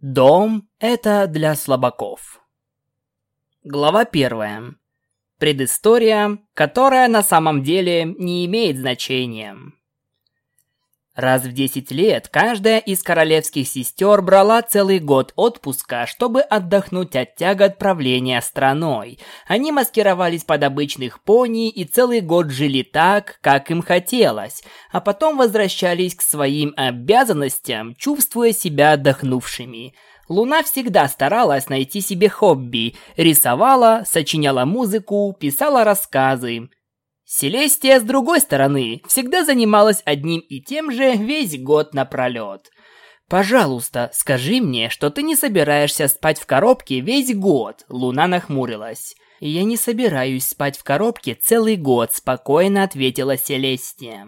Дом — это для слабаков. Глава первая. Предыстория, которая на самом деле не имеет значения. Раз в 10 лет каждая из королевских сестер брала целый год отпуска, чтобы отдохнуть от тягот правления страной. Они маскировались под обычных пони и целый год жили так, как им хотелось, а потом возвращались к своим обязанностям, чувствуя себя отдохнувшими. Луна всегда старалась найти себе хобби, рисовала, сочиняла музыку, писала рассказы. Селестия, с другой стороны, всегда занималась одним и тем же весь год напролет. «Пожалуйста, скажи мне, что ты не собираешься спать в коробке весь год», Луна нахмурилась. «Я не собираюсь спать в коробке целый год», спокойно ответила Селестия.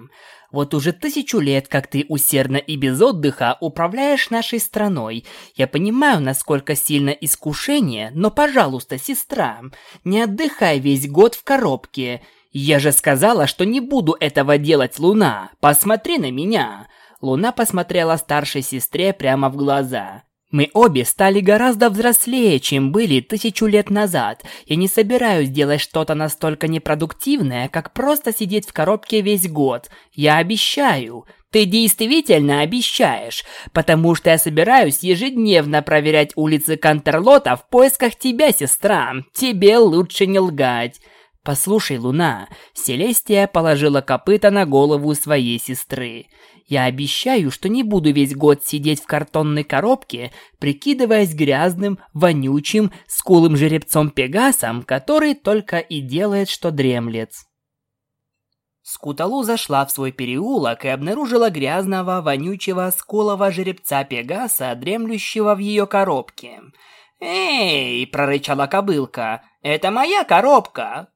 «Вот уже тысячу лет, как ты усердно и без отдыха управляешь нашей страной. Я понимаю, насколько сильно искушение, но, пожалуйста, сестра, не отдыхай весь год в коробке. «Я же сказала, что не буду этого делать, Луна! Посмотри на меня!» Луна посмотрела старшей сестре прямо в глаза. «Мы обе стали гораздо взрослее, чем были тысячу лет назад. Я не собираюсь делать что-то настолько непродуктивное, как просто сидеть в коробке весь год. Я обещаю!» Ты действительно обещаешь, потому что я собираюсь ежедневно проверять улицы Кантерлота в поисках тебя, сестра. Тебе лучше не лгать. «Послушай, Луна!» Селестия положила копыта на голову своей сестры. «Я обещаю, что не буду весь год сидеть в картонной коробке, прикидываясь грязным, вонючим, скулым жеребцом Пегасом, который только и делает, что дремлет». Скуталу зашла в свой переулок и обнаружила грязного, вонючего, скулого жеребца Пегаса, дремлющего в ее коробке. «Эй!» – прорычала кобылка. «Это моя коробка!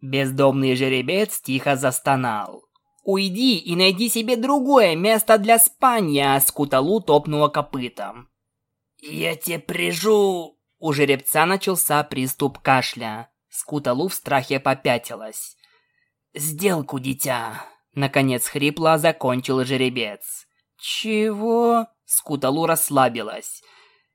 Бездомный жеребец тихо застонал. «Уйди и найди себе другое место для спания!» Скуталу топнула копытом. «Я тебе прижу!» У жеребца начался приступ кашля. Скуталу в страхе попятилась. «Сделку, дитя!» Наконец хрипло закончил жеребец. «Чего?» Скуталу расслабилась.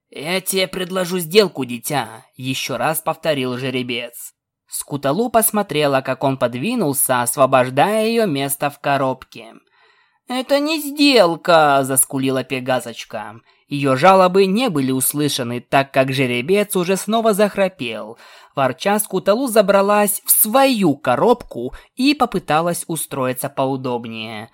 «Я тебе предложу сделку, дитя», — еще раз повторил жеребец. Скуталу посмотрела, как он подвинулся, освобождая ее место в коробке. «Это не сделка!» – заскулила Пегасочка. Ее жалобы не были услышаны, так как жеребец уже снова захрапел. Ворча Скуталу забралась в свою коробку и попыталась устроиться поудобнее.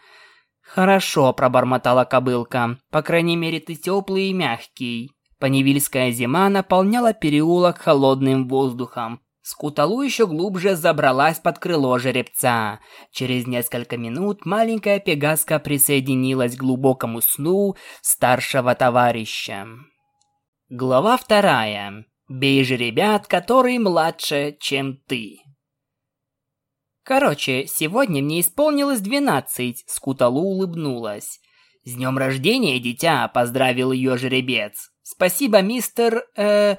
«Хорошо», – пробормотала кобылка. «По крайней мере, ты теплый и мягкий». Паневильская зима наполняла переулок холодным воздухом. Скуталу еще глубже забралась под крыло жеребца. Через несколько минут маленькая пегаска присоединилась к глубокому сну старшего товарища. Глава вторая. Бей же ребят, которые младше, чем ты. Короче, сегодня мне исполнилось двенадцать, Скуталу улыбнулась. «С днем рождения, дитя!» – поздравил ее жеребец. Спасибо, мистер... Э,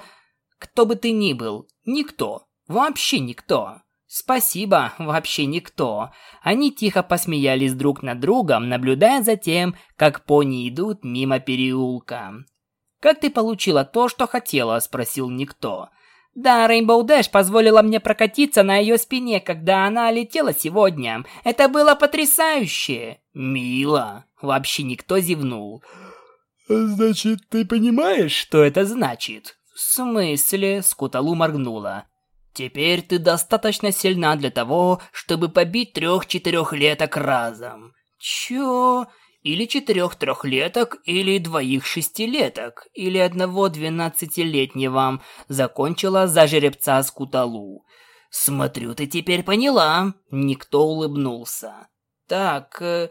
кто бы ты ни был. Никто. Вообще никто. Спасибо, вообще никто. Они тихо посмеялись друг над другом, наблюдая за тем, как пони идут мимо переулка. «Как ты получила то, что хотела?» – спросил никто. «Да, Рейнбоу Дэш позволила мне прокатиться на ее спине, когда она летела сегодня. Это было потрясающе!» «Мило!» – вообще никто зевнул. «Значит, ты понимаешь, что это значит?» «В смысле?» — Скуталу моргнула. «Теперь ты достаточно сильна для того, чтобы побить трех-четырехлеток разом». «Чё?» Или четырех трехлеток, или двоих шестилеток, или одного двенадцатилетнего, закончила за жеребца Скуталу. «Смотрю, ты теперь поняла!» Никто улыбнулся. «Так, Э,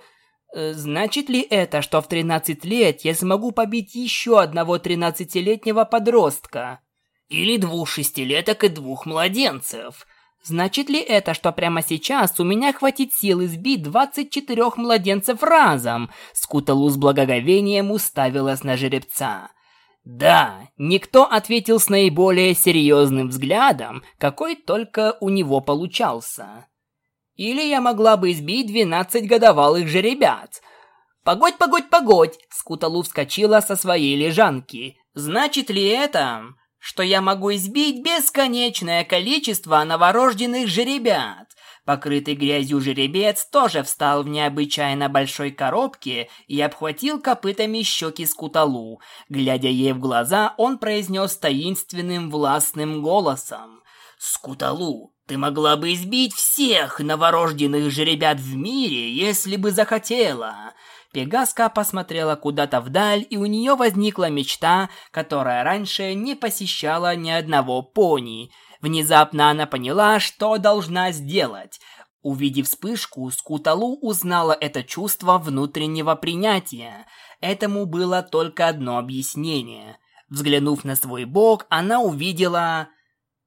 значит ли это, что в 13 лет я смогу побить еще одного 13-летнего подростка? Или двух шестилеток и двух младенцев? Значит ли это, что прямо сейчас у меня хватит сил избить 24 младенцев разом? Скуталу с благоговением уставилась на жеребца. Да, никто ответил с наиболее серьезным взглядом, какой только у него получался. Или я могла бы избить 12 годовалых жеребят. «Погодь, погодь, погодь!» Скуталу вскочила со своей лежанки. «Значит ли это, что я могу избить бесконечное количество новорожденных жеребят?» Покрытый грязью жеребец тоже встал в необычайно большой коробке и обхватил копытами щеки Скуталу. Глядя ей в глаза, он произнес таинственным властным голосом. «Скуталу, ты могла бы избить всех новорожденных жеребят в мире, если бы захотела!» Пегаска посмотрела куда-то вдаль, и у нее возникла мечта, которая раньше не посещала ни одного пони. Внезапно она поняла, что должна сделать. Увидев вспышку, Скуталу узнала это чувство внутреннего принятия. Этому было только одно объяснение. Взглянув на свой бок, она увидела...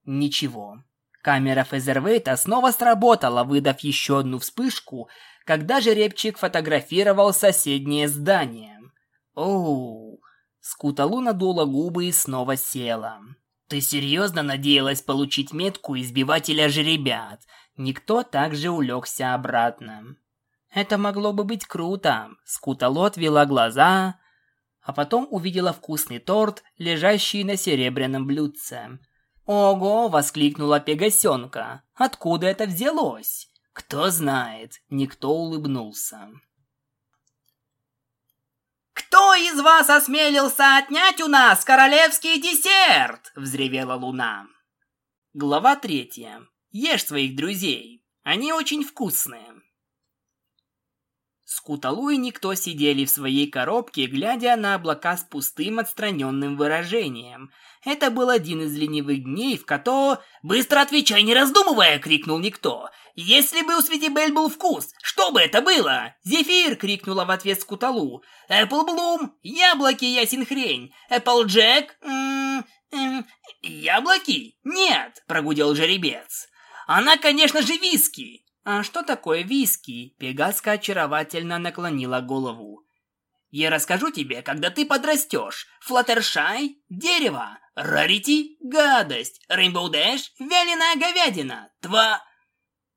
ничего. Камера Фезервейта снова сработала, выдав еще одну вспышку, когда жеребчик фотографировал соседнее здание. Оу, Скуталу надула губы и снова села. «Ты серьезно надеялась получить метку избивателя жеребят?» Никто также улегся обратно. «Это могло бы быть круто!» Скуталу отвела глаза, а потом увидела вкусный торт, лежащий на серебряном блюдце. «Ого!» — воскликнула Пегасенка. «Откуда это взялось?» Кто знает, никто улыбнулся. «Кто из вас осмелился отнять у нас королевский десерт?» — взревела луна. Глава третья. Ешь своих друзей. Они очень вкусные. Скуталу и никто сидели в своей коробке, глядя на облака с пустым отстраненным выражением. Это был один из ленивых дней, в котором... «Быстро отвечай, не раздумывая!» — крикнул никто. «Если бы у Светибель был вкус, что бы это было?» «Зефир!» — крикнула в ответ Скуталу. «Эпплблум! Яблоки, ясен хрень! Эпплджек! М -м яблоки? Нет!» — прогудел жеребец. «Она, конечно же, виски!» «А что такое виски?» Пегаска очаровательно наклонила голову. «Я расскажу тебе, когда ты подрастешь. Флаттершай – дерево. Рарити – гадость. Рейнбоу Дэш – вяленая говядина. Тва...»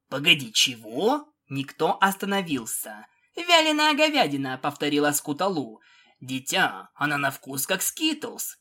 «Погоди, чего?» Никто остановился. «Вяленая говядина», — повторила Скуталу. «Дитя, она на вкус как Skittles».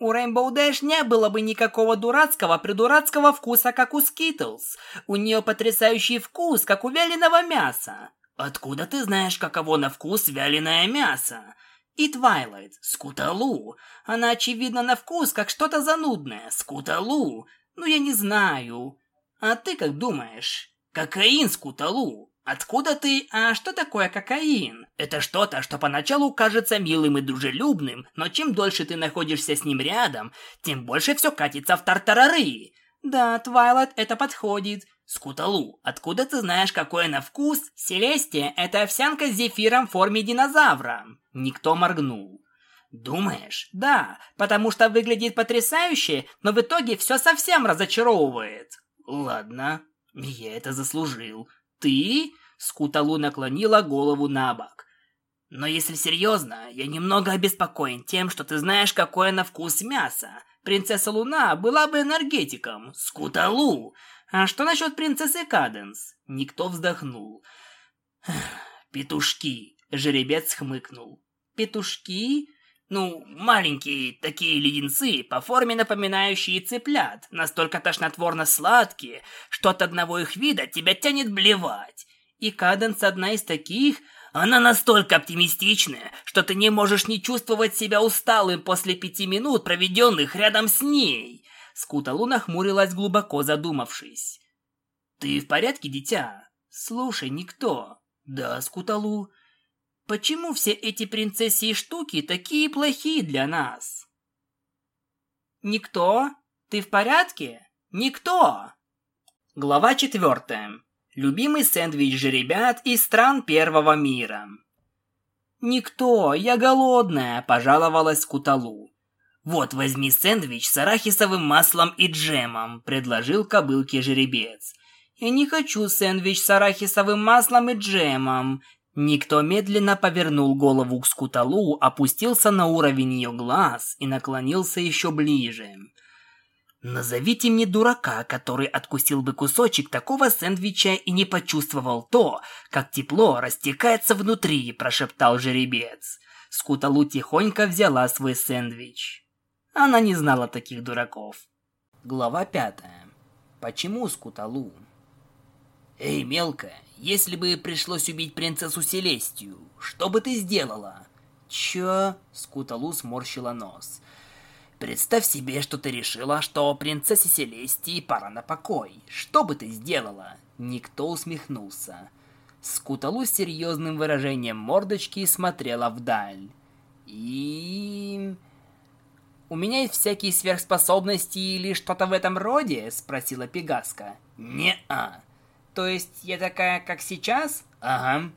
У Rainbow Dash не было бы никакого дурацкого-придурацкого вкуса, как у Skittles. У нее потрясающий вкус, как у вяленого мяса. Откуда ты знаешь, каково на вкус вяленое мясо? И Твайлайт, Скуталу. Она, очевидно, на вкус, как что-то занудное. Скуталу. Ну, я не знаю. А ты как думаешь? Кокаин, Скуталу. Откуда ты? А что такое кокаин? Это что-то, что поначалу кажется милым и дружелюбным, но чем дольше ты находишься с ним рядом, тем больше все катится в тартарары. Да, Твайлайт, это подходит. Скуталу, откуда ты знаешь, какой на вкус? Селестия – это овсянка с зефиром в форме динозавра. Никто моргнул. Думаешь? Да, потому что выглядит потрясающе, но в итоге все совсем разочаровывает. Ладно, я это заслужил. «Ты?» — Скуталу наклонила голову на бок. «Но если серьезно, я немного обеспокоен тем, что ты знаешь, какое на вкус мясо. Принцесса Луна была бы энергетиком. Скуталу! А что насчет принцессы Каденс?» Никто вздохнул. «Петушки!» — жеребец хмыкнул. «Петушки?» Ну, маленькие такие леденцы, по форме напоминающие цыплят, настолько тошнотворно сладкие, что от одного их вида тебя тянет блевать. И Каденс одна из таких, она настолько оптимистичная, что ты не можешь не чувствовать себя усталым после пяти минут, проведенных рядом с ней. Скуталу нахмурилась, глубоко задумавшись. «Ты в порядке, дитя?» «Слушай, никто». «Да, Скуталу». Почему все эти принцессы и штуки такие плохие для нас? Никто? Ты в порядке? Никто! Глава четвертая. Любимый сэндвич жеребят из стран первого мира. «Никто, я голодная», – пожаловалась Куталу. «Вот, возьми сэндвич с арахисовым маслом и джемом», – предложил кобылке жеребец. «Я не хочу сэндвич с арахисовым маслом и джемом. Никто медленно повернул голову к Скуталу, опустился на уровень ее глаз и наклонился еще ближе. Назовите мне дурака, который откусил бы кусочек такого сэндвича и не почувствовал то, как тепло растекается внутри, прошептал жеребец. Скуталу тихонько взяла свой сэндвич. Она не знала таких дураков. Глава пятая. Почему Скуталу? Эй, мелкая, если бы пришлось убить принцессу Селестию, что бы ты сделала? Чё? Скуталу сморщила нос. Представь себе, что ты решила, что принцессе Селестии пора на покой. Что бы ты сделала? Никто усмехнулся. Скуталу с серьезным выражением мордочки смотрела вдаль. И... «У меня есть всякие сверхспособности или что-то в этом роде?» — спросила Пегаска. «Не-а». «То есть я такая, как сейчас?» «Ага».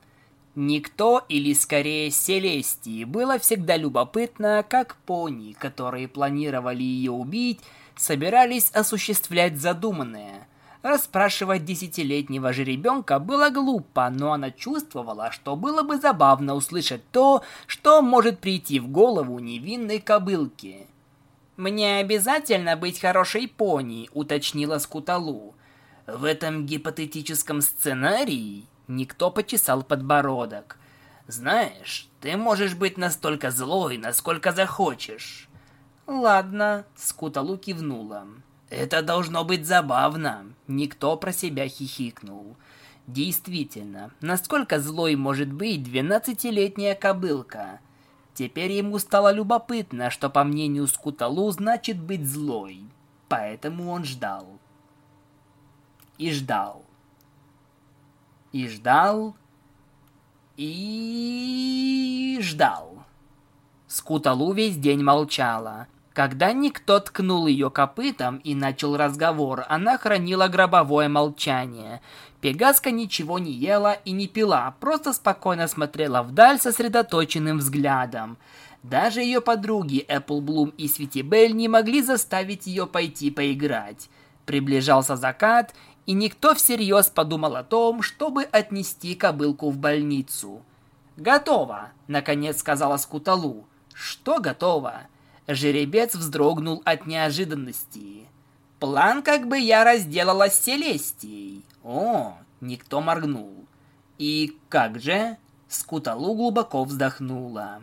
Никто, или скорее Селестии, было всегда любопытно, как пони, которые планировали ее убить, собирались осуществлять задуманное. Расспрашивать десятилетнего жеребенка было глупо, но она чувствовала, что было бы забавно услышать то, что может прийти в голову невинной кобылке. «Мне обязательно быть хорошей пони», — уточнила Скуталу. «В этом гипотетическом сценарии Никто почесал подбородок. «Знаешь, ты можешь быть настолько злой, насколько захочешь». «Ладно», — Скуталу кивнула. «Это должно быть забавно». Никто про себя хихикнул. Действительно, насколько злой может быть двенадцатилетняя кобылка? Теперь ему стало любопытно, что по мнению Скуталу значит быть злой. Поэтому он ждал. И ждал и ждал, и ждал. Скуталу весь день молчала. Когда никто ткнул ее копытом и начал разговор, она хранила гробовое молчание. Пегаска ничего не ела и не пила, просто спокойно смотрела вдаль сосредоточенным взглядом. Даже ее подруги Эпплблум и Светибель не могли заставить ее пойти поиграть. Приближался закат, и никто всерьез подумал о том, чтобы отнести кобылку в больницу. «Готово!» — наконец сказала Скуталу. «Что готово?» Жеребец вздрогнул от неожиданности. «План, как бы я разделала с Селестией». «О!» — никто моргнул. «И как же?» Скуталу глубоко вздохнула.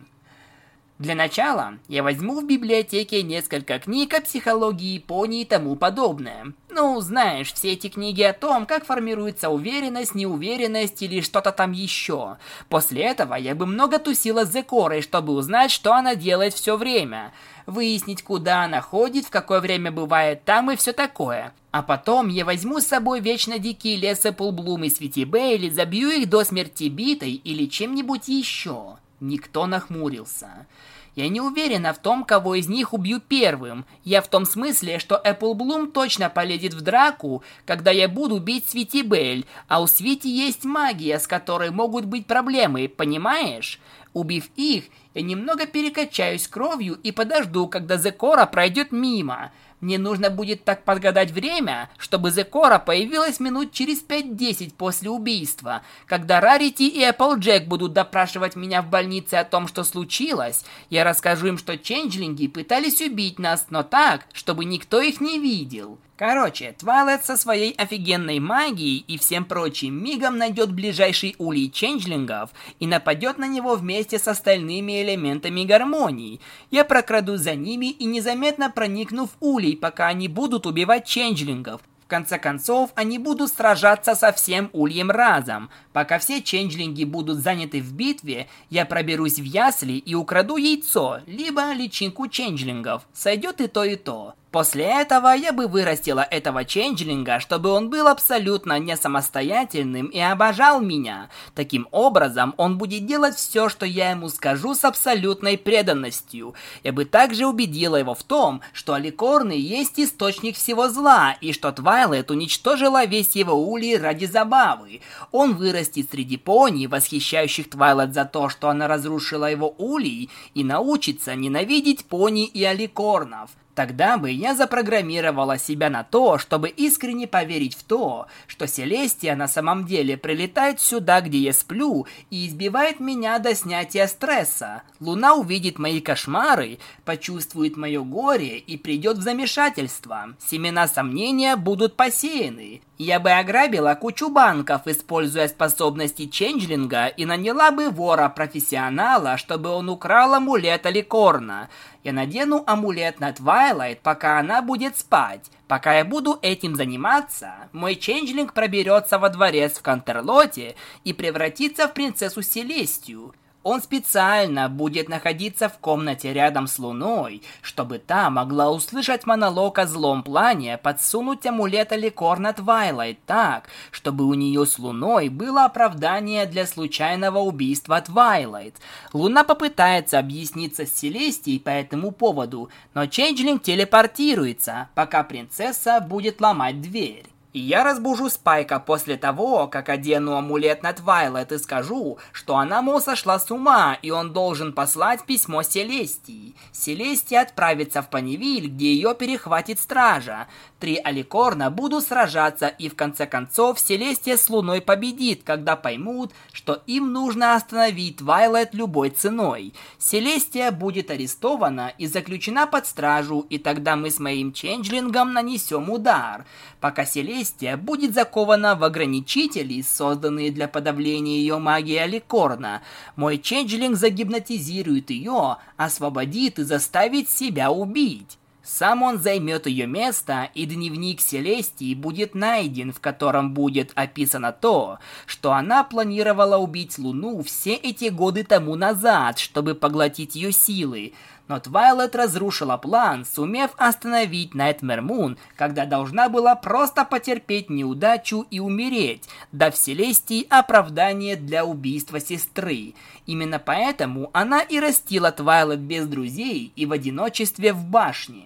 Для начала я возьму в библиотеке несколько книг о психологии пони и тому подобное. Ну, знаешь, все эти книги о том, как формируется уверенность, неуверенность или что-то там еще. После этого я бы много тусила с Зекорой, чтобы узнать, что она делает все время. Выяснить, куда она ходит, в какое время бывает там и все такое. А потом я возьму с собой вечно дикие лесы Пулблум и Свети Бейли, забью их до смерти битой или чем-нибудь еще. Никто нахмурился. Я не уверена в том, кого из них убью первым. Я в том смысле, что Эпплблум точно полезет в драку, когда я буду бить Свити Белль, а у Свити есть магия, с которой могут быть проблемы, понимаешь? Убив их, я немного перекачаюсь кровью и подожду, когда Зекора пройдет мимо. Мне нужно будет так подгадать время, чтобы Зекора появилась минут через 5-10 после убийства. Когда Рарити и Эпплджек будут допрашивать меня в больнице о том, что случилось, я расскажу им, что ченджлинги пытались убить нас, но так, чтобы никто их не видел. Короче, Твайлет со своей офигенной магией и всем прочим мигом найдет ближайший улей ченджлингов и нападет на него вместе с остальными элементами гармонии. Я прокраду за ними и незаметно проникну в улей, пока они будут убивать ченджлингов. В конце концов, они будут сражаться со всем ульем разом. Пока все ченджлинги будут заняты в битве, я проберусь в ясли и украду яйцо, либо личинку ченджлингов. Сойдет и то, и то. После этого я бы вырастила этого ченджлинга, чтобы он был абсолютно не самостоятельным и обожал меня. Таким образом, он будет делать все, что я ему скажу с абсолютной преданностью. Я бы также убедила его в том, что Аликорны есть источник всего зла, и что Твайлет уничтожила весь его улей ради забавы. Он вырастет среди пони, восхищающих Твайлет за то, что она разрушила его улей, и научится ненавидеть пони и Аликорнов. Тогда бы я запрограммировала себя на то, чтобы искренне поверить в то, что Селестия на самом деле прилетает сюда, где я сплю, и избивает меня до снятия стресса. Луна увидит мои кошмары, почувствует мое горе и придет в замешательство. Семена сомнения будут посеяны. Я бы ограбила кучу банков, используя способности Ченджлинга, и наняла бы вора-профессионала, чтобы он украл амулет Аликорна. Я надену амулет на Твайлайт, пока она будет спать. Пока я буду этим заниматься, мой Ченджлинг проберется во дворец в Кантерлоте и превратится в принцессу Селестию. Он специально будет находиться в комнате рядом с Луной, чтобы та могла услышать монолог о злом плане подсунуть амулет Аликорна Твайлайт так, чтобы у нее с Луной было оправдание для случайного убийства Твайлайт. Луна попытается объясниться с Селестией по этому поводу, но Чейджлинг телепортируется, пока принцесса будет ломать дверь. Я разбужу Спайка после того, как одену амулет на Твайлайт и скажу, что она, мол, сошла с ума, и он должен послать письмо Селестии. Селестия отправится в Понивилль, где ее перехватит стража. Три Аликорна будут сражаться, и в конце концов Селестия с Луной победит, когда поймут, что им нужно остановить Твайлет любой ценой. Селестия будет арестована и заключена под стражу, и тогда мы с моим Ченджлингом нанесем удар. Пока Селестия бестия будет закована в ограничители, созданные для подавления ее магии Аликорна. Мой Ченджлинг загипнотизирует ее, освободит и заставит себя убить. Сам он займет ее место, и дневник Селестии будет найден, в котором будет описано то, что она планировала убить Луну все эти годы тому назад, чтобы поглотить ее силы, но Твайлет разрушила план, сумев остановить Найтмер Мун, когда должна была просто потерпеть неудачу и умереть, дав Селестии оправдание для убийства сестры. Именно поэтому она и растила Твайлет без друзей и в одиночестве в башне.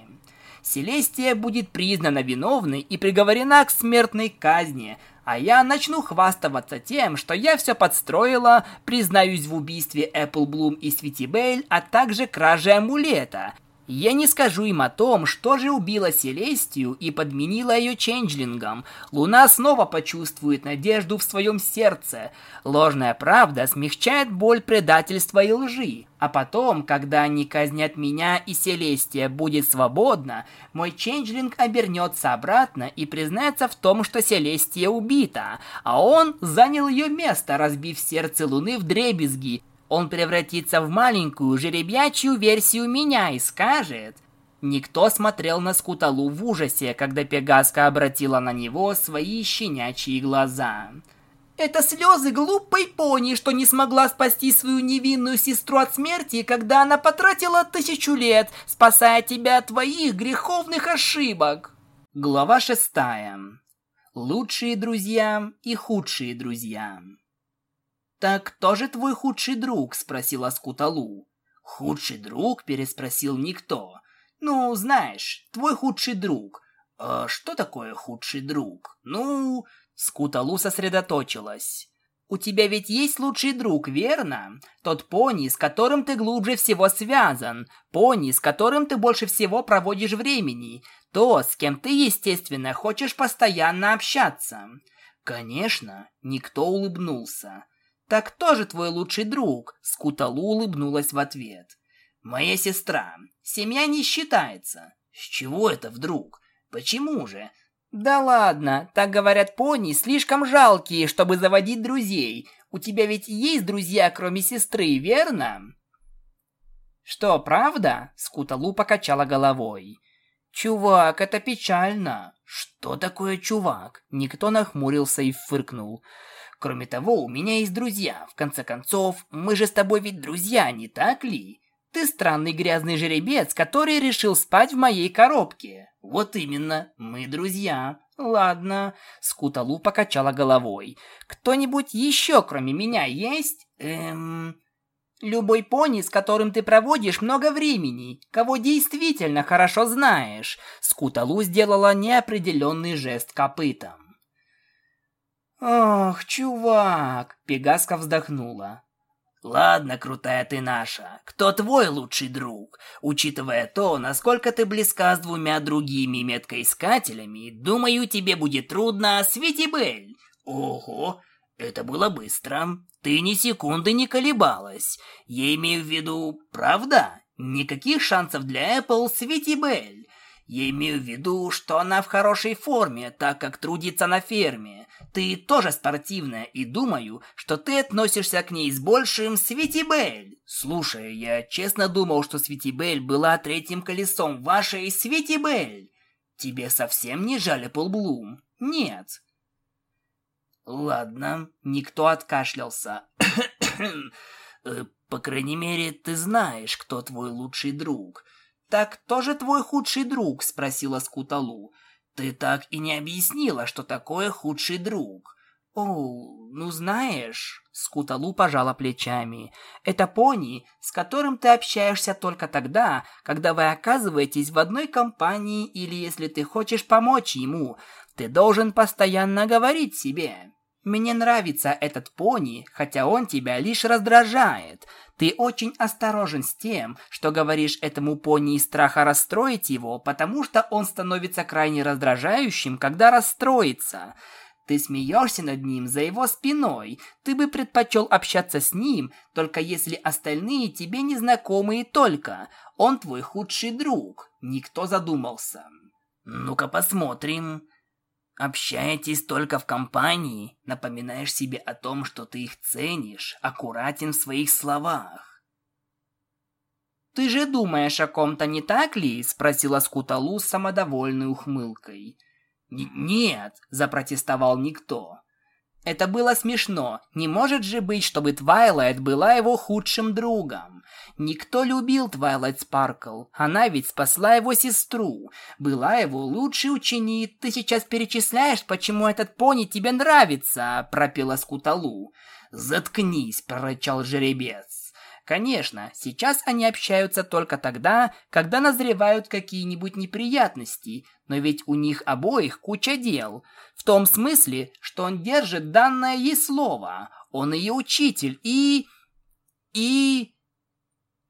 Селестия будет признана виновной и приговорена к смертной казни, а я начну хвастаться тем, что я все подстроила, признаюсь в убийстве Эпплблум и Светибель, а также краже амулета. Я не скажу им о том, что же убило Селестию и подменила ее ченджлингом. Луна снова почувствует надежду в своем сердце. Ложная правда смягчает боль предательства и лжи. А потом, когда они казнят меня и Селестия будет свободна, мой ченджлинг обернется обратно и признается в том, что Селестия убита, а он занял ее место, разбив сердце Луны в дребезги. Он превратится в маленькую жеребячью версию меня и скажет... Никто смотрел на Скуталу в ужасе, когда Пегаска обратила на него свои щенячьи глаза. Это слезы глупой пони, что не смогла спасти свою невинную сестру от смерти, когда она потратила тысячу лет, спасая тебя от твоих греховных ошибок. Глава шестая. Лучшие друзья и худшие друзья. «Так кто же твой худший друг?» – спросила Скуталу. «Худший друг?» – переспросил никто. «Ну, знаешь, твой худший друг. А что такое худший друг? Ну, Скуталу сосредоточилась. «У тебя ведь есть лучший друг, верно? Тот пони, с которым ты глубже всего связан, пони, с которым ты больше всего проводишь времени, то, с кем ты, естественно, хочешь постоянно общаться». Конечно, никто улыбнулся. «Так кто же твой лучший друг?» Скуталу улыбнулась в ответ. «Моя сестра. Семья не считается». «С чего это вдруг? Почему же? «Да ладно, так говорят пони, слишком жалкие, чтобы заводить друзей. У тебя ведь есть друзья, кроме сестры, верно?» «Что, правда?» — Скуталу покачала головой. «Чувак, это печально». «Что такое чувак?» Никто нахмурился и фыркнул. «Кроме того, у меня есть друзья. В конце концов, мы же с тобой ведь друзья, не так ли?» Ты странный грязный жеребец, который решил спать в моей коробке. Вот именно, мы друзья. Ладно, Скуталу покачала головой. Кто-нибудь еще, кроме меня, есть? Эм... Любой пони, с которым ты проводишь много времени, кого действительно хорошо знаешь. Скуталу сделала неопределенный жест копытом. Ох, чувак, Пегаска вздохнула. Ладно, крутая ты наша. Кто твой лучший друг? Учитывая то, насколько ты близка с двумя другими меткоискателями, думаю, тебе будет трудно, Светибель. Ого, это было быстро. Ты ни секунды не колебалась. Я имею в виду, правда? Никаких шансов для Apple, Светибель. Я имею в виду, что она в хорошей форме, так как трудится на ферме. Ты тоже спортивная, и думаю, что ты относишься к ней с большим Светибель. Слушай, я честно думал, что Светибель была третьим колесом вашей Светибель. Тебе совсем не жаль Полблум? Нет. Ладно, никто откашлялся. Э, по крайней мере, ты знаешь, кто твой лучший друг. «Так кто же твой худший друг?» — спросила Скуталу. «Ты так и не объяснила, что такое худший друг». «О, ну знаешь...» — Скуталу пожала плечами. «Это пони, с которым ты общаешься только тогда, когда вы оказываетесь в одной компании или если ты хочешь помочь ему. Ты должен постоянно говорить себе. Мне нравится этот пони, хотя он тебя лишь раздражает. Ты очень осторожен с тем, что говоришь этому пони из страха расстроить его, потому что он становится крайне раздражающим, когда расстроится. Ты смеешься над ним за его спиной. Ты бы предпочел общаться с ним, только если остальные тебе незнакомые только. Он твой худший друг. Никто задумался. Ну-ка посмотрим. Общаетесь только в компании, напоминаешь себе о том, что ты их ценишь, аккуратен в своих словах. «Ты же думаешь о ком-то, не так ли?» – спросила Скуталу с самодовольной ухмылкой. «Нет», – запротестовал никто. Это было смешно. Не может же быть, чтобы Твайлайт была его худшим другом. Никто любил Твайлайт Спаркл. Она ведь спасла его сестру. Была его лучшей ученицей. Ты сейчас перечисляешь, почему этот пони тебе нравится, пропела Скуталу. Заткнись, прорычал жеребец. Конечно, сейчас они общаются только тогда, когда назревают какие-нибудь неприятности, но ведь у них обоих куча дел. В том смысле, что он держит данное ей слово. Он ее учитель и... и...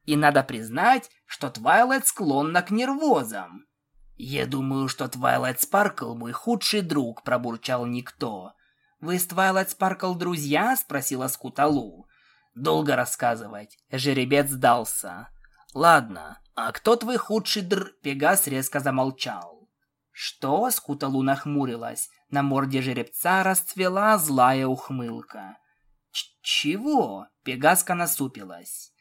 И надо признать, что Твайлайт склонна к неврозам. «Я думаю, что Твайлайт Спаркл мой худший друг», — пробурчал никто. «Вы с Твайлайт Спаркл друзья?» — спросила Скуталу. Долго рассказывать. Жеребец сдался. Ладно, а кто твой худший др... Пегас резко замолчал. Что? Скуталу нахмурилась. На морде жеребца расцвела злая ухмылка. Чего? Пегаска насупилась.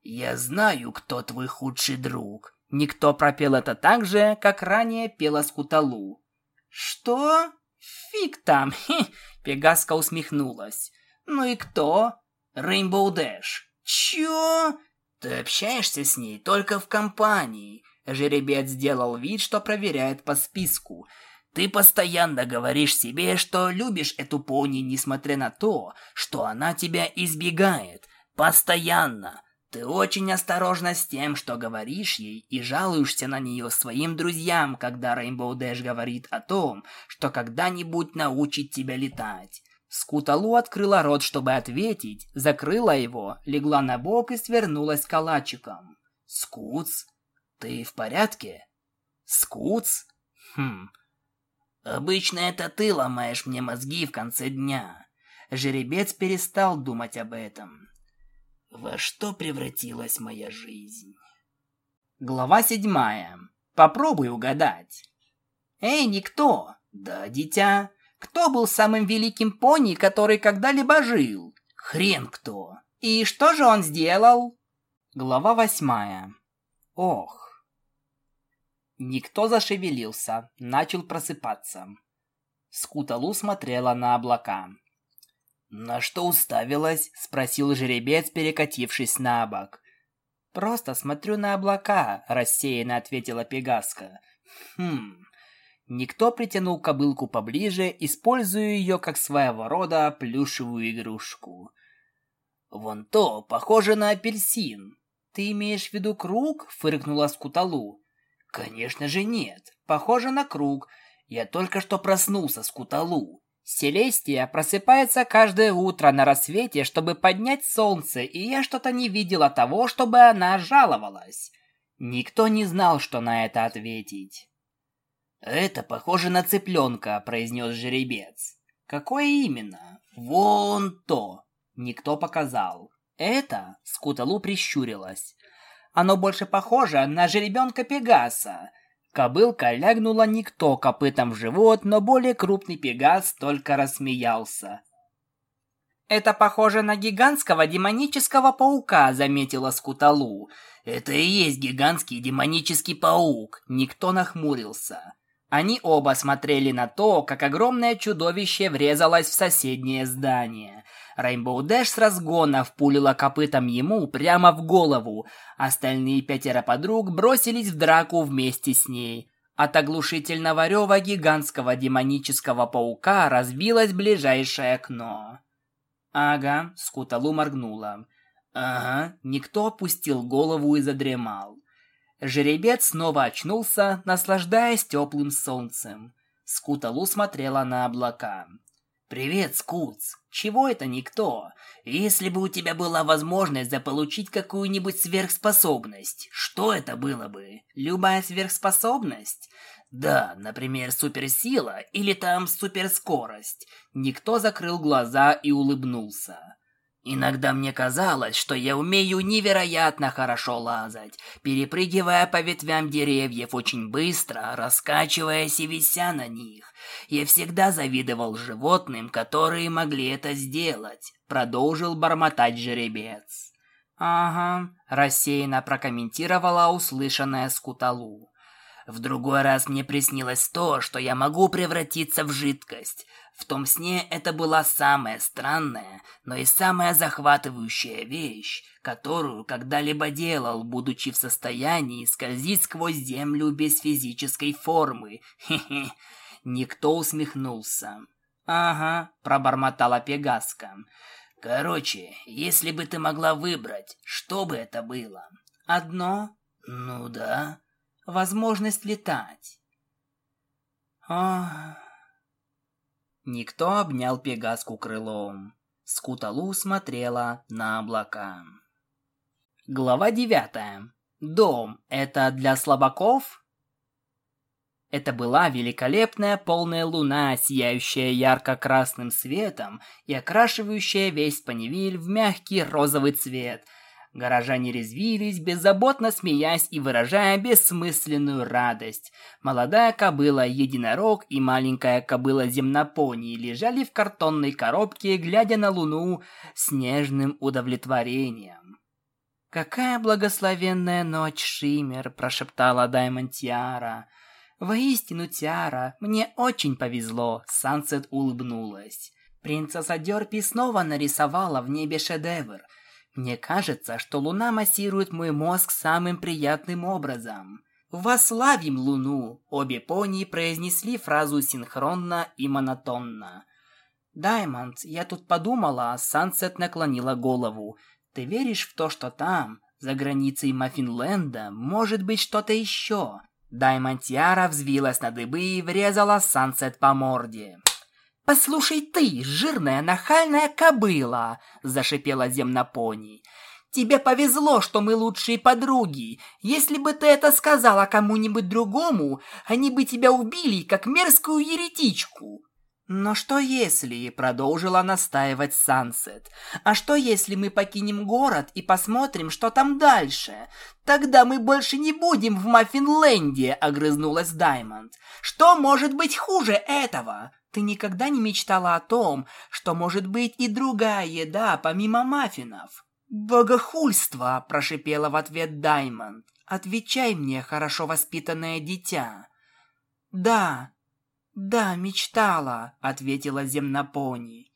Я знаю, кто твой худший друг. Никто пропел это так же, как ранее пела Скуталу. Что? Фиг там. Пегаска усмехнулась. Ну и кто? Рейнбоу Дэш. Чё? Ты общаешься с ней только в компании. Жеребец сделал вид, что проверяет по списку. Ты постоянно говоришь себе, что любишь эту пони, несмотря на то, что она тебя избегает. Постоянно. Ты очень осторожна с тем, что говоришь ей, и жалуешься на нее своим друзьям, когда Рейнбоу Дэш говорит о том, что когда-нибудь научит тебя летать. Скуталу открыла рот, чтобы ответить, закрыла его, легла на бок и свернулась калачиком. «Скуц, ты в порядке?» «Скуц? Хм. Обычно это ты ломаешь мне мозги в конце дня». Жеребец перестал думать об этом. «Во что превратилась моя жизнь?» Глава седьмая. Попробуй угадать. «Эй, никто!» «Да, дитя!» Кто был самым великим пони, который когда-либо жил? Хрен кто. И что же он сделал? Глава восьмая. Ох. Никто зашевелился, начал просыпаться. Скуталу смотрела на облака. «На что уставилась?» — спросил жеребец, перекатившись на бок. «Просто смотрю на облака», — рассеянно ответила Пегаска. «Хм, Никто притянул кобылку поближе, используя ее как своего рода плюшевую игрушку. «Вон то, похоже на апельсин. Ты имеешь в виду круг?» — фыркнула Скуталу. «Конечно же нет. Похоже на круг. Я только что проснулся, Скуталу. Селестия просыпается каждое утро на рассвете, чтобы поднять солнце, и я что-то не видела того, чтобы она жаловалась. Никто не знал, что на это ответить. «Это похоже на цыпленка», — произнес жеребец. «Какое именно?» «Вон то!» Никто показал. «Это?» — Скуталу прищурилась. «Оно больше похоже на жеребенка Пегаса». Кобылка лягнула никто копытом в живот, но более крупный Пегас только рассмеялся. «Это похоже на гигантского демонического паука», — заметила Скуталу. «Это и есть гигантский демонический паук», — никто нахмурился. Они оба смотрели на то, как огромное чудовище врезалось в соседнее здание. Рейнбоу Дэш с разгона впулила копытом ему прямо в голову. Остальные пятеро подруг бросились в драку вместе с ней. От оглушительного рева гигантского демонического паука разбилось ближайшее окно. «Ага», — Скуталу моргнула. «Ага», никто опустил голову и задремал. Жеребец снова очнулся, наслаждаясь теплым солнцем. Скуталу смотрела на облака. «Привет, Скутс! Чего это никто? Если бы у тебя была возможность заполучить какую-нибудь сверхспособность, что это было бы? Любая сверхспособность? Да, например, суперсила или там суперскорость. Никто закрыл глаза и улыбнулся. Иногда мне казалось, что я умею невероятно хорошо лазать, перепрыгивая по ветвям деревьев очень быстро, раскачиваясь и вися на них. Я всегда завидовал животным, которые могли это сделать, продолжил бормотать жеребец. Ага, рассеянно прокомментировала услышанное Скуталу. В другой раз мне приснилось то, что я могу превратиться в жидкость. В том сне это была самая странная, но и самая захватывающая вещь, которую когда-либо делал, будучи в состоянии скользить сквозь землю без физической формы. Хе-хе. Никто усмехнулся. «Ага», — пробормотала Пегаска. «Короче, если бы ты могла выбрать, что бы это было?» «Одно?» «Ну да». «Возможность летать». «Ах...» Никто обнял Пегаску крылом. Скуталу смотрела на облака. Глава девятая. Дом – это для слабаков? Это была великолепная полная луна, сияющая ярко-красным светом и окрашивающая весь Паневиль в мягкий розовый цвет – Горожане резвились, беззаботно смеясь и выражая бессмысленную радость. Молодая кобыла-единорог и маленькая кобыла-земнопони лежали в картонной коробке, глядя на луну с нежным удовлетворением. «Какая благословенная ночь, Шиммер!» – прошептала Даймонд Тиара. «Воистину, Тиара, мне очень повезло!» – Сансет улыбнулась. Принцесса Дерпи снова нарисовала в небе шедевр – мне кажется, что Луна массирует мой мозг самым приятным образом. «Вославим Луну!» Обе пони произнесли фразу синхронно и монотонно. «Даймонд, я тут подумала», Сансет наклонила голову. «Ты веришь в то, что там, за границей Маффинленда, может быть что-то еще?» Даймонд Яра взвилась на дыбы и врезала Сансет по морде. «Послушай ты, жирная нахальная кобыла!» – зашипела земнопони. «Тебе повезло, что мы лучшие подруги. Если бы ты это сказала кому-нибудь другому, они бы тебя убили, как мерзкую еретичку». «Но что если...» — продолжила настаивать Сансет. «А что если мы покинем город и посмотрим, что там дальше? Тогда мы больше не будем в Маффинленде!» — огрызнулась Даймонд. «Что может быть хуже этого?» Ты никогда не мечтала о том, что может быть и другая еда помимо маффинов? Богохульство, прошипела в ответ Даймонд. Отвечай мне, хорошо воспитанное дитя. Да, да, мечтала, ответила земнопони.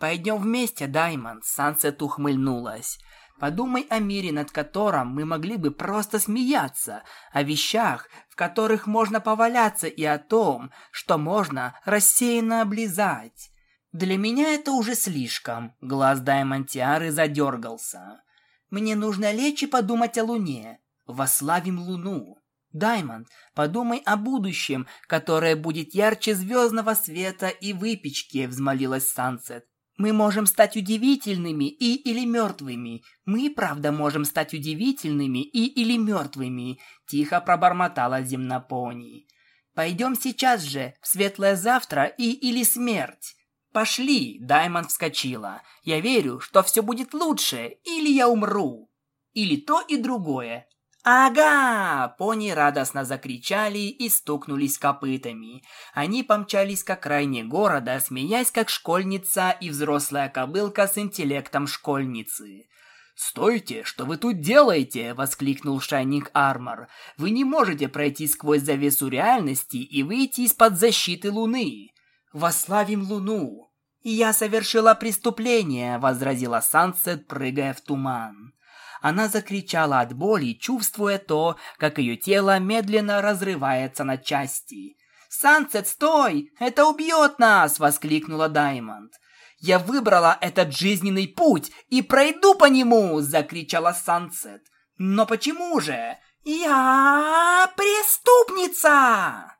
Пойдем вместе, Даймонд, Сансет ухмыльнулась. Подумай о мире, над которым мы могли бы просто смеяться, о вещах, в которых можно поваляться и о том, что можно рассеянно облизать. Для меня это уже слишком. Глаз Даймонтиары задергался. Мне нужно лечь и подумать о Луне. Вославим Луну. Даймонд, подумай о будущем, которое будет ярче звездного света и выпечки, взмолилась Сансет. Мы можем стать удивительными и или мертвыми. Мы, правда, можем стать удивительными и или мертвыми, тихо пробормотала земнопони. Пойдем сейчас же, в светлое завтра и или смерть. Пошли, Даймонд вскочила. Я верю, что все будет лучше, или я умру. Или то и другое. «Ага!» Пони радостно закричали и стукнулись копытами. Они помчались к окраине города, смеясь как школьница и взрослая кобылка с интеллектом школьницы. «Стойте! Что вы тут делаете?» — воскликнул Шайнинг Армор. «Вы не можете пройти сквозь завесу реальности и выйти из-под защиты Луны!» «Вославим Луну!» «Я совершила преступление!» — возразила Сансет, прыгая в туман. Она закричала от боли, чувствуя то, как ее тело медленно разрывается на части. «Сансет, стой! Это убьет нас!» — воскликнула Даймонд. «Я выбрала этот жизненный путь и пройду по нему!» — закричала Сансет. «Но почему же? Я преступница!»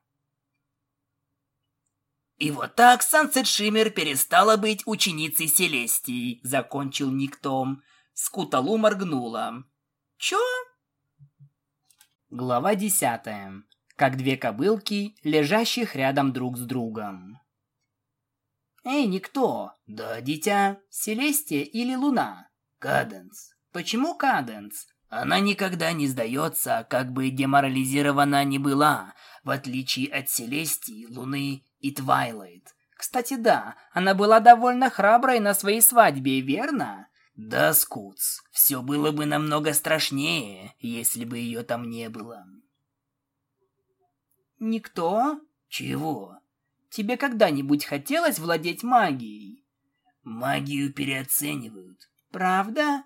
И вот так Сансет Шиммер перестала быть ученицей Селестии, закончил Никтом. Скуталу моргнула. «Чё?» Глава десятая. Как две кобылки, лежащих рядом друг с другом. «Эй, никто!» «Да, дитя. Селестия или Луна?» «Каденс». «Почему Каденс?» Она никогда не сдается, как бы деморализирована ни была, в отличие от Селестии, Луны и Твайлайт. Кстати, да, она была довольно храброй на своей свадьбе, верно? Да, Скутс, все было бы намного страшнее, если бы ее там не было. Никто? Чего? Тебе когда-нибудь хотелось владеть магией? Магию переоценивают. Правда?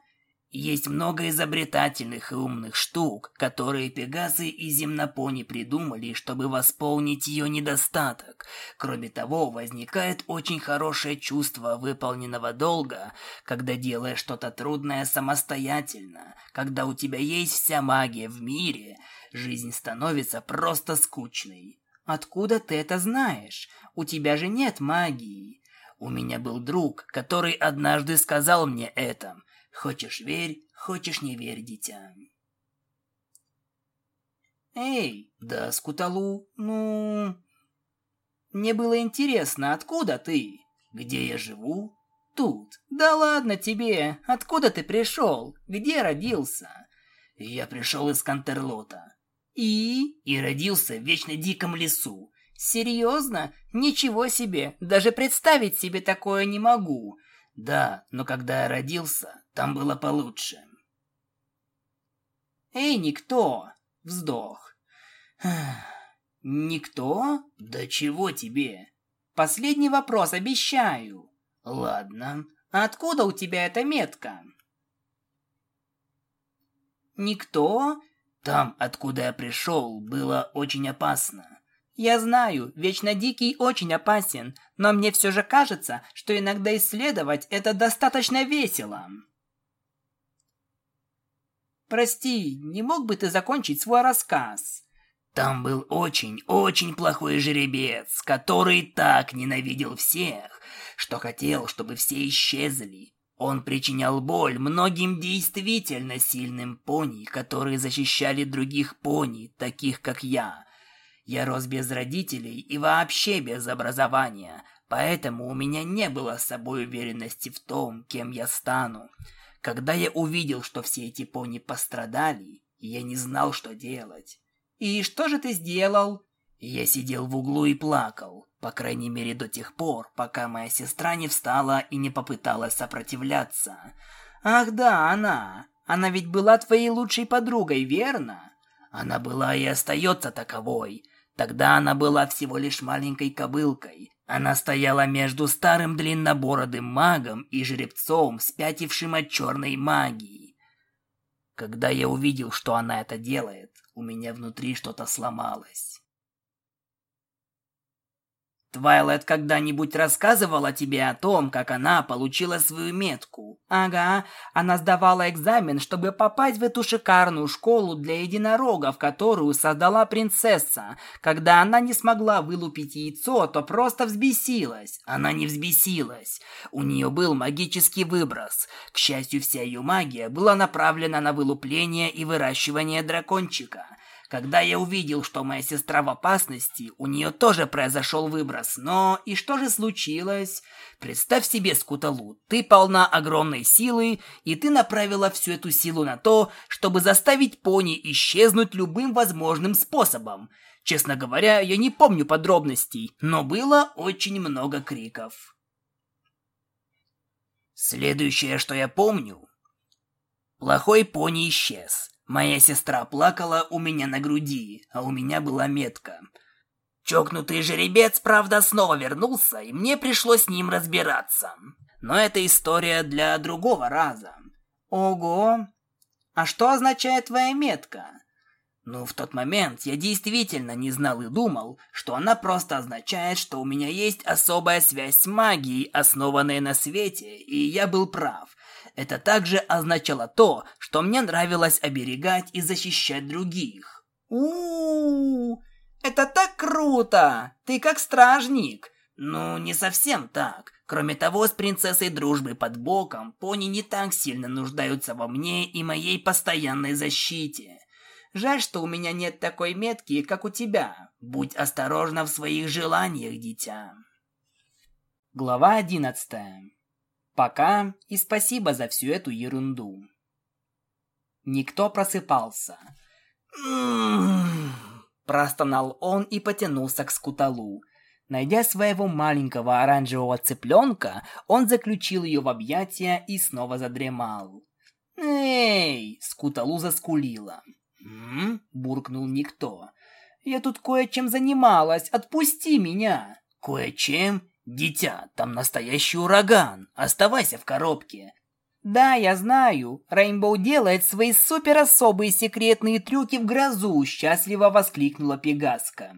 Есть много изобретательных и умных штук, которые Пегасы и Земнопони придумали, чтобы восполнить ее недостаток. Кроме того, возникает очень хорошее чувство выполненного долга, когда делаешь что-то трудное самостоятельно. Когда у тебя есть вся магия в мире, жизнь становится просто скучной. Откуда ты это знаешь? У тебя же нет магии. У меня был друг, который однажды сказал мне это – Хочешь верь, хочешь не верь, дитя. Эй, да, Скуталу, ну... Мне было интересно, откуда ты? Где я живу? Тут. Да ладно тебе, откуда ты пришел? Где родился? Я пришел из Кантерлота. И? И родился в вечно диком лесу. Серьезно? Ничего себе, даже представить себе такое не могу. Да, но когда я родился, там было получше. Эй, никто! Вздох. Никто? Да чего тебе? Последний вопрос, обещаю. Ладно. Откуда у тебя эта метка? Никто? Там, откуда я пришел, было очень опасно. Я знаю, Вечно Дикий очень опасен, но мне все же кажется, что иногда исследовать это достаточно весело. Прости, не мог бы ты закончить свой рассказ? Там был очень-очень плохой жеребец, который так ненавидел всех, что хотел, чтобы все исчезли. Он причинял боль многим действительно сильным пони, которые защищали других пони, таких как я. Я рос без родителей и вообще без образования, поэтому у меня не было с собой уверенности в том, кем я стану. Когда я увидел, что все эти пони пострадали, я не знал, что делать. «И что же ты сделал?» Я сидел в углу и плакал, по крайней мере до тех пор, пока моя сестра не встала и не попыталась сопротивляться. «Ах да, она! Она ведь была твоей лучшей подругой, верно?» Она была и остается таковой. Тогда она была всего лишь маленькой кобылкой. Она стояла между старым длиннобородым магом и жеребцом, спятившим от черной магии. Когда я увидел, что она это делает, у меня внутри что-то сломалось. Твайлет когда-нибудь рассказывала тебе о том, как она получила свою метку? Ага, она сдавала экзамен, чтобы попасть в эту шикарную школу для единорогов, которую создала принцесса. Когда она не смогла вылупить яйцо, то просто взбесилась. Она не взбесилась. У нее был магический выброс. К счастью, вся ее магия была направлена на вылупление и выращивание дракончика. Когда я увидел, что моя сестра в опасности, у нее тоже произошел выброс. Но и что же случилось? Представь себе, Скуталу, ты полна огромной силы, и ты направила всю эту силу на то, чтобы заставить пони исчезнуть любым возможным способом. Честно говоря, я не помню подробностей, но было очень много криков. Следующее, что я помню... Плохой пони исчез. Моя сестра плакала у меня на груди, а у меня была метка. Чокнутый жеребец, правда, снова вернулся, и мне пришлось с ним разбираться. Но это история для другого раза. Ого! А что означает твоя метка? Ну, в тот момент я действительно не знал и думал, что она просто означает, что у меня есть особая связь с магией, основанная на свете, и я был прав. Это также означало то, что мне нравилось оберегать и защищать других. у у, -у Это так круто! Ты как стражник!» «Ну, не совсем так. Кроме того, с принцессой дружбы под боком, пони не так сильно нуждаются во мне и моей постоянной защите. Жаль, что у меня нет такой метки, как у тебя. Будь осторожна в своих желаниях, дитя». Глава одиннадцатая Пока и спасибо за всю эту ерунду. Никто просыпался. Простонал он и потянулся к скуталу. Найдя своего маленького оранжевого цыпленка, он заключил ее в объятия и снова задремал. «Эй!» — скуталу заскулила. «М?» — буркнул никто. «Я тут кое-чем занималась, отпусти меня!» «Кое-чем? «Дитя, там настоящий ураган! Оставайся в коробке!» «Да, я знаю. Рейнбоу делает свои супер-особые секретные трюки в грозу!» Счастливо воскликнула Пегаска.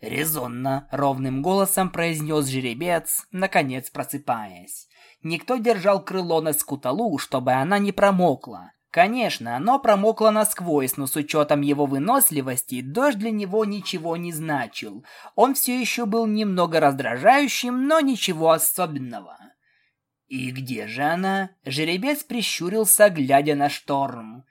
Резонно, ровным голосом произнес жеребец, наконец просыпаясь. Никто держал крыло на скуталу, чтобы она не промокла. Конечно, оно промокло насквозь, но с учетом его выносливости дождь для него ничего не значил. Он все еще был немного раздражающим, но ничего особенного. «И где же она?» Жеребец прищурился, глядя на шторм.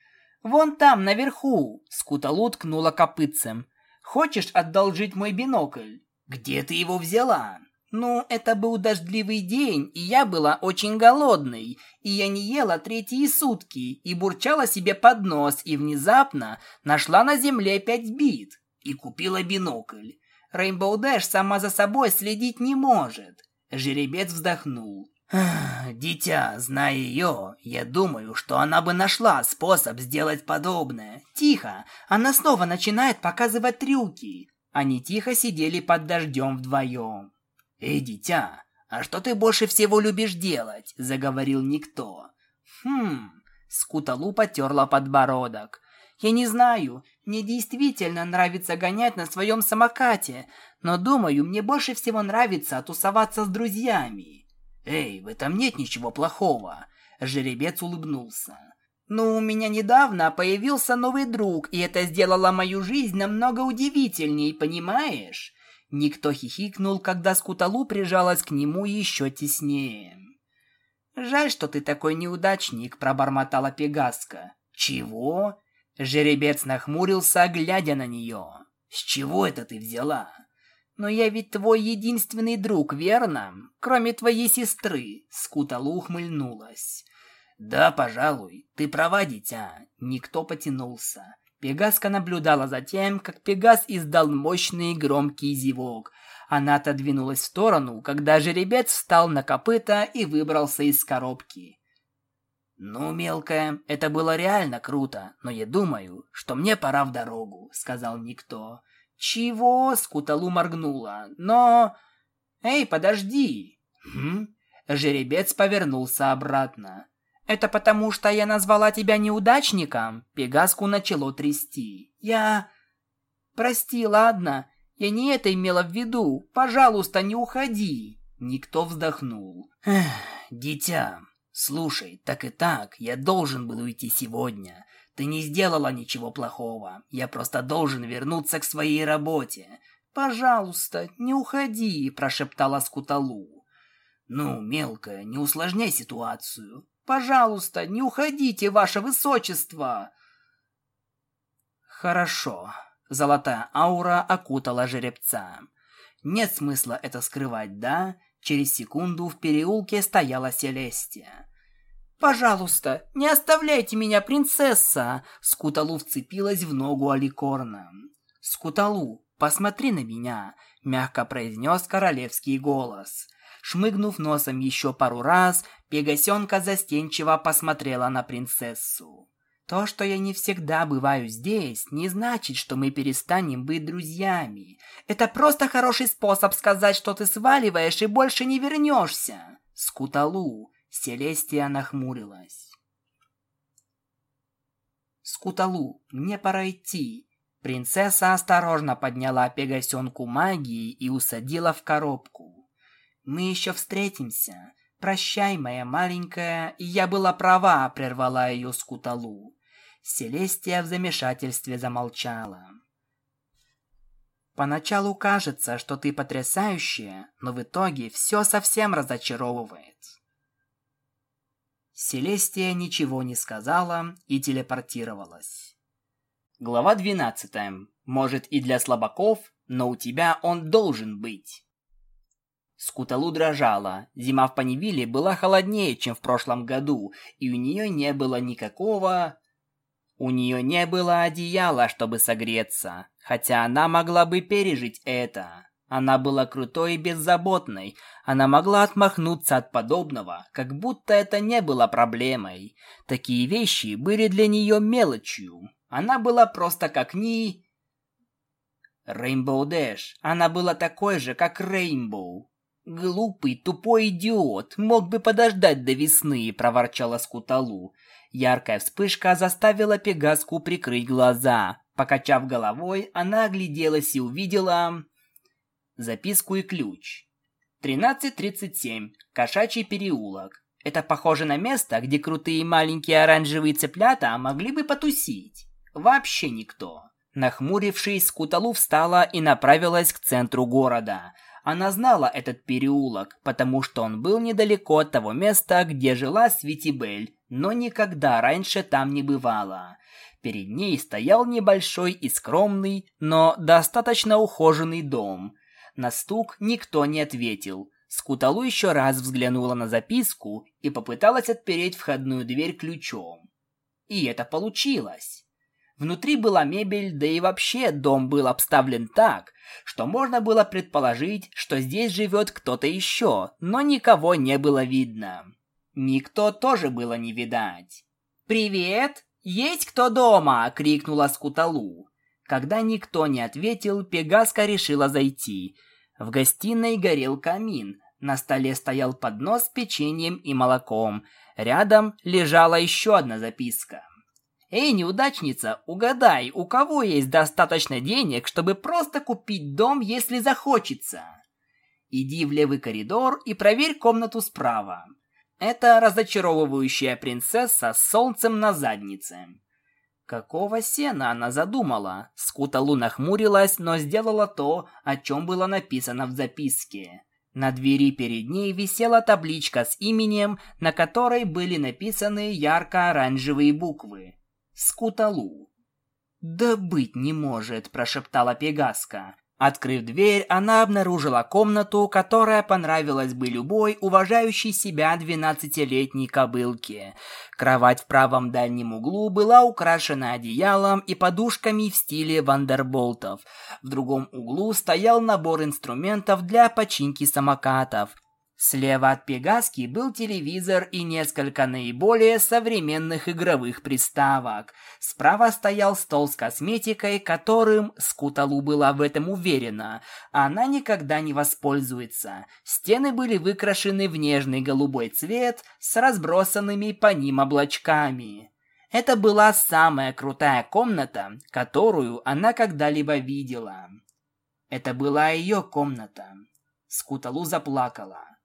«Вон там, наверху!» Скуталу ткнула копытцем. «Хочешь одолжить мой бинокль?» «Где ты его взяла?» Ну, это был дождливый день, и я была очень голодной, и я не ела третьи сутки, и бурчала себе под нос, и внезапно нашла на земле пять бит и купила бинокль. Рейнбоу Дэш сама за собой следить не может. Жеребец вздохнул. «Дитя, зная ее, я думаю, что она бы нашла способ сделать подобное. Тихо, она снова начинает показывать трюки». Они тихо сидели под дождем вдвоем. «Эй, дитя, а что ты больше всего любишь делать?» – заговорил никто. «Хм...» – Скуталу потерла подбородок. «Я не знаю, мне действительно нравится гонять на своем самокате, но думаю, мне больше всего нравится тусоваться с друзьями». «Эй, в этом нет ничего плохого», – жеребец улыбнулся. «Ну, у меня недавно появился новый друг, и это сделало мою жизнь намного удивительней, понимаешь? Никто хихикнул, когда Скуталу прижалась к нему еще теснее. «Жаль, что ты такой неудачник», — пробормотала Пегаска. «Чего?» Жеребец нахмурился, глядя на нее. «С чего это ты взяла?» «Но я ведь твой единственный друг, верно? Кроме твоей сестры», — Скуталу ухмыльнулась. «Да, пожалуй, ты права, дитя». Никто потянулся. Пегаска наблюдала за тем, как Пегас издал мощный громкий зевок. Она отодвинулась в сторону, когда жеребец встал на копыта и выбрался из коробки. «Ну, мелкая, это было реально круто, но я думаю, что мне пора в дорогу», — сказал никто. «Чего?» — Скуталу моргнула. «Но...» «Эй, подожди!» «Хм?» Жеребец повернулся обратно. «Это потому, что я назвала тебя неудачником?» Пегаску начало трясти. «Я...» «Прости, ладно. Я не это имела в виду. Пожалуйста, не уходи. Никто вздохнул. Дитя, слушай, так и так, я должен был уйти сегодня. Ты не сделала ничего плохого. Я просто должен вернуться к своей работе. Пожалуйста, не уходи, прошептала Скуталу. Ну, мелкая, не усложняй ситуацию. Пожалуйста, не уходите, ваше высочество. Хорошо. Золотая аура окутала жеребца. Нет смысла это скрывать, да? Через секунду в переулке стояла Селестия. «Пожалуйста, не оставляйте меня, принцесса!» Скуталу вцепилась в ногу Аликорна. «Скуталу, посмотри на меня!» Мягко произнес королевский голос. Шмыгнув носом еще пару раз, Пегасенка застенчиво посмотрела на принцессу. То, что я не всегда бываю здесь, не значит, что мы перестанем быть друзьями. Это просто хороший способ сказать, что ты сваливаешь и больше не вернешься. Скуталу. Селестия нахмурилась. Скуталу, мне пора идти. Принцесса осторожно подняла пегасенку магии и усадила в коробку. Мы еще встретимся. Прощай, моя маленькая, я была права, прервала ее Скуталу. Селестия в замешательстве замолчала. Поначалу кажется, что ты потрясающая, но в итоге все совсем разочаровывает. Селестия ничего не сказала и телепортировалась. Глава 12. Может и для слабаков, но у тебя он должен быть. Скуталу дрожала. Зима в Панивиле была холоднее, чем в прошлом году, и у нее не было никакого... У нее не было одеяла, чтобы согреться, хотя она могла бы пережить это. Она была крутой и беззаботной, она могла отмахнуться от подобного, как будто это не было проблемой. Такие вещи были для нее мелочью. Она была просто как ни... Рейнбоу Дэш. Она была такой же, как Рейнбоу. Глупый, тупой идиот, мог бы подождать до весны, проворчала Скуталу. Яркая вспышка заставила Пегаску прикрыть глаза. Покачав головой, она огляделась и увидела... Записку и ключ. 13.37. Кошачий переулок. Это похоже на место, где крутые маленькие оранжевые цыплята могли бы потусить. Вообще никто. Нахмурившись, Куталу встала и направилась к центру города. Она знала этот переулок, потому что он был недалеко от того места, где жила Светибель, но никогда раньше там не бывала. Перед ней стоял небольшой и скромный, но достаточно ухоженный дом. На стук никто не ответил. Скуталу еще раз взглянула на записку и попыталась отпереть входную дверь ключом. И это получилось. Внутри была мебель, да и вообще дом был обставлен так, что можно было предположить, что здесь живет кто-то еще, но никого не было видно. Никто тоже было не видать. «Привет! Есть кто дома?» — крикнула Скуталу. Когда никто не ответил, Пегаска решила зайти. В гостиной горел камин. На столе стоял поднос с печеньем и молоком. Рядом лежала еще одна записка. «Эй, неудачница, угадай, у кого есть достаточно денег, чтобы просто купить дом, если захочется?» Иди в левый коридор и проверь комнату справа. Это разочаровывающая принцесса с солнцем на заднице. Какого сена она задумала? Скуталу нахмурилась, но сделала то, о чем было написано в записке. На двери перед ней висела табличка с именем, на которой были написаны ярко-оранжевые буквы. Скуталу. «Да быть не может», – прошептала Пегаска. Открыв дверь, она обнаружила комнату, которая понравилась бы любой уважающей себя двенадцатилетней кобылке. Кровать в правом дальнем углу была украшена одеялом и подушками в стиле вандерболтов. В другом углу стоял набор инструментов для починки самокатов – Слева от Пегаски был телевизор и несколько наиболее современных игровых приставок. Справа стоял стол с косметикой, которым Скуталу была в этом уверена. Она никогда не воспользуется. Стены были выкрашены в нежный голубой цвет с разбросанными по ним облачками. Это была самая крутая комната, которую она когда-либо видела. Это была ее комната. Скуталу заплакала.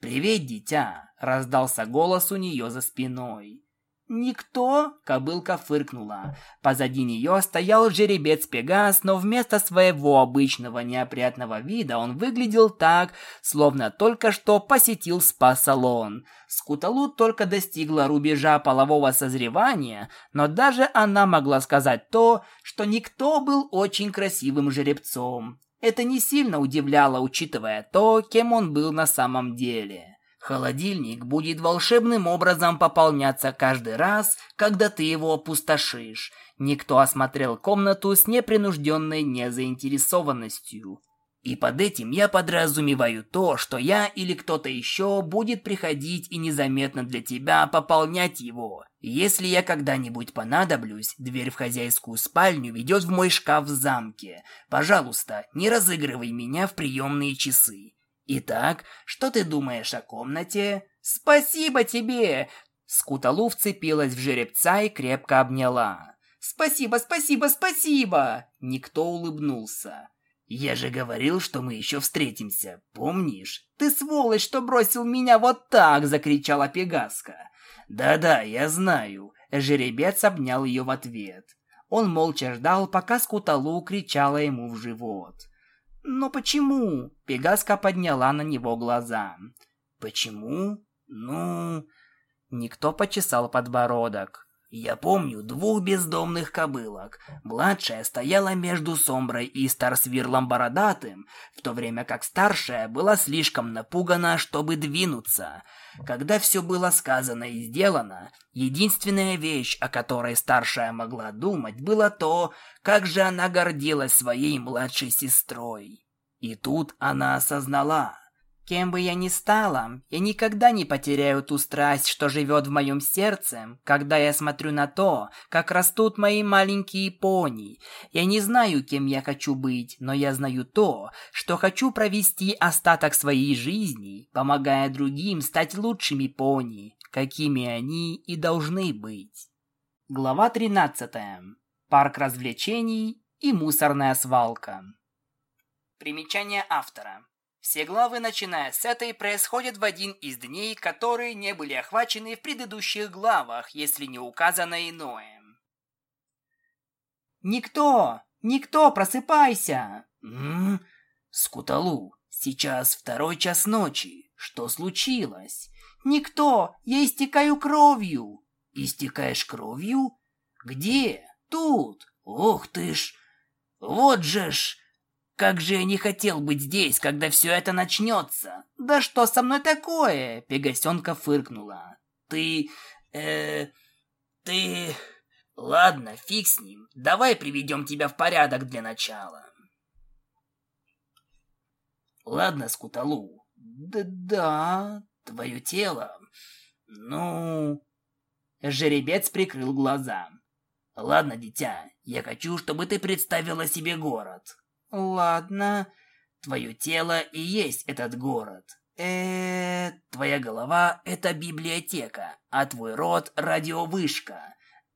«Привет, дитя!» — раздался голос у нее за спиной. «Никто?» — кобылка фыркнула. Позади нее стоял жеребец Пегас, но вместо своего обычного неопрятного вида он выглядел так, словно только что посетил спа-салон. Скуталу только достигла рубежа полового созревания, но даже она могла сказать то, что никто был очень красивым жеребцом. Это не сильно удивляло, учитывая то, кем он был на самом деле. Холодильник будет волшебным образом пополняться каждый раз, когда ты его опустошишь. Никто осмотрел комнату с непринужденной незаинтересованностью. И под этим я подразумеваю то, что я или кто-то еще будет приходить и незаметно для тебя пополнять его. Если я когда-нибудь понадоблюсь, дверь в хозяйскую спальню ведет в мой шкаф в замке. Пожалуйста, не разыгрывай меня в приемные часы. Итак, что ты думаешь о комнате? Спасибо тебе! Скуталу вцепилась в жеребца и крепко обняла. Спасибо, спасибо, спасибо! Никто улыбнулся. Я же говорил, что мы еще встретимся, помнишь? Ты сволочь, что бросил меня вот так, закричала Пегаска. Да-да, я знаю. Жеребец обнял ее в ответ. Он молча ждал, пока Скуталу кричала ему в живот. «Но почему?» Пегаска подняла на него глаза. «Почему? Ну...» Никто почесал подбородок. «Я помню двух бездомных кобылок. Младшая стояла между Сомброй и Старсвирлом Бородатым, в то время как старшая была слишком напугана, чтобы двинуться. Когда все было сказано и сделано, единственная вещь, о которой старшая могла думать, было то, как же она гордилась своей младшей сестрой. И тут она осознала, Кем бы я ни стала, я никогда не потеряю ту страсть, что живет в моем сердце, когда я смотрю на то, как растут мои маленькие пони. Я не знаю, кем я хочу быть, но я знаю то, что хочу провести остаток своей жизни, помогая другим стать лучшими пони, какими они и должны быть. Глава 13. Парк развлечений и мусорная свалка. Примечание автора. Все главы, начиная с этой, происходят в один из дней, которые не были охвачены в предыдущих главах, если не указано иное. «Никто! Никто! Просыпайся!» «М «Скуталу, сейчас второй час ночи. Что случилось?» «Никто! Я истекаю кровью!» «Истекаешь кровью? Где? Тут! Ох ты ж! Вот же ж!» Как же я не хотел быть здесь, когда все это начнется. Да что со мной такое? Пегасенка фыркнула. Ты... э... ты... Ладно, фиг с ним. Давай приведем тебя в порядок для начала. Ладно, Скуталу. Да-да, твое тело. Ну... Жеребец прикрыл глаза. Ладно, дитя, я хочу, чтобы ты представила себе город. Ладно. Твое тело и есть этот город. Э, твоя голова это библиотека, а твой рот радиовышка.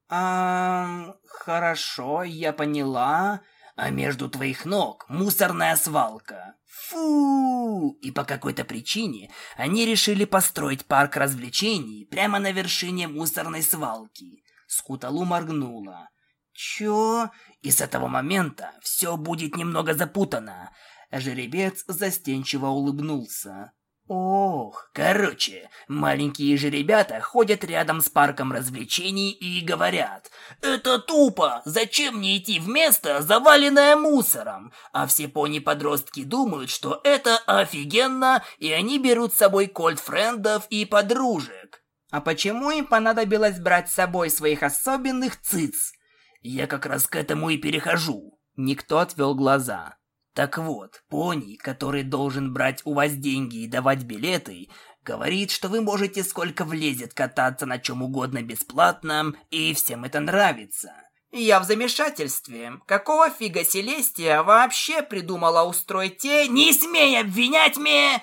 А, хорошо, я поняла. А между твоих ног мусорная свалка. Фу! И по какой-то причине они решили построить парк развлечений прямо на вершине мусорной свалки. Скуталу моргнула. Чё? И с этого момента все будет немного запутано. Жеребец застенчиво улыбнулся. Ох, короче, маленькие же ребята ходят рядом с парком развлечений и говорят «Это тупо! Зачем мне идти в место, заваленное мусором?» А все пони-подростки думают, что это офигенно, и они берут с собой кольт-френдов и подружек. А почему им понадобилось брать с собой своих особенных циц? Я как раз к этому и перехожу. Никто отвел глаза. Так вот, пони, который должен брать у вас деньги и давать билеты, говорит, что вы можете сколько влезет кататься на чем угодно бесплатно, и всем это нравится. Я в замешательстве. Какого фига Селестия вообще придумала устроить те... Не смей обвинять меня!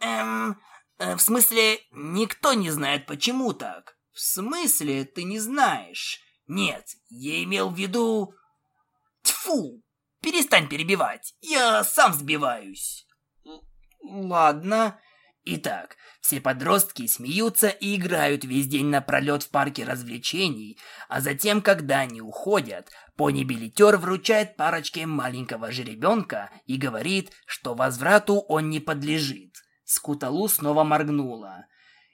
Эм... Э, в смысле, никто не знает, почему так. В смысле, ты не знаешь? Нет, я имел в виду... Тьфу! перестань перебивать. Я сам сбиваюсь. Ладно. Итак, все подростки смеются и играют весь день напролет в парке развлечений, а затем, когда они уходят, пони-билетер вручает парочке маленького жеребенка и говорит, что возврату он не подлежит. Скуталу снова моргнула.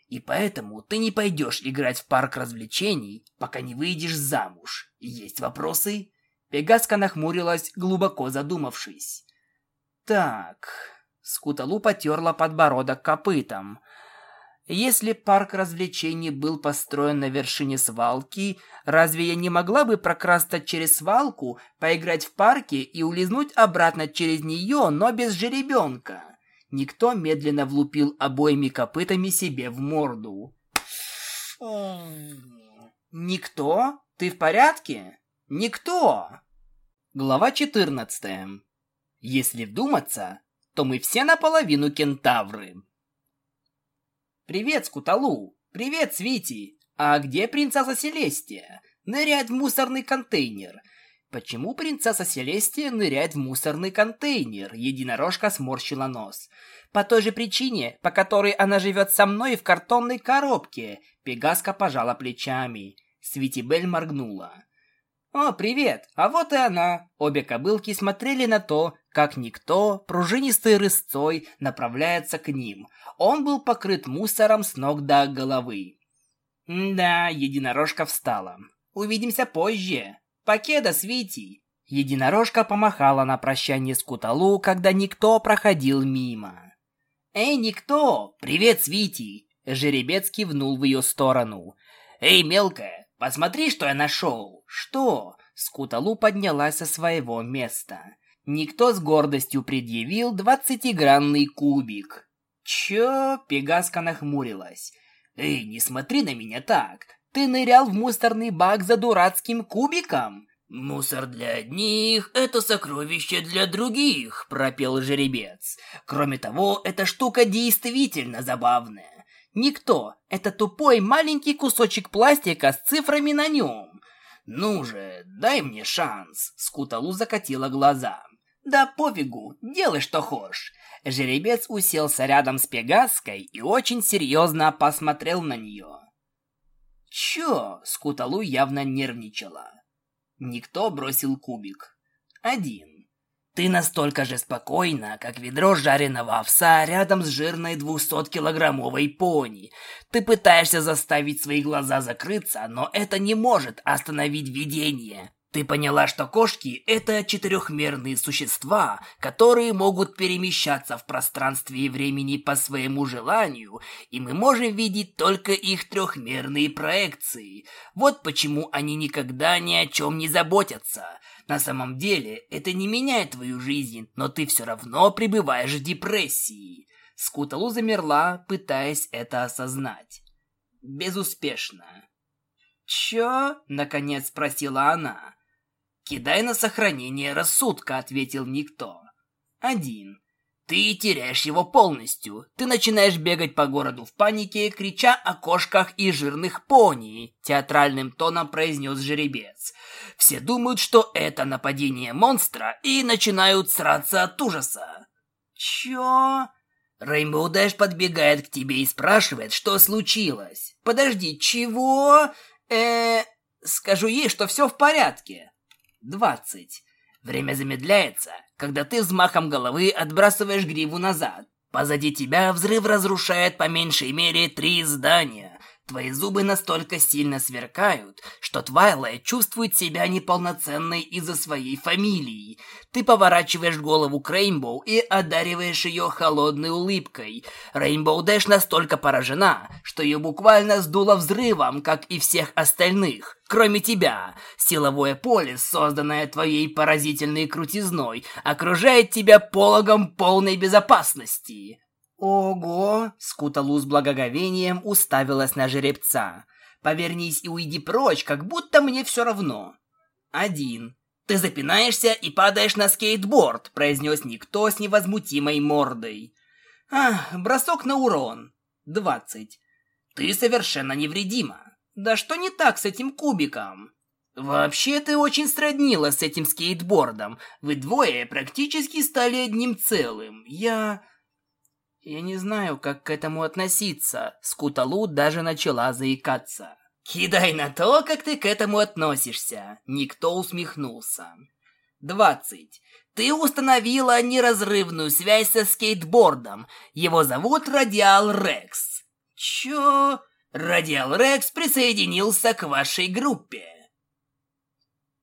И поэтому ты не пойдешь играть в парк развлечений, пока не выйдешь замуж. Есть вопросы? Пегаска нахмурилась, глубоко задумавшись. Так, Скуталу потерла подбородок копытом. Если парк развлечений был построен на вершине свалки, разве я не могла бы прокрасться через свалку, поиграть в парке и улизнуть обратно через нее, но без жеребенка? Никто медленно влупил обоими копытами себе в морду. «Никто? Ты в порядке?» «Никто!» Глава 14. Если вдуматься, то мы все наполовину кентавры. «Привет, Скуталу! Привет, Свити! А где принцесса Селестия? Ныряет в мусорный контейнер!» Почему принцесса Селестия ныряет в мусорный контейнер? Единорожка сморщила нос. По той же причине, по которой она живет со мной в картонной коробке. Пегаска пожала плечами. Свитибель моргнула. «О, привет! А вот и она!» Обе кобылки смотрели на то, как никто, пружинистой рысцой, направляется к ним. Он был покрыт мусором с ног до головы. «Да, единорожка встала. Увидимся позже. Покеда, Свити!» Единорожка помахала на прощание Скуталу, когда никто проходил мимо. «Эй, никто! Привет, Свити!» Жеребец кивнул в ее сторону. «Эй, мелкая, посмотри, что я нашел!» «Что?» Скуталу поднялась со своего места. Никто с гордостью предъявил двадцатигранный кубик. «Чё?» Пегаска нахмурилась. «Эй, не смотри на меня так! Ты нырял в мусорный бак за дурацким кубиком?» «Мусор для одних — это сокровище для других», — пропел жеребец. «Кроме того, эта штука действительно забавная. Никто — это тупой маленький кусочек пластика с цифрами на нем. «Ну же, дай мне шанс!» Скуталу закатила глаза. «Да пофигу, делай что хочешь!» Жеребец уселся рядом с Пегаской и очень серьезно посмотрел на нее. «Чё?» Скуталу явно нервничала. Никто бросил кубик. Один. Ты настолько же спокойна, как ведро жареного овса рядом с жирной 200-килограммовой пони. Ты пытаешься заставить свои глаза закрыться, но это не может остановить видение. Ты поняла, что кошки – это четырехмерные существа, которые могут перемещаться в пространстве и времени по своему желанию, и мы можем видеть только их трехмерные проекции. Вот почему они никогда ни о чем не заботятся. На самом деле, это не меняет твою жизнь, но ты все равно пребываешь в депрессии. Скуталу замерла, пытаясь это осознать. Безуспешно. «Чё?» — наконец спросила она. «Кидай на сохранение рассудка», — ответил никто. «Один. Ты теряешь его полностью. Ты начинаешь бегать по городу в панике, крича о кошках и жирных пони, театральным тоном произнес жеребец. Все думают, что это нападение монстра и начинают сраться от ужаса. Чё? Рейнбоу Дэш подбегает к тебе и спрашивает, что случилось. Подожди, чего? Э, скажу ей, что все в порядке. Двадцать. Время замедляется, когда ты взмахом головы отбрасываешь гриву назад. Позади тебя взрыв разрушает по меньшей мере три здания. Твои зубы настолько сильно сверкают, что Твайлайт чувствует себя неполноценной из-за своей фамилии. Ты поворачиваешь голову к Рейнбоу и одариваешь ее холодной улыбкой. Рейнбоу Дэш настолько поражена, что ее буквально сдуло взрывом, как и всех остальных. Кроме тебя, силовое поле, созданное твоей поразительной крутизной, окружает тебя пологом полной безопасности. «Ого!» — Скуталу с благоговением уставилась на жеребца. «Повернись и уйди прочь, как будто мне все равно». «Один». «Ты запинаешься и падаешь на скейтборд», — произнес никто с невозмутимой мордой. «Ах, бросок на урон». «Двадцать». «Ты совершенно невредима». «Да что не так с этим кубиком?» Вообще ты очень сроднила с этим скейтбордом. Вы двое практически стали одним целым. Я... Я не знаю, как к этому относиться. Скуталу даже начала заикаться. Кидай на то, как ты к этому относишься. Никто усмехнулся. 20. Ты установила неразрывную связь со скейтбордом. Его зовут Радиал Рекс. Чё? Радиал Рекс присоединился к вашей группе.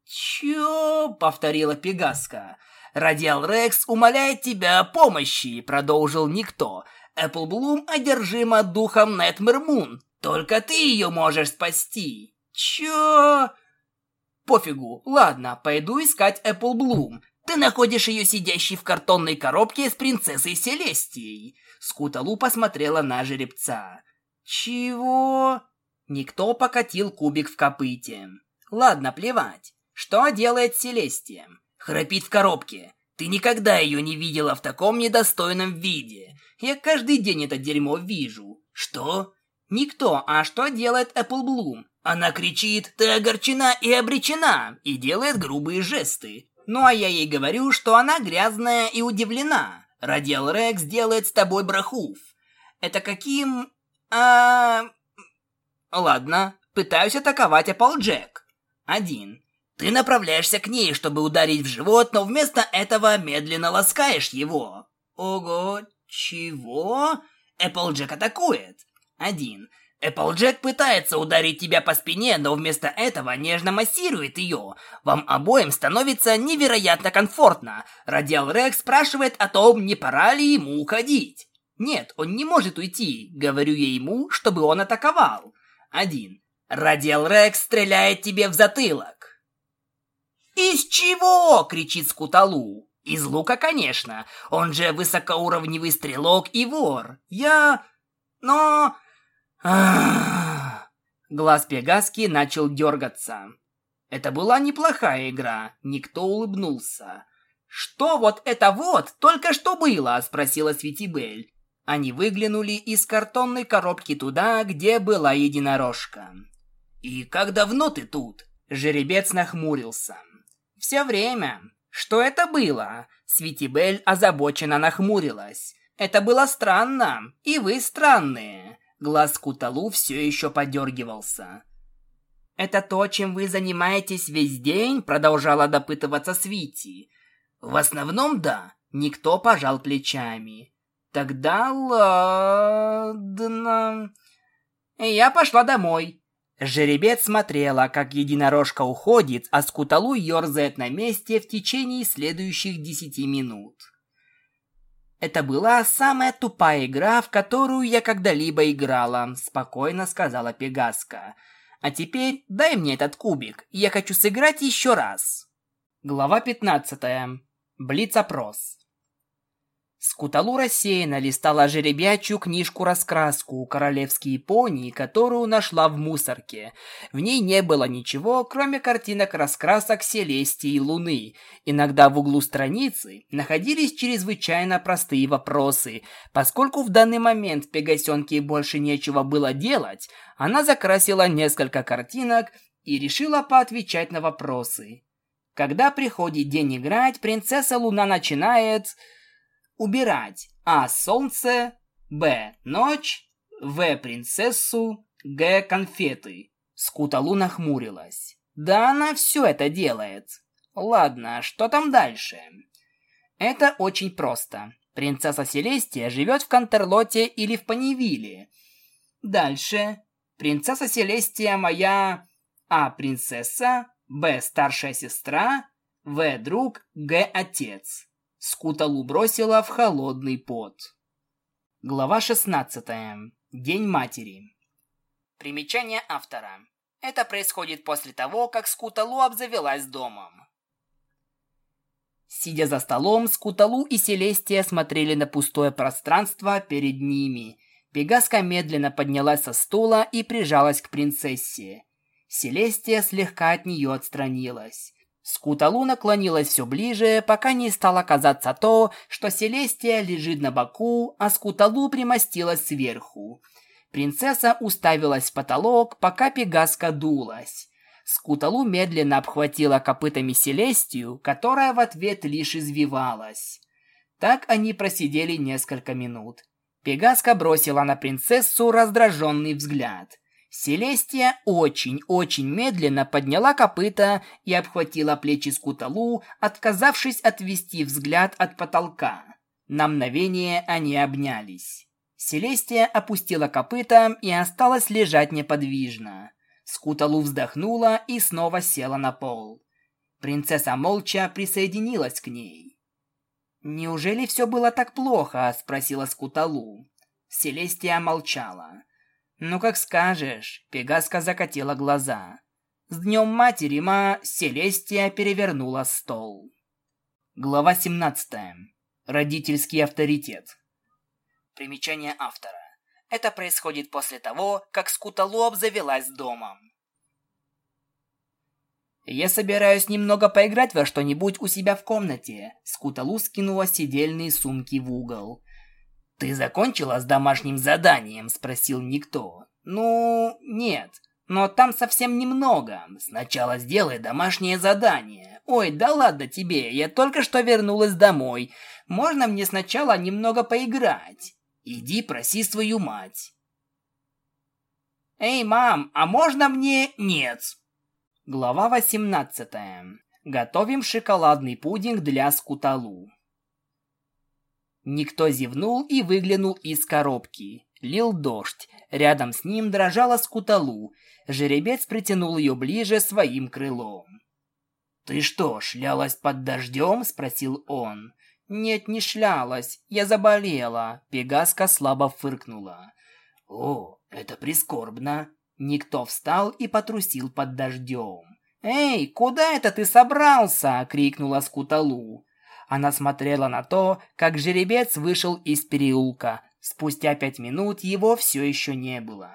«Чё?» — повторила Пегаска. «Радиал Рекс умоляет тебя о помощи», — продолжил никто. «Эппл Блум одержима духом Нетмер Мун. Только ты ее можешь спасти». «Чё?» «Пофигу. Ладно, пойду искать Эппл Блум. Ты находишь ее сидящей в картонной коробке с принцессой Селестией». Скуталу посмотрела на жеребца. «Чего?» Никто покатил кубик в копыте. «Ладно, плевать. Что делает Селестия? Храпит в коробке. Ты никогда ее не видела в таком недостойном виде. Я каждый день это дерьмо вижу. Что? Никто. А что делает Apple Bloom? Она кричит «Ты огорчена и обречена!» и делает грубые жесты. Ну а я ей говорю, что она грязная и удивлена. Радиал Рекс делает с тобой брахув. Это каким... А... Ладно, пытаюсь атаковать Applejack. Один. Ты направляешься к ней, чтобы ударить в живот, но вместо этого медленно ласкаешь его. Ого, чего? Эпплджек атакует. Один. Эпплджек пытается ударить тебя по спине, но вместо этого нежно массирует ее. Вам обоим становится невероятно комфортно. Радиал Рекс спрашивает о том, не пора ли ему уходить. Нет, он не может уйти. Говорю я ему, чтобы он атаковал. Один. Радиал Рекс стреляет тебе в затылок. «Из чего?» — кричит Скуталу. «Из лука, конечно. Он же высокоуровневый стрелок и вор. Я... но...» Глаз Пегаски начал дергаться. Это была неплохая игра. Никто улыбнулся. «Что вот это вот только что было?» — спросила Светибель. Они выглянули из картонной коробки туда, где была единорожка. «И как давно ты тут?» Жеребец нахмурился. Все время. Что это было? Светибель озабоченно нахмурилась. Это было странно, и вы странные. Глаз Куталу все еще подергивался. «Это то, чем вы занимаетесь весь день?» Продолжала допытываться Свити. «В основном, да». Никто пожал плечами. «Тогда ладно...» «Я пошла домой. Жеребец смотрела, как единорожка уходит, а скуталу ерзает на месте в течение следующих десяти минут. «Это была самая тупая игра, в которую я когда-либо играла», — спокойно сказала Пегаска. «А теперь дай мне этот кубик, я хочу сыграть еще раз». Глава пятнадцатая. Блиц-опрос. Скуталу рассеянно листала жеребячую книжку-раскраску «Королевские пони», которую нашла в мусорке. В ней не было ничего, кроме картинок-раскрасок Селестии и Луны. Иногда в углу страницы находились чрезвычайно простые вопросы. Поскольку в данный момент Пегасенке больше нечего было делать, она закрасила несколько картинок и решила поотвечать на вопросы. Когда приходит день играть, принцесса Луна начинает убирать А. Солнце, Б. Ночь, В. Принцессу, Г. Конфеты. Скуталу нахмурилась. Да она все это делает. Ладно, что там дальше? Это очень просто. Принцесса Селестия живет в Кантерлоте или в Панивиле. Дальше. Принцесса Селестия моя... А. Принцесса. Б. Старшая сестра. В. Друг. Г. Отец. Скуталу бросила в холодный пот. Глава 16. День матери. Примечание автора. Это происходит после того, как Скуталу обзавелась домом. Сидя за столом, Скуталу и Селестия смотрели на пустое пространство перед ними. Пегаска медленно поднялась со стула и прижалась к принцессе. Селестия слегка от нее отстранилась. Скуталу наклонилась все ближе, пока не стало казаться то, что Селестия лежит на боку, а Скуталу примостилась сверху. Принцесса уставилась в потолок, пока Пегаска дулась. Скуталу медленно обхватила копытами Селестию, которая в ответ лишь извивалась. Так они просидели несколько минут. Пегаска бросила на принцессу раздраженный взгляд. Селестия очень-очень медленно подняла копыта и обхватила плечи Скуталу, отказавшись отвести взгляд от потолка. На мгновение они обнялись. Селестия опустила копыта и осталась лежать неподвижно. Скуталу вздохнула и снова села на пол. Принцесса молча присоединилась к ней. «Неужели все было так плохо?» – спросила Скуталу. Селестия молчала. «Ну, как скажешь», – Пегаска закатила глаза. С днем матери Ма Селестия перевернула стол. Глава 17. Родительский авторитет. Примечание автора. Это происходит после того, как Скуталу обзавелась домом. «Я собираюсь немного поиграть во что-нибудь у себя в комнате», Скуталу скинула сидельные сумки в угол. «Ты закончила с домашним заданием?» – спросил никто. «Ну, нет. Но там совсем немного. Сначала сделай домашнее задание. Ой, да ладно тебе, я только что вернулась домой. Можно мне сначала немного поиграть? Иди проси свою мать. Эй, мам, а можно мне... Нет. Глава 18. Готовим шоколадный пудинг для скуталу. Никто зевнул и выглянул из коробки. Лил дождь. Рядом с ним дрожала скуталу. Жеребец притянул ее ближе своим крылом. «Ты что, шлялась под дождем?» – спросил он. «Нет, не шлялась. Я заболела». Пегаска слабо фыркнула. «О, это прискорбно». Никто встал и потрусил под дождем. «Эй, куда это ты собрался?» – крикнула Скуталу. Она смотрела на то, как жеребец вышел из переулка. Спустя пять минут его все еще не было.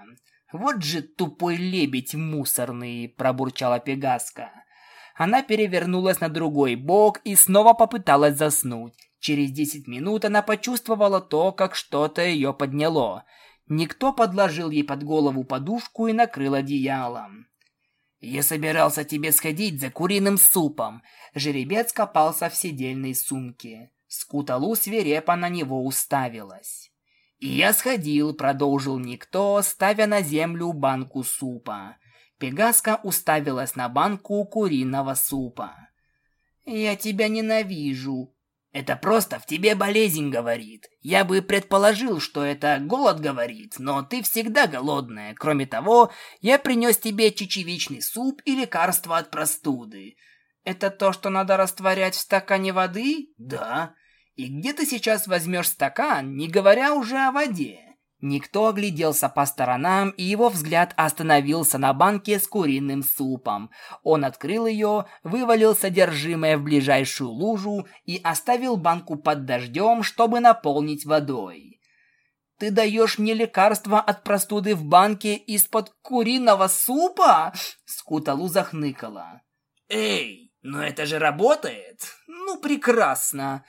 «Вот же тупой лебедь мусорный!» – пробурчала Пегаска. Она перевернулась на другой бок и снова попыталась заснуть. Через десять минут она почувствовала то, как что-то ее подняло. Никто подложил ей под голову подушку и накрыл одеялом. «Я собирался тебе сходить за куриным супом». Жеребец копался в сидельной сумке. Скуталу свирепо на него уставилась. «И я сходил», — продолжил никто, ставя на землю банку супа. Пегаска уставилась на банку куриного супа. «Я тебя ненавижу». «Это просто в тебе болезнь говорит. Я бы предположил, что это голод говорит, но ты всегда голодная. Кроме того, я принес тебе чечевичный суп и лекарство от простуды». «Это то, что надо растворять в стакане воды?» «Да». «И где ты сейчас возьмешь стакан, не говоря уже о воде?» Никто огляделся по сторонам, и его взгляд остановился на банке с куриным супом. Он открыл ее, вывалил содержимое в ближайшую лужу и оставил банку под дождем, чтобы наполнить водой. «Ты даешь мне лекарство от простуды в банке из-под куриного супа?» Скуталу захныкала. «Эй, но это же работает!» «Ну, прекрасно!»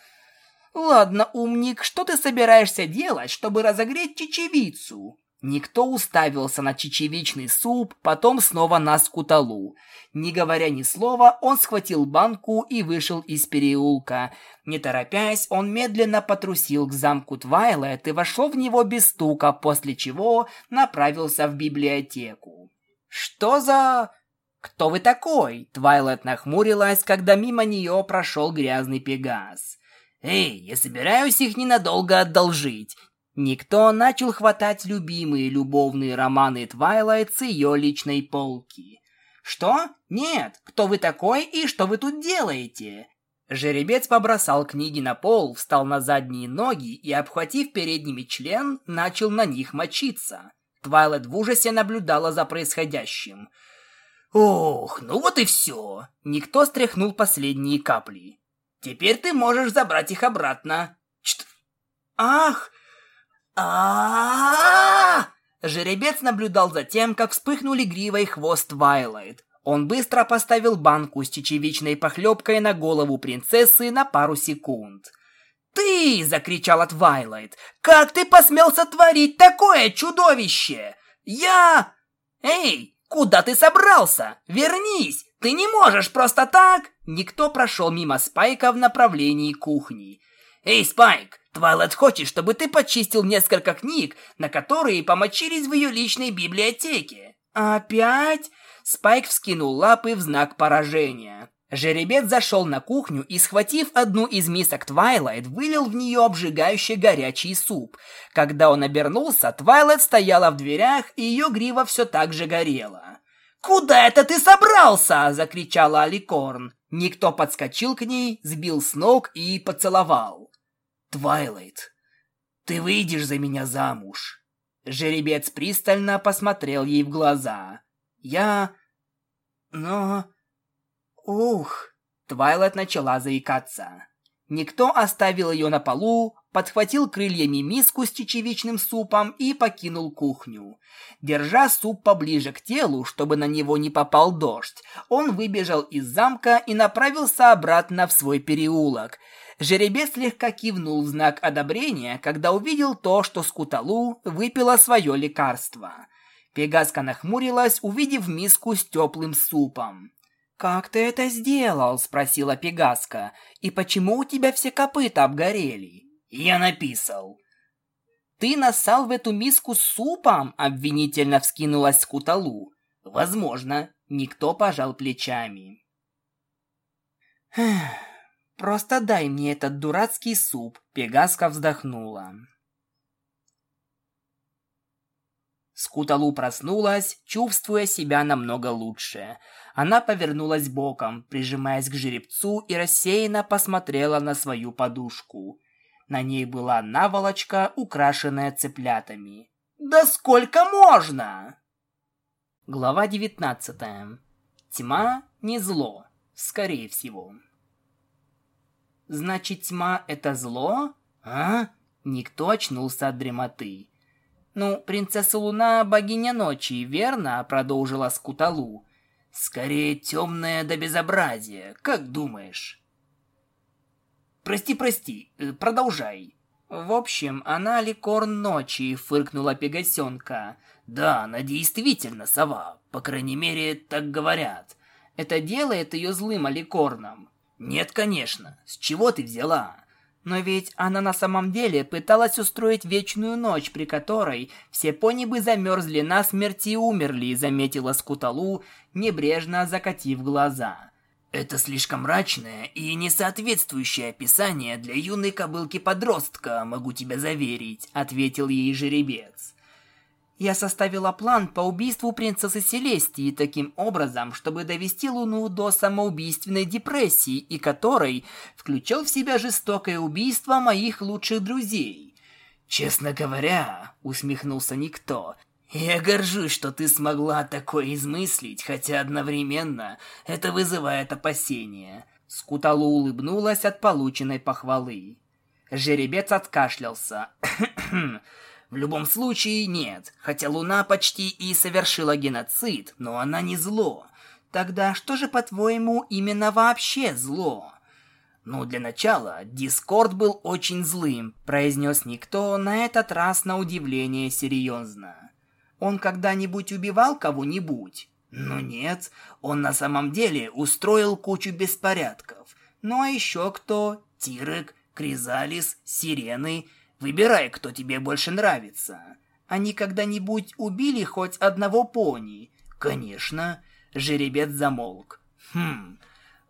«Ладно, умник, что ты собираешься делать, чтобы разогреть чечевицу?» Никто уставился на чечевичный суп, потом снова на скуталу. Не говоря ни слова, он схватил банку и вышел из переулка. Не торопясь, он медленно потрусил к замку Твайлет и вошел в него без стука, после чего направился в библиотеку. «Что за...» «Кто вы такой?» Твайлет нахмурилась, когда мимо нее прошел грязный пегас. «Эй, я собираюсь их ненадолго одолжить». Никто начал хватать любимые любовные романы Твайлайт с ее личной полки. «Что? Нет, кто вы такой и что вы тут делаете?» Жеребец побросал книги на пол, встал на задние ноги и, обхватив передними член, начал на них мочиться. Твайлет в ужасе наблюдала за происходящим. «Ох, ну вот и все!» Никто стряхнул последние капли. Теперь ты можешь забрать их обратно. Чт. Ах! а Жеребец наблюдал за тем, как вспыхнули грива и хвост Твайлайт. Он быстро поставил банку с чечевичной похлебкой на голову принцессы на пару секунд. «Ты!» — закричала Твайлайт. «Как ты посмел сотворить такое чудовище? Я...» «Эй, Куда ты собрался? Вернись! Ты не можешь просто так!» Никто прошел мимо Спайка в направлении кухни. «Эй, Спайк, Твайлайт хочет, чтобы ты почистил несколько книг, на которые помочились в ее личной библиотеке». «Опять?» Спайк вскинул лапы в знак поражения. Жеребец зашел на кухню и, схватив одну из мисок Твайлайт, вылил в нее обжигающий горячий суп. Когда он обернулся, Твайлайт стояла в дверях, и ее грива все так же горела. «Куда это ты собрался?» – закричала Аликорн. Никто подскочил к ней, сбил с ног и поцеловал. «Твайлайт, ты выйдешь за меня замуж?» Жеребец пристально посмотрел ей в глаза. «Я... но...» Ух! Твайлайт начала заикаться. Никто оставил ее на полу, подхватил крыльями миску с чечевичным супом и покинул кухню. Держа суп поближе к телу, чтобы на него не попал дождь, он выбежал из замка и направился обратно в свой переулок. Жеребец слегка кивнул в знак одобрения, когда увидел то, что Скуталу выпила свое лекарство. Пегаска нахмурилась, увидев миску с теплым супом. «Как ты это сделал?» – спросила Пегаска. «И почему у тебя все копыта обгорели?» «Я написал». «Ты насал в эту миску супом?» – обвинительно вскинулась Скуталу. «Возможно». Никто пожал плечами. «Просто дай мне этот дурацкий суп», – Пегаска вздохнула. Скуталу проснулась, чувствуя себя намного лучше. Она повернулась боком, прижимаясь к жеребцу и рассеянно посмотрела на свою подушку. На ней была наволочка, украшенная цыплятами. «Да сколько можно?» Глава девятнадцатая. Тьма не зло, скорее всего. Значит, тьма — это зло? А? Никто очнулся от дремоты. «Ну, принцесса Луна — богиня ночи, верно?» — продолжила Скуталу. «Скорее темное до безобразия, как думаешь?» «Прости, прости, э, продолжай». «В общем, она ликорн ночи», — фыркнула Пегасенка. «Да, она действительно сова, по крайней мере, так говорят. Это делает ее злым аликорном». «Нет, конечно. С чего ты взяла?» Но ведь она на самом деле пыталась устроить вечную ночь, при которой все пони бы замерзли насмерть и умерли, заметила Скуталу, небрежно закатив глаза. Это слишком мрачное и несоответствующее описание для юной кобылки-подростка, могу тебя заверить, ответил ей жеребец. Я составила план по убийству принцессы Селестии таким образом, чтобы довести Луну до самоубийственной депрессии, и который включал в себя жестокое убийство моих лучших друзей. Честно говоря, усмехнулся Никто, я горжусь, что ты смогла такое измыслить, хотя одновременно это вызывает опасения. Скуталу улыбнулась от полученной похвалы. Жеребец откашлялся. В любом случае, нет. Хотя Луна почти и совершила геноцид, но она не зло. Тогда что же, по-твоему, именно вообще зло? Ну, для начала, Дискорд был очень злым, произнес никто, на этот раз на удивление серьезно. Он когда-нибудь убивал кого-нибудь? Ну нет, он на самом деле устроил кучу беспорядков. Ну а еще кто? Тирек, Кризалис, Сирены – Выбирай, кто тебе больше нравится. Они когда-нибудь убили хоть одного пони? Конечно. Жеребец замолк. Хм,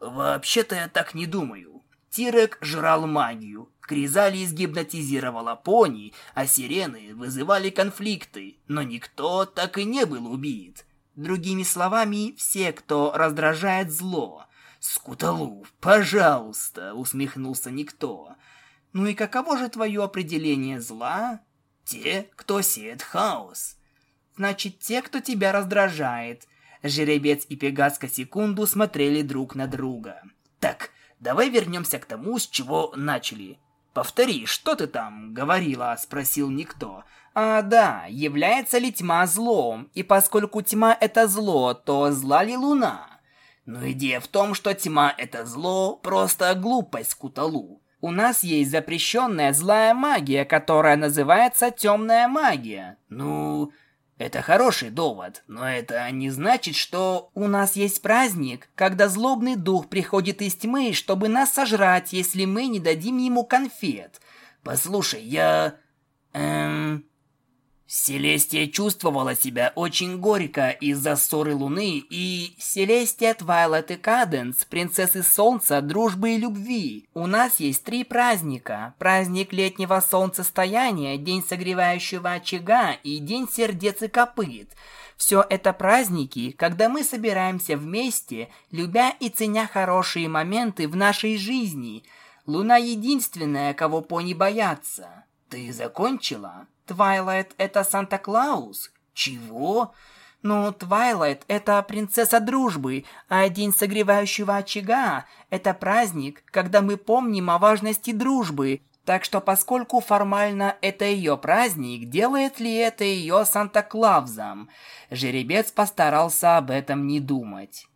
вообще-то я так не думаю. Тирек жрал магию, Кризалис гипнотизировала пони, а сирены вызывали конфликты, но никто так и не был убит. Другими словами, все, кто раздражает зло. «Скуталу, пожалуйста!» — усмехнулся никто. Ну и каково же твое определение зла? Те, кто сеет хаос. Значит, те, кто тебя раздражает. Жеребец и Пегаска секунду смотрели друг на друга. Так, давай вернемся к тому, с чего начали. Повтори, что ты там говорила, спросил никто. А, да, является ли тьма злом? И поскольку тьма это зло, то зла ли луна? Но идея в том, что тьма это зло, просто глупость Куталу. У нас есть запрещенная злая магия, которая называется темная магия. Ну, Это хороший довод, но это не значит, что у нас есть праздник, когда злобный дух приходит из тьмы, чтобы нас сожрать, если мы не дадим ему конфет. Послушай, я... Эм... Селестия чувствовала себя очень горько из-за ссоры Луны, и Селестия, Твайлет и Каденс, принцессы Солнца, дружбы и любви. У нас есть три праздника. Праздник летнего солнцестояния, день согревающего очага и день сердец и копыт. Все это праздники, когда мы собираемся вместе, любя и ценя хорошие моменты в нашей жизни. Луна единственная, кого пони боятся. Ты закончила? Твайлайт — это Санта-Клаус? Чего? Ну, Твайлайт — это принцесса дружбы, а День согревающего очага — это праздник, когда мы помним о важности дружбы. Так что поскольку формально это ее праздник, делает ли это ее Санта-Клаусом? Жеребец постарался об этом не думать.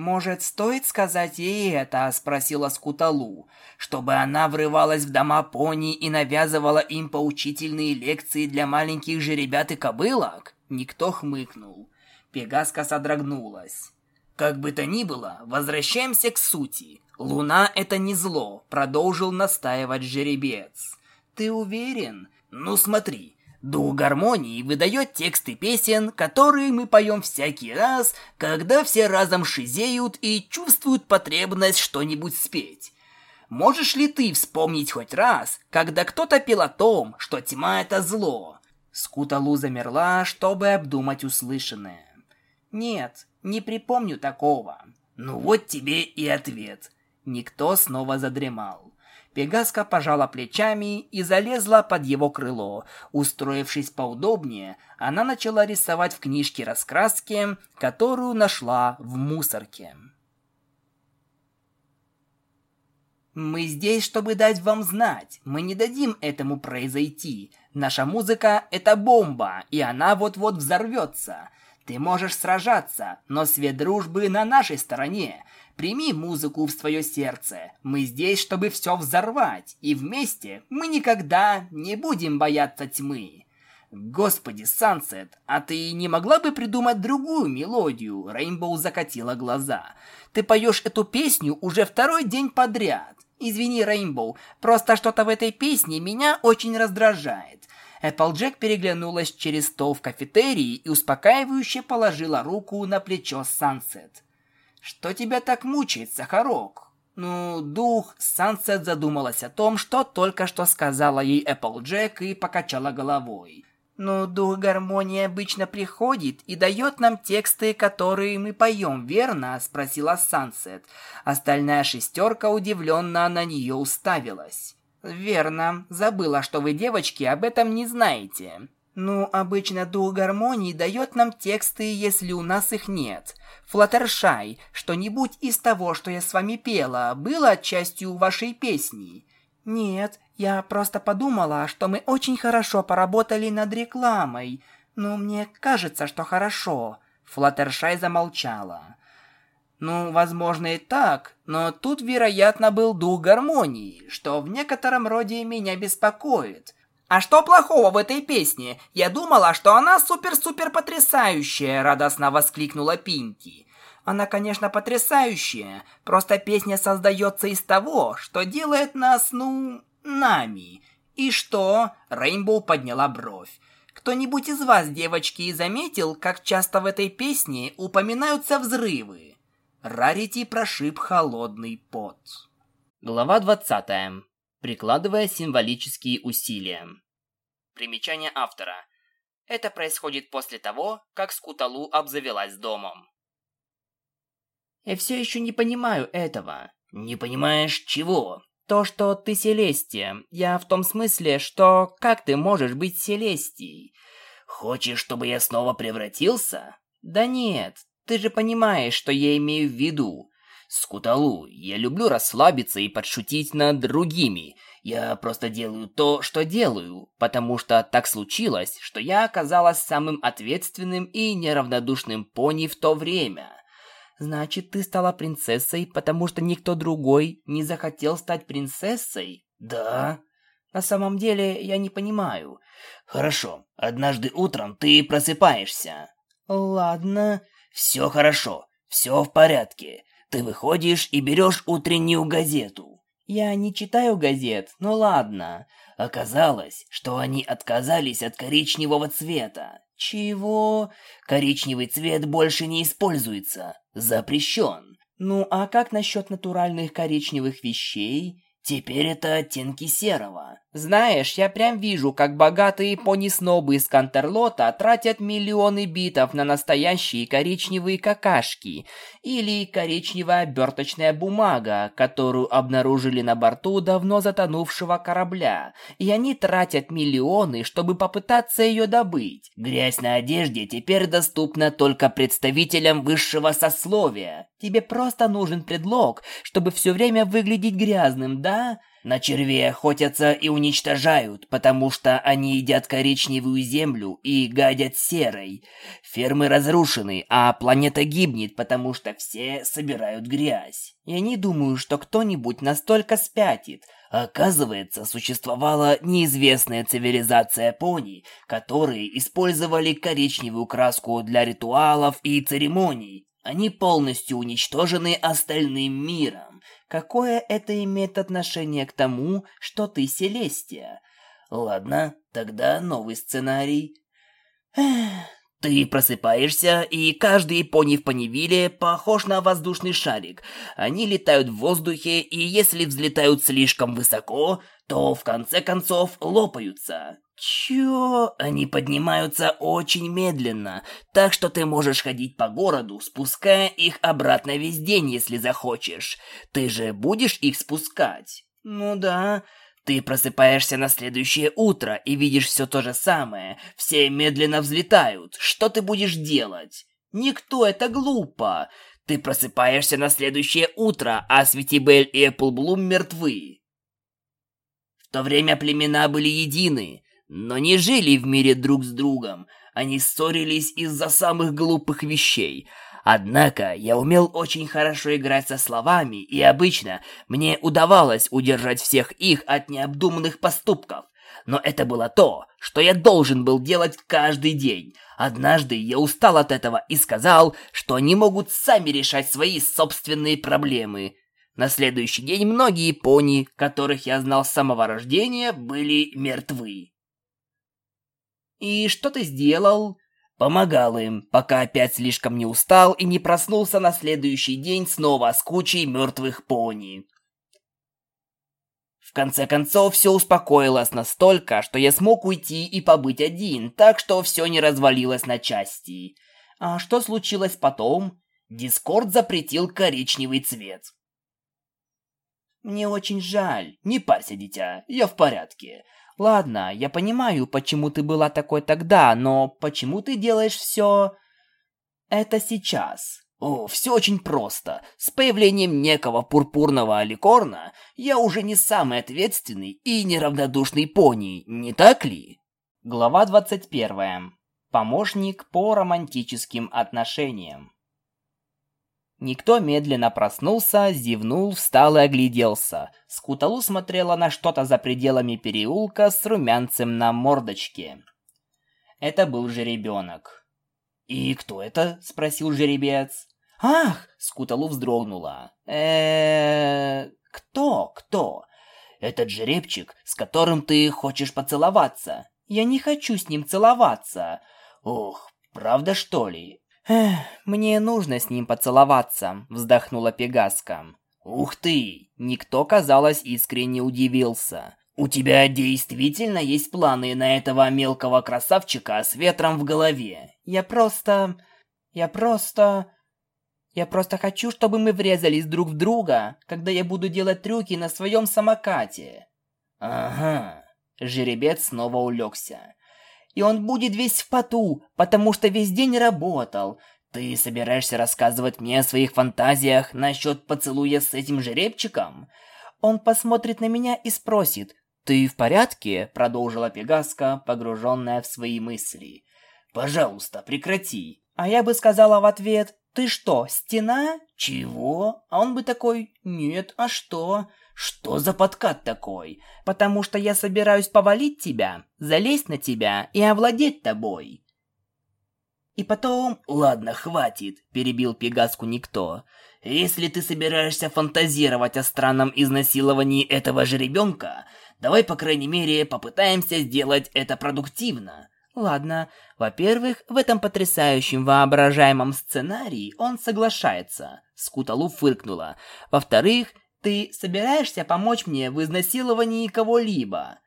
«Может, стоит сказать ей это?» – спросила Скуталу. «Чтобы она врывалась в дома пони и навязывала им поучительные лекции для маленьких же ребят и кобылок?» Никто хмыкнул. Пегаска содрогнулась. «Как бы то ни было, возвращаемся к сути. Луна — это не зло», — продолжил настаивать жеребец. «Ты уверен? Ну смотри, Дух гармонии выдает тексты песен, которые мы поем всякий раз, когда все разом шизеют и чувствуют потребность что-нибудь спеть. Можешь ли ты вспомнить хоть раз, когда кто-то пел о том, что тьма — это зло? Скуталу замерла, чтобы обдумать услышанное. Нет, не припомню такого. Ну вот тебе и ответ. Никто снова задремал. Пегаска пожала плечами и залезла под его крыло. Устроившись поудобнее, она начала рисовать в книжке раскраски, которую нашла в мусорке. Мы здесь, чтобы дать вам знать. Мы не дадим этому произойти. Наша музыка — это бомба, и она вот-вот взорвется. Ты можешь сражаться, но свет дружбы на нашей стороне. Прими музыку в свое сердце. Мы здесь, чтобы все взорвать, и вместе мы никогда не будем бояться тьмы. Господи, Сансет, а ты не могла бы придумать другую мелодию? Рейнбоу закатила глаза. Ты поешь эту песню уже второй день подряд. Извини, Рейнбоу, просто что-то в этой песне меня очень раздражает. Эпплджек переглянулась через стол в кафетерии и успокаивающе положила руку на плечо Сансет. Что тебя так мучает, Сахарок? Ну, дух, Сансет задумалась о том, что только что сказала ей Эпплджек и покачала головой. Ну, дух гармонии обычно приходит и дает нам тексты, которые мы поем, верно? Спросила Сансет. Остальная шестерка удивленно на нее уставилась. Верно. Забыла, что вы, девочки, об этом не знаете. Ну, обычно дух гармонии дает нам тексты, если у нас их нет. Флаттершай, что-нибудь из того, что я с вами пела, было частью вашей песни? Нет, я просто подумала, что мы очень хорошо поработали над рекламой. Ну, мне кажется, что хорошо. Флаттершай замолчала. Ну, возможно и так, но тут, вероятно, был дух гармонии, что в некотором роде меня беспокоит. «А что плохого в этой песне? Я думала, что она супер-супер потрясающая!» – радостно воскликнула Пинки. «Она, конечно, потрясающая, просто песня создается из того, что делает нас, ну, нами». «И что?» – Рейнбоу подняла бровь. «Кто-нибудь из вас, девочки, заметил, как часто в этой песне упоминаются взрывы?» Рарити прошиб холодный пот. Глава двадцатая прикладывая символические усилия. Примечание автора. Это происходит после того, как Скуталу обзавелась домом. Я все еще не понимаю этого. Не понимаешь чего? То, что ты Селестия. Я в том смысле, что как ты можешь быть Селестией? Хочешь, чтобы я снова превратился? Да нет, ты же понимаешь, что я имею в виду. Скуталу, я люблю расслабиться и подшутить над другими. Я просто делаю то, что делаю, потому что так случилось, что я оказалась самым ответственным и неравнодушным пони в то время. Значит, ты стала принцессой, потому что никто другой не захотел стать принцессой? Да. На самом деле, я не понимаю. Хорошо, однажды утром ты просыпаешься. Ладно. Все хорошо, все в порядке. Ты выходишь и берешь утреннюю газету. Я не читаю газет, но ладно. Оказалось, что они отказались от коричневого цвета. Чего? Коричневый цвет больше не используется. Запрещен. Ну а как насчет натуральных коричневых вещей? Теперь это оттенки серого. Знаешь, я прям вижу, как богатые пони-снобы из Кантерлота тратят миллионы битов на настоящие коричневые какашки или коричневая оберточная бумага, которую обнаружили на борту давно затонувшего корабля, и они тратят миллионы, чтобы попытаться ее добыть. Грязь на одежде теперь доступна только представителям высшего сословия. Тебе просто нужен предлог, чтобы все время выглядеть грязным, да? На червей охотятся и уничтожают, потому что они едят коричневую землю и гадят серой. Фермы разрушены, а планета гибнет, потому что все собирают грязь. Я не думаю, что кто-нибудь настолько спятит. Оказывается, существовала неизвестная цивилизация пони, которые использовали коричневую краску для ритуалов и церемоний. Они полностью уничтожены остальным миром. Какое это имеет отношение к тому, что ты Селестия? Ладно, тогда новый сценарий. Ты просыпаешься, и каждый пони в Понивиле похож на воздушный шарик. Они летают в воздухе, и если взлетают слишком высоко, то в конце концов лопаются. Чё? Они поднимаются очень медленно, так что ты можешь ходить по городу, спуская их обратно весь день, если захочешь. Ты же будешь их спускать? Ну да. Ты просыпаешься на следующее утро и видишь все то же самое. Все медленно взлетают. Что ты будешь делать? Никто, это глупо. Ты просыпаешься на следующее утро, а Светибель и Эпплблум мертвы. В то время племена были едины но не жили в мире друг с другом. Они ссорились из-за самых глупых вещей. Однако я умел очень хорошо играть со словами, и обычно мне удавалось удержать всех их от необдуманных поступков. Но это было то, что я должен был делать каждый день. Однажды я устал от этого и сказал, что они могут сами решать свои собственные проблемы. На следующий день многие пони, которых я знал с самого рождения, были мертвы. «И что ты сделал?» Помогал им, пока опять слишком не устал и не проснулся на следующий день снова с кучей мертвых пони. В конце концов, все успокоилось настолько, что я смог уйти и побыть один, так что все не развалилось на части. А что случилось потом? Дискорд запретил коричневый цвет. Мне очень жаль. Не парься, дитя, я в порядке. Ладно, я понимаю, почему ты была такой тогда, но почему ты делаешь все это сейчас? О, все очень просто. С появлением некого пурпурного аликорна я уже не самый ответственный и неравнодушный пони, не так ли? Глава 21. Помощник по романтическим отношениям. Никто медленно проснулся, зевнул, встал и огляделся. Скуталу смотрела на что-то за пределами переулка с румянцем на мордочке. Это был жеребенок. «И кто это?» — спросил жеребец. «Ах!» — Скуталу вздрогнула. э Кто? Кто?» «Этот жеребчик, с которым ты хочешь поцеловаться». «Я не хочу с ним целоваться». «Ох, правда что ли?» «Эх, мне нужно с ним поцеловаться», — вздохнула Пегаска. «Ух ты!» Никто, казалось, искренне удивился. «У тебя действительно есть планы на этого мелкого красавчика с ветром в голове?» «Я просто... Я просто... Я просто хочу, чтобы мы врезались друг в друга, когда я буду делать трюки на своем самокате». «Ага». Жеребец снова улегся и он будет весь в поту, потому что весь день работал. Ты собираешься рассказывать мне о своих фантазиях насчет поцелуя с этим жеребчиком? Он посмотрит на меня и спросит, «Ты в порядке?» — продолжила Пегаска, погруженная в свои мысли. «Пожалуйста, прекрати». А я бы сказала в ответ, «Ты что, стена?» «Чего?» А он бы такой, «Нет, а что?» Что за подкат такой? Потому что я собираюсь повалить тебя, залезть на тебя и овладеть тобой. И потом... Ладно, хватит, перебил Пегаску никто. Если ты собираешься фантазировать о странном изнасиловании этого же ребенка, давай, по крайней мере, попытаемся сделать это продуктивно. Ладно, во-первых, в этом потрясающем воображаемом сценарии он соглашается. Скуталу фыркнула. Во-вторых, ты собираешься помочь мне в изнасиловании кого-либо?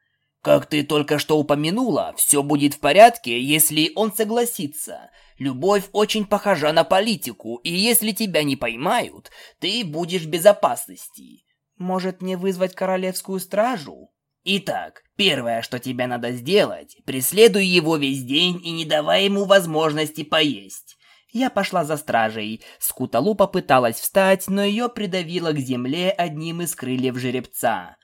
Как ты только что упомянула, все будет в порядке, если он согласится. Любовь очень похожа на политику, и если тебя не поймают, ты будешь в безопасности. Может, мне вызвать королевскую стражу? Итак, первое, что тебе надо сделать, преследуй его весь день и не давай ему возможности поесть. Я пошла за стражей. Скуталу попыталась встать, но ее придавило к земле одним из крыльев жеребца.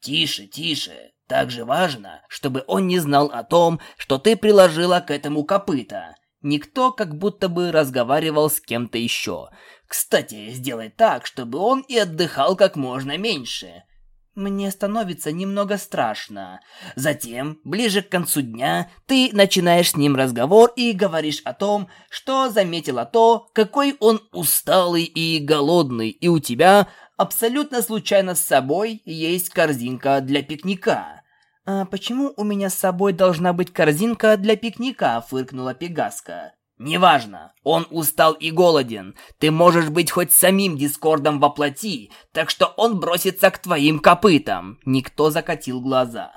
«Тише, тише. Так же важно, чтобы он не знал о том, что ты приложила к этому копыта». Никто как будто бы разговаривал с кем-то еще. «Кстати, сделай так, чтобы он и отдыхал как можно меньше. Мне становится немного страшно. Затем, ближе к концу дня, ты начинаешь с ним разговор и говоришь о том, что заметила то, какой он усталый и голодный, и у тебя абсолютно случайно с собой есть корзинка для пикника. «А почему у меня с собой должна быть корзинка для пикника?» – фыркнула Пегаска. Неважно, он устал и голоден. Ты можешь быть хоть самим Дискордом во плоти, так что он бросится к твоим копытам. Никто закатил глаза.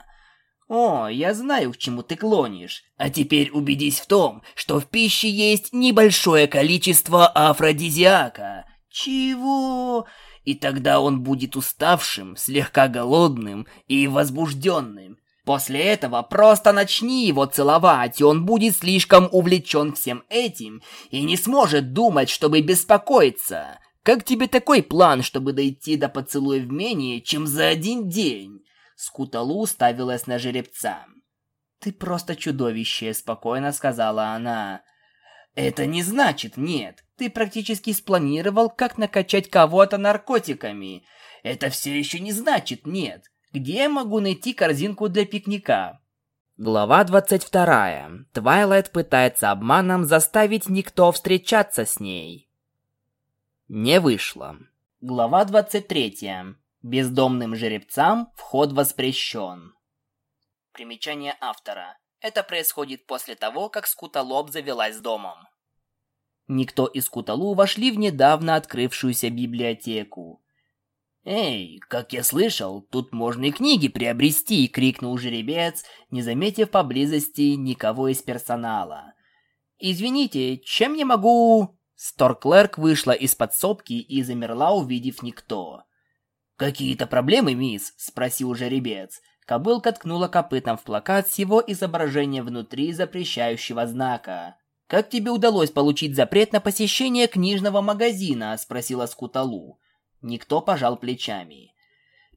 О, я знаю, к чему ты клонишь. А теперь убедись в том, что в пище есть небольшое количество афродизиака. Чего? И тогда он будет уставшим, слегка голодным и возбужденным. После этого просто начни его целовать, и он будет слишком увлечен всем этим и не сможет думать, чтобы беспокоиться. Как тебе такой план, чтобы дойти до поцелуя в менее, чем за один день?» Скуталу ставилась на жеребца. «Ты просто чудовище», — спокойно сказала она. «Это не значит нет. Ты практически спланировал, как накачать кого-то наркотиками. Это все еще не значит нет. Где я могу найти корзинку для пикника? Глава 22. Твайлайт пытается обманом заставить никто встречаться с ней. Не вышло. Глава 23. Бездомным жеребцам вход воспрещен. Примечание автора. Это происходит после того, как Скуталоб завелась домом. Никто из Скуталу вошли в недавно открывшуюся библиотеку. «Эй, как я слышал, тут можно и книги приобрести!» — крикнул жеребец, не заметив поблизости никого из персонала. «Извините, чем я могу...» Сторклерк вышла из подсобки и замерла, увидев никто. «Какие-то проблемы, мисс?» — спросил жеребец. Кобылка ткнула копытом в плакат с его изображением внутри запрещающего знака. «Как тебе удалось получить запрет на посещение книжного магазина?» — спросила Скуталу. Никто пожал плечами.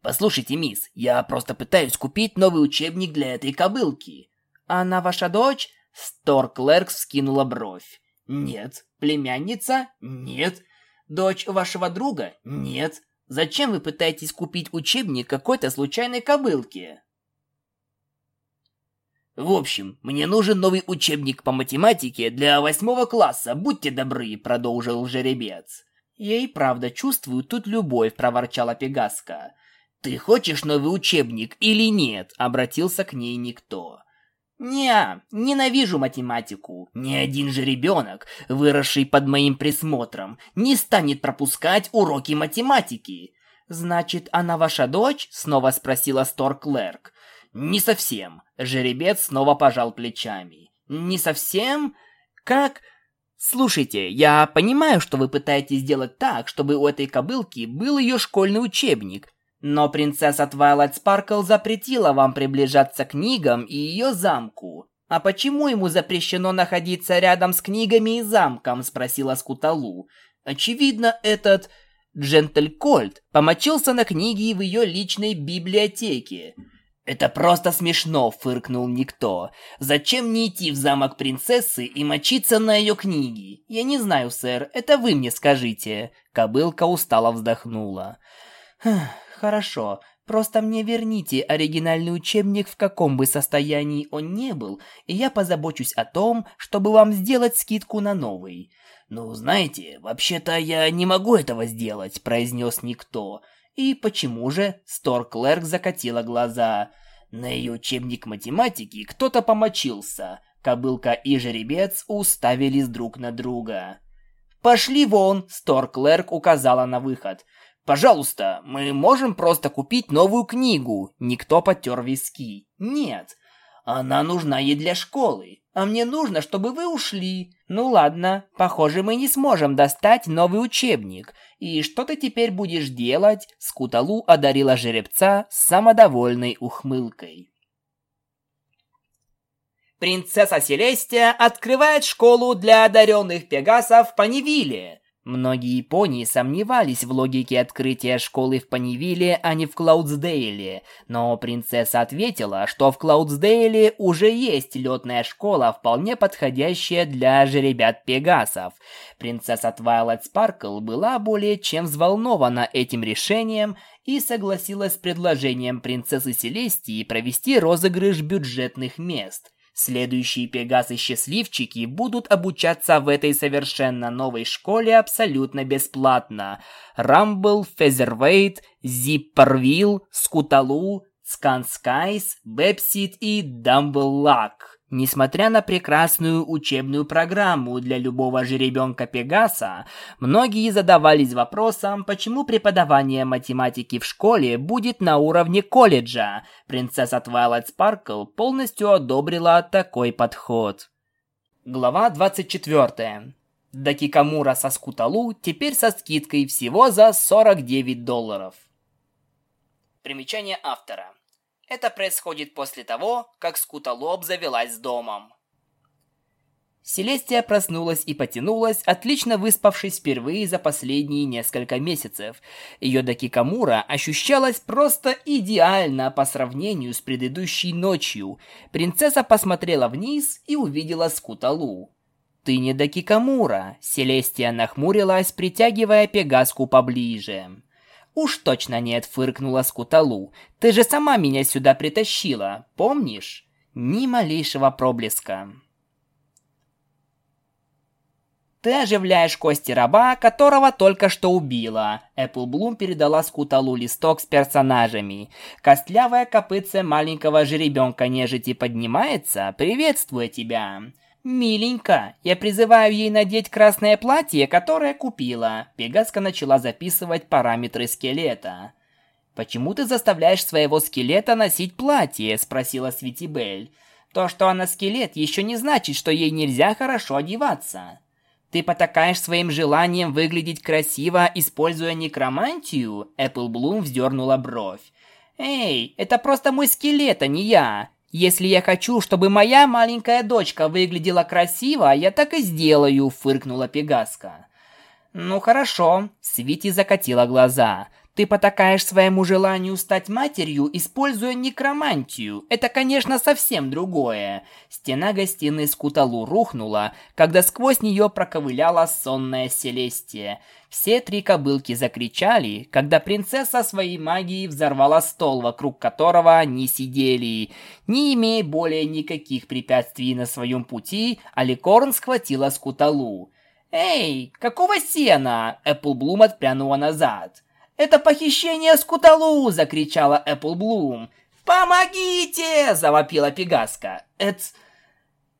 «Послушайте, мисс, я просто пытаюсь купить новый учебник для этой кобылки». «Она ваша дочь?» Стор Клерк вскинула бровь. «Нет». «Племянница?» «Нет». «Дочь вашего друга?» «Нет». «Зачем вы пытаетесь купить учебник какой-то случайной кобылки?» «В общем, мне нужен новый учебник по математике для восьмого класса, будьте добры», — продолжил жеребец. «Я и правда чувствую тут любовь», — проворчала Пегаска. «Ты хочешь новый учебник или нет?» — обратился к ней никто. «Не, ненавижу математику. Ни один же ребенок, выросший под моим присмотром, не станет пропускать уроки математики». «Значит, она ваша дочь?» — снова спросила Сторклерк. «Не совсем». Жеребец снова пожал плечами. «Не совсем? Как? Слушайте, я понимаю, что вы пытаетесь сделать так, чтобы у этой кобылки был ее школьный учебник, но принцесса Твайлайт Спаркл запретила вам приближаться к книгам и ее замку. А почему ему запрещено находиться рядом с книгами и замком, спросила Скуталу. Очевидно, этот Джентль Кольт помочился на книги в ее личной библиотеке. «Это просто смешно», — фыркнул никто. «Зачем мне идти в замок принцессы и мочиться на ее книги?» «Я не знаю, сэр, это вы мне скажите». Кобылка устало вздохнула. хорошо. Просто мне верните оригинальный учебник, в каком бы состоянии он не был, и я позабочусь о том, чтобы вам сделать скидку на новый». «Ну, знаете, вообще-то я не могу этого сделать», — произнес никто. «И почему же?» — Стор Клерк закатила глаза. На ее учебник математики кто-то помочился. Кобылка и жеребец уставились друг на друга. «Пошли вон!» — Стор Клерк указала на выход. «Пожалуйста, мы можем просто купить новую книгу?» Никто потер виски. «Нет, она нужна ей для школы, а мне нужно, чтобы вы ушли. Ну ладно, похоже, мы не сможем достать новый учебник. И что ты теперь будешь делать?» Скуталу одарила жеребца самодовольной ухмылкой. Принцесса Селестия открывает школу для одаренных пегасов в Панивиле. Многие Японии сомневались в логике открытия школы в Панивиле, а не в Клаудсдейле, но принцесса ответила, что в Клаудсдейле уже есть летная школа, вполне подходящая для жеребят-пегасов. Принцесса Твайлайт Спаркл была более чем взволнована этим решением и согласилась с предложением принцессы Селестии провести розыгрыш бюджетных мест. Следующие Пегасы-счастливчики будут обучаться в этой совершенно новой школе абсолютно бесплатно. Рамбл, Фезервейт, Зиппорвилл, Скуталу, Сканскайс, Бепсит и Дамбллак. Несмотря на прекрасную учебную программу для любого жеребенка Пегаса, многие задавались вопросом, почему преподавание математики в школе будет на уровне колледжа. Принцесса Твайлайт Спаркл полностью одобрила такой подход. Глава 24. Дакикамура со Скуталу теперь со скидкой всего за 49 долларов. Примечание автора. Это происходит после того, как Скуталоб завелась с домом. Селестия проснулась и потянулась, отлично выспавшись впервые за последние несколько месяцев. Ее Дакикамура ощущалась просто идеально по сравнению с предыдущей ночью. Принцесса посмотрела вниз и увидела Скуталу. «Ты не Дакикамура», — Селестия нахмурилась, притягивая Пегаску поближе. «Уж точно нет», — фыркнула Скуталу. «Ты же сама меня сюда притащила, помнишь?» Ни малейшего проблеска. Ты оживляешь кости раба, которого только что убила. Эпплблум передала Скуталу листок с персонажами. Костлявая копытце маленького жеребенка нежити поднимается. Приветствую тебя. «Миленько, я призываю ей надеть красное платье, которое купила». Пегаска начала записывать параметры скелета. «Почему ты заставляешь своего скелета носить платье?» – спросила Светибель. «То, что она скелет, еще не значит, что ей нельзя хорошо одеваться». «Ты потакаешь своим желанием выглядеть красиво, используя некромантию?» Эпплблум вздернула бровь. «Эй, это просто мой скелет, а не я. «Если я хочу, чтобы моя маленькая дочка выглядела красиво, я так и сделаю», — фыркнула Пегаска. «Ну хорошо», — Свити закатила глаза. Ты потакаешь своему желанию стать матерью, используя некромантию. Это, конечно, совсем другое. Стена гостиной Скуталу рухнула, когда сквозь нее проковыляла сонная Селестия. Все три кобылки закричали, когда принцесса своей магией взорвала стол, вокруг которого они сидели. Не имея более никаких препятствий на своем пути, Аликорн схватила Скуталу. «Эй, какого сена?» Эпплблум отпрянула назад. «Это похищение Скуталу!» – закричала Эпплблум. «Помогите!» – завопила Пегаска. «Это...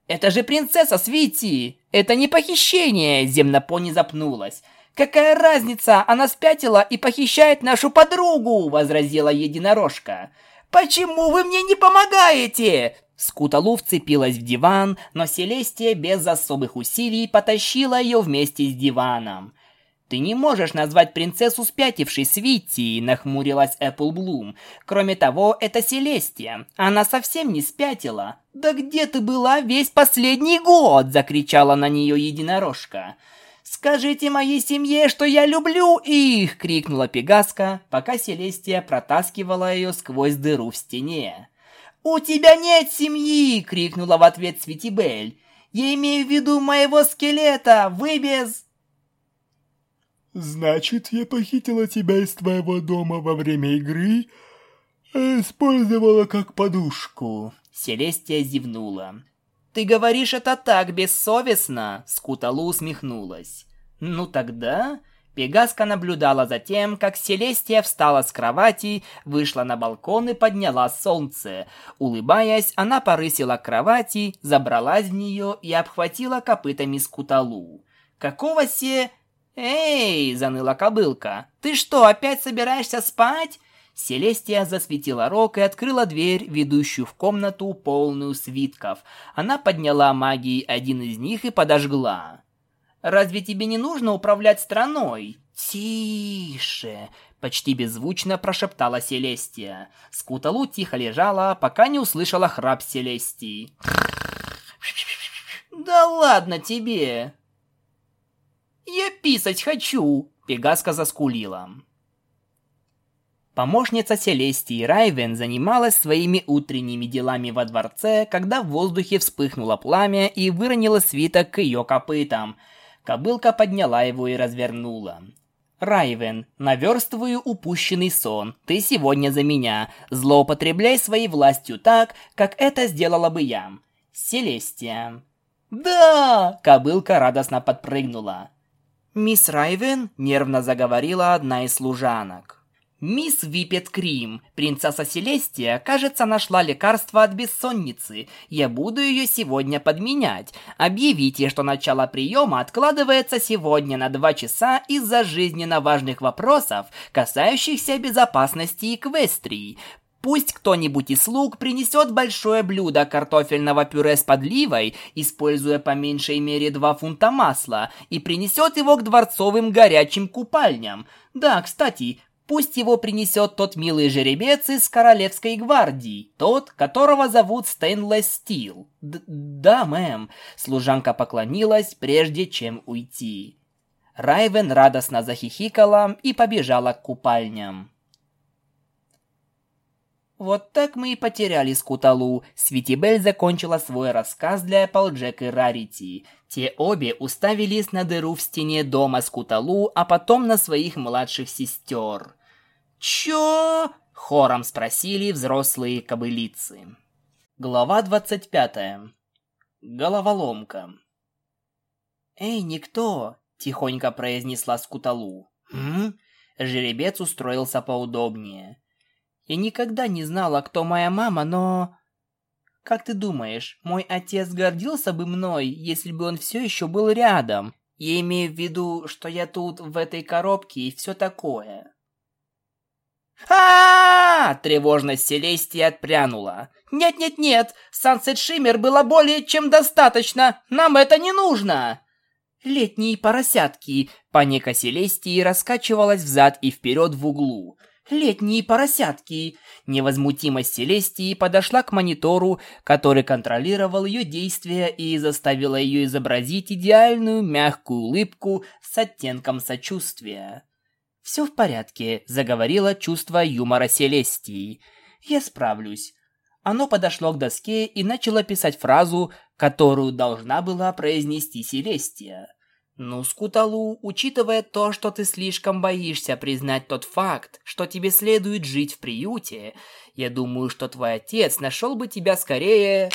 это же принцесса Свити! Это не похищение!» – Земнопони запнулась. «Какая разница? Она спятила и похищает нашу подругу!» – возразила единорожка. «Почему вы мне не помогаете?» Скуталу вцепилась в диван, но Селестия без особых усилий потащила ее вместе с диваном. «Ты не можешь назвать принцессу спятившей Свитти», — нахмурилась Эпплблум. «Кроме того, это Селестия. Она совсем не спятила». «Да где ты была весь последний год?» — закричала на нее единорожка. «Скажите моей семье, что я люблю их!» — крикнула Пегаска, пока Селестия протаскивала ее сквозь дыру в стене. «У тебя нет семьи!» — крикнула в ответ Светибель. «Я имею в виду моего скелета! Вы без...» Значит, я похитила тебя из твоего дома во время игры, а использовала как подушку. Селестия зевнула. «Ты говоришь это так бессовестно!» Скуталу усмехнулась. «Ну тогда...» Пегаска наблюдала за тем, как Селестия встала с кровати, вышла на балкон и подняла солнце. Улыбаясь, она порысила к кровати, забралась в нее и обхватила копытами скуталу. «Какого се...» «Эй!» — заныла кобылка. «Ты что, опять собираешься спать?» Селестия засветила рог и открыла дверь, ведущую в комнату, полную свитков. Она подняла магией один из них и подожгла. «Разве тебе не нужно управлять страной?» «Тише!» — почти беззвучно прошептала Селестия. Скуталу тихо лежала, пока не услышала храп Селестии. «Да ладно тебе!» «Я писать хочу!» — Пегаска заскулила. Помощница Селестии Райвен занималась своими утренними делами во дворце, когда в воздухе вспыхнуло пламя и выронило свиток к ее копытам. Кобылка подняла его и развернула. Райвен, наверстываю упущенный сон. Ты сегодня за меня. Злоупотребляй своей властью так, как это сделала бы я. Селестия. Да! Кобылка радостно подпрыгнула. Мисс Райвен нервно заговорила одна из служанок. Мисс Випет Крим, принцесса Селестия, кажется, нашла лекарство от бессонницы. Я буду ее сегодня подменять. Объявите, что начало приема откладывается сегодня на два часа из-за жизненно важных вопросов, касающихся безопасности Эквестрии. Пусть кто-нибудь из слуг принесет большое блюдо картофельного пюре с подливой, используя по меньшей мере 2 фунта масла, и принесет его к дворцовым горячим купальням. Да, кстати, Пусть его принесет тот милый жеребец из Королевской гвардии, тот, которого зовут Стэнлес Стил. Да, мэм. Служанка поклонилась, прежде чем уйти. Райвен радостно захихикала и побежала к купальням. Вот так мы и потеряли Скуталу. Свитибель закончила свой рассказ для Applejack и Рарити. Те обе уставились на дыру в стене дома Скуталу, а потом на своих младших сестер. «Чё?» — хором спросили взрослые кобылицы. Глава 25. Головоломка. «Эй, никто!» — тихонько произнесла Скуталу. «М?» Жеребец устроился поудобнее. Я никогда не знала, кто моя мама, но... Как ты думаешь, мой отец гордился бы мной, если бы он все еще был рядом? Я имею в виду, что я тут, в этой коробке и все такое. а, Тревожность Селестии отпрянула. «Нет-нет-нет, Сансет Шиммер было более чем достаточно, нам это не нужно!» Летние поросятки. Паника Селестии раскачивалась взад и вперед в углу летние поросятки. Невозмутимость Селестии подошла к монитору, который контролировал ее действия и заставила ее изобразить идеальную мягкую улыбку с оттенком сочувствия. «Все в порядке», — заговорило чувство юмора Селестии. «Я справлюсь». Оно подошло к доске и начало писать фразу, которую должна была произнести Селестия. «Ну, Скуталу, учитывая то, что ты слишком боишься признать тот факт, что тебе следует жить в приюте, я думаю, что твой отец нашел бы тебя скорее...»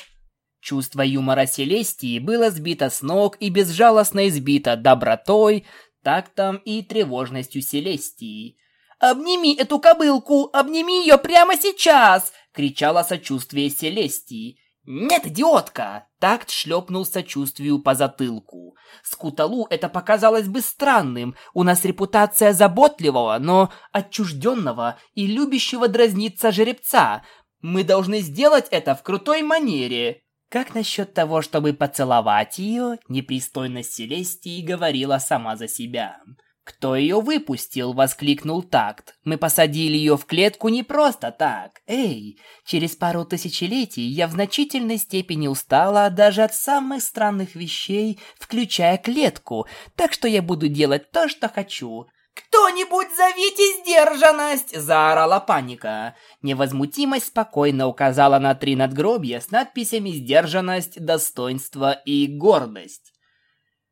Чувство юмора Селестии было сбито с ног и безжалостно избито добротой, тактом и тревожностью Селестии. «Обними эту кобылку! Обними ее прямо сейчас!» — кричала сочувствие Селестии. «Нет, идиотка!» Такт шлепнул сочувствию по затылку. Скуталу это показалось бы странным. У нас репутация заботливого, но отчужденного и любящего дразниться жеребца. Мы должны сделать это в крутой манере. Как насчет того, чтобы поцеловать ее? Непристойность Селестии говорила сама за себя. «Кто ее выпустил?» — воскликнул Такт. «Мы посадили ее в клетку не просто так. Эй, через пару тысячелетий я в значительной степени устала даже от самых странных вещей, включая клетку, так что я буду делать то, что хочу». «Кто-нибудь зовите сдержанность!» – заорала паника. Невозмутимость спокойно указала на три надгробья с надписями «Сдержанность», «Достоинство» и «Гордость».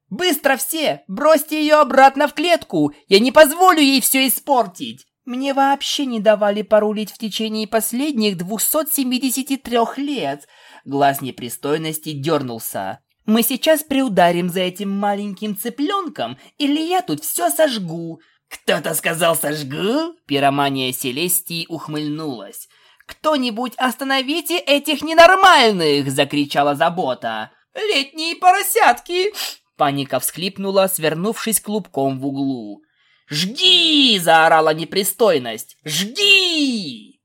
Быстро все! Бросьте ее обратно в клетку! Я не позволю ей все испортить! Мне вообще не давали порулить в течение последних 273 лет. Глаз непристойности дернулся. Мы сейчас приударим за этим маленьким цыпленком, или я тут все сожгу. Кто-то сказал «сожгу»? Пиромания Селестии ухмыльнулась. «Кто-нибудь остановите этих ненормальных!» – закричала Забота. «Летние поросятки!» Паника всхлипнула, свернувшись клубком в углу. «Жги!» – заорала непристойность. «Жги!»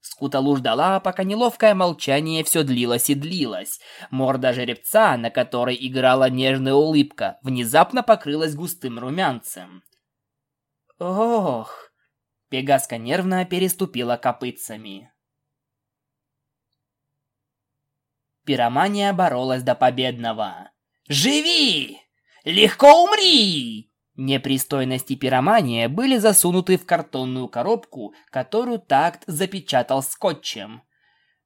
Скуталу ждала, пока неловкое молчание все длилось и длилось. Морда жеребца, на которой играла нежная улыбка, внезапно покрылась густым румянцем. «Ох!» Пегаска нервно переступила копытцами. Пиромания боролась до победного. «Живи! Легко умри!» Непристойность и пиромания были засунуты в картонную коробку, которую такт запечатал скотчем.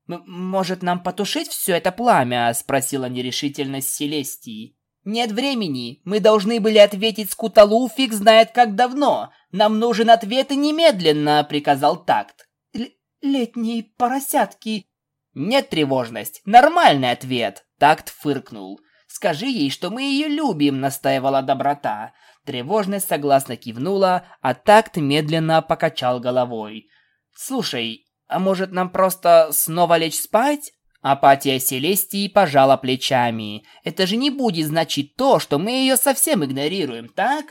«Может, нам потушить все это пламя?» – спросила нерешительность Селестии. «Нет времени. Мы должны были ответить Скуталу фиг знает как давно. Нам нужен ответ и немедленно», – приказал такт. Л «Летние поросятки». «Нет тревожность. Нормальный ответ», – такт фыркнул. «Скажи ей, что мы ее любим», – настаивала доброта. Тревожность согласно кивнула, а такт медленно покачал головой. «Слушай, а может нам просто снова лечь спать?» Апатия Селестии пожала плечами. «Это же не будет значить то, что мы ее совсем игнорируем, так?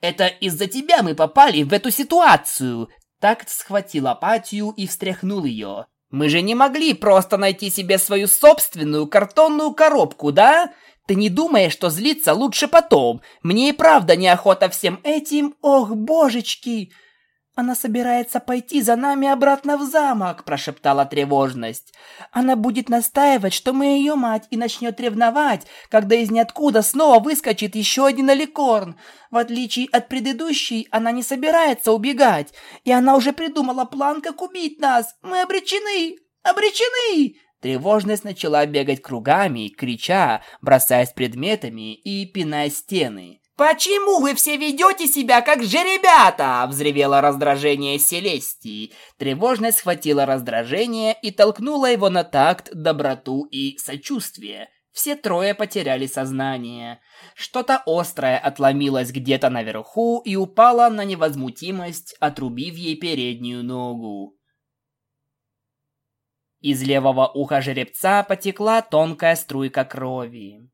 Это из-за тебя мы попали в эту ситуацию!» Такт схватил апатию и встряхнул ее. «Мы же не могли просто найти себе свою собственную картонную коробку, да? Ты не думаешь, что злиться лучше потом? Мне и правда неохота всем этим. Ох, божечки!» «Она собирается пойти за нами обратно в замок», – прошептала тревожность. «Она будет настаивать, что мы ее мать, и начнет ревновать, когда из ниоткуда снова выскочит еще один аликорн. В отличие от предыдущей, она не собирается убегать, и она уже придумала план, как убить нас. Мы обречены! Обречены!» Тревожность начала бегать кругами, крича, бросаясь предметами и пиная стены. «Почему вы все ведете себя как же ребята?» – взревело раздражение Селестии. Тревожность схватила раздражение и толкнула его на такт, доброту и сочувствие. Все трое потеряли сознание. Что-то острое отломилось где-то наверху и упало на невозмутимость, отрубив ей переднюю ногу. Из левого уха жеребца потекла тонкая струйка крови.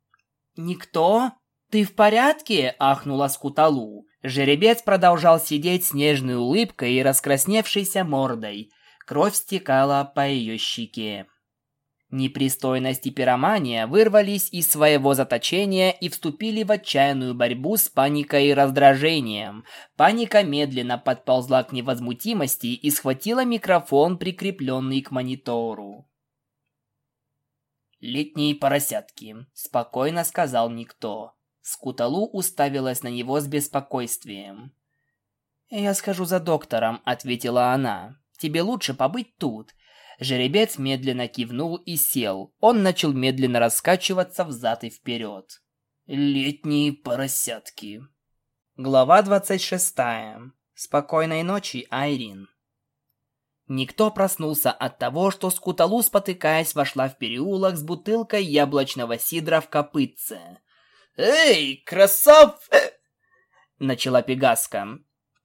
«Никто? Ты в порядке?» – ахнула Скуталу. Жеребец продолжал сидеть с нежной улыбкой и раскрасневшейся мордой. Кровь стекала по ее щеке. Непристойность и пиромания вырвались из своего заточения и вступили в отчаянную борьбу с паникой и раздражением. Паника медленно подползла к невозмутимости и схватила микрофон, прикрепленный к монитору. «Летние поросятки», — спокойно сказал никто. Скуталу уставилась на него с беспокойствием. «Я схожу за доктором», — ответила она. «Тебе лучше побыть тут. Жеребец медленно кивнул и сел. Он начал медленно раскачиваться взад и вперед. Летние поросятки. Глава 26. Спокойной ночи, Айрин. Никто проснулся от того, что Скуталу, спотыкаясь, вошла в переулок с бутылкой яблочного сидра в копытце. «Эй, красав...» э!» Начала Пегаска.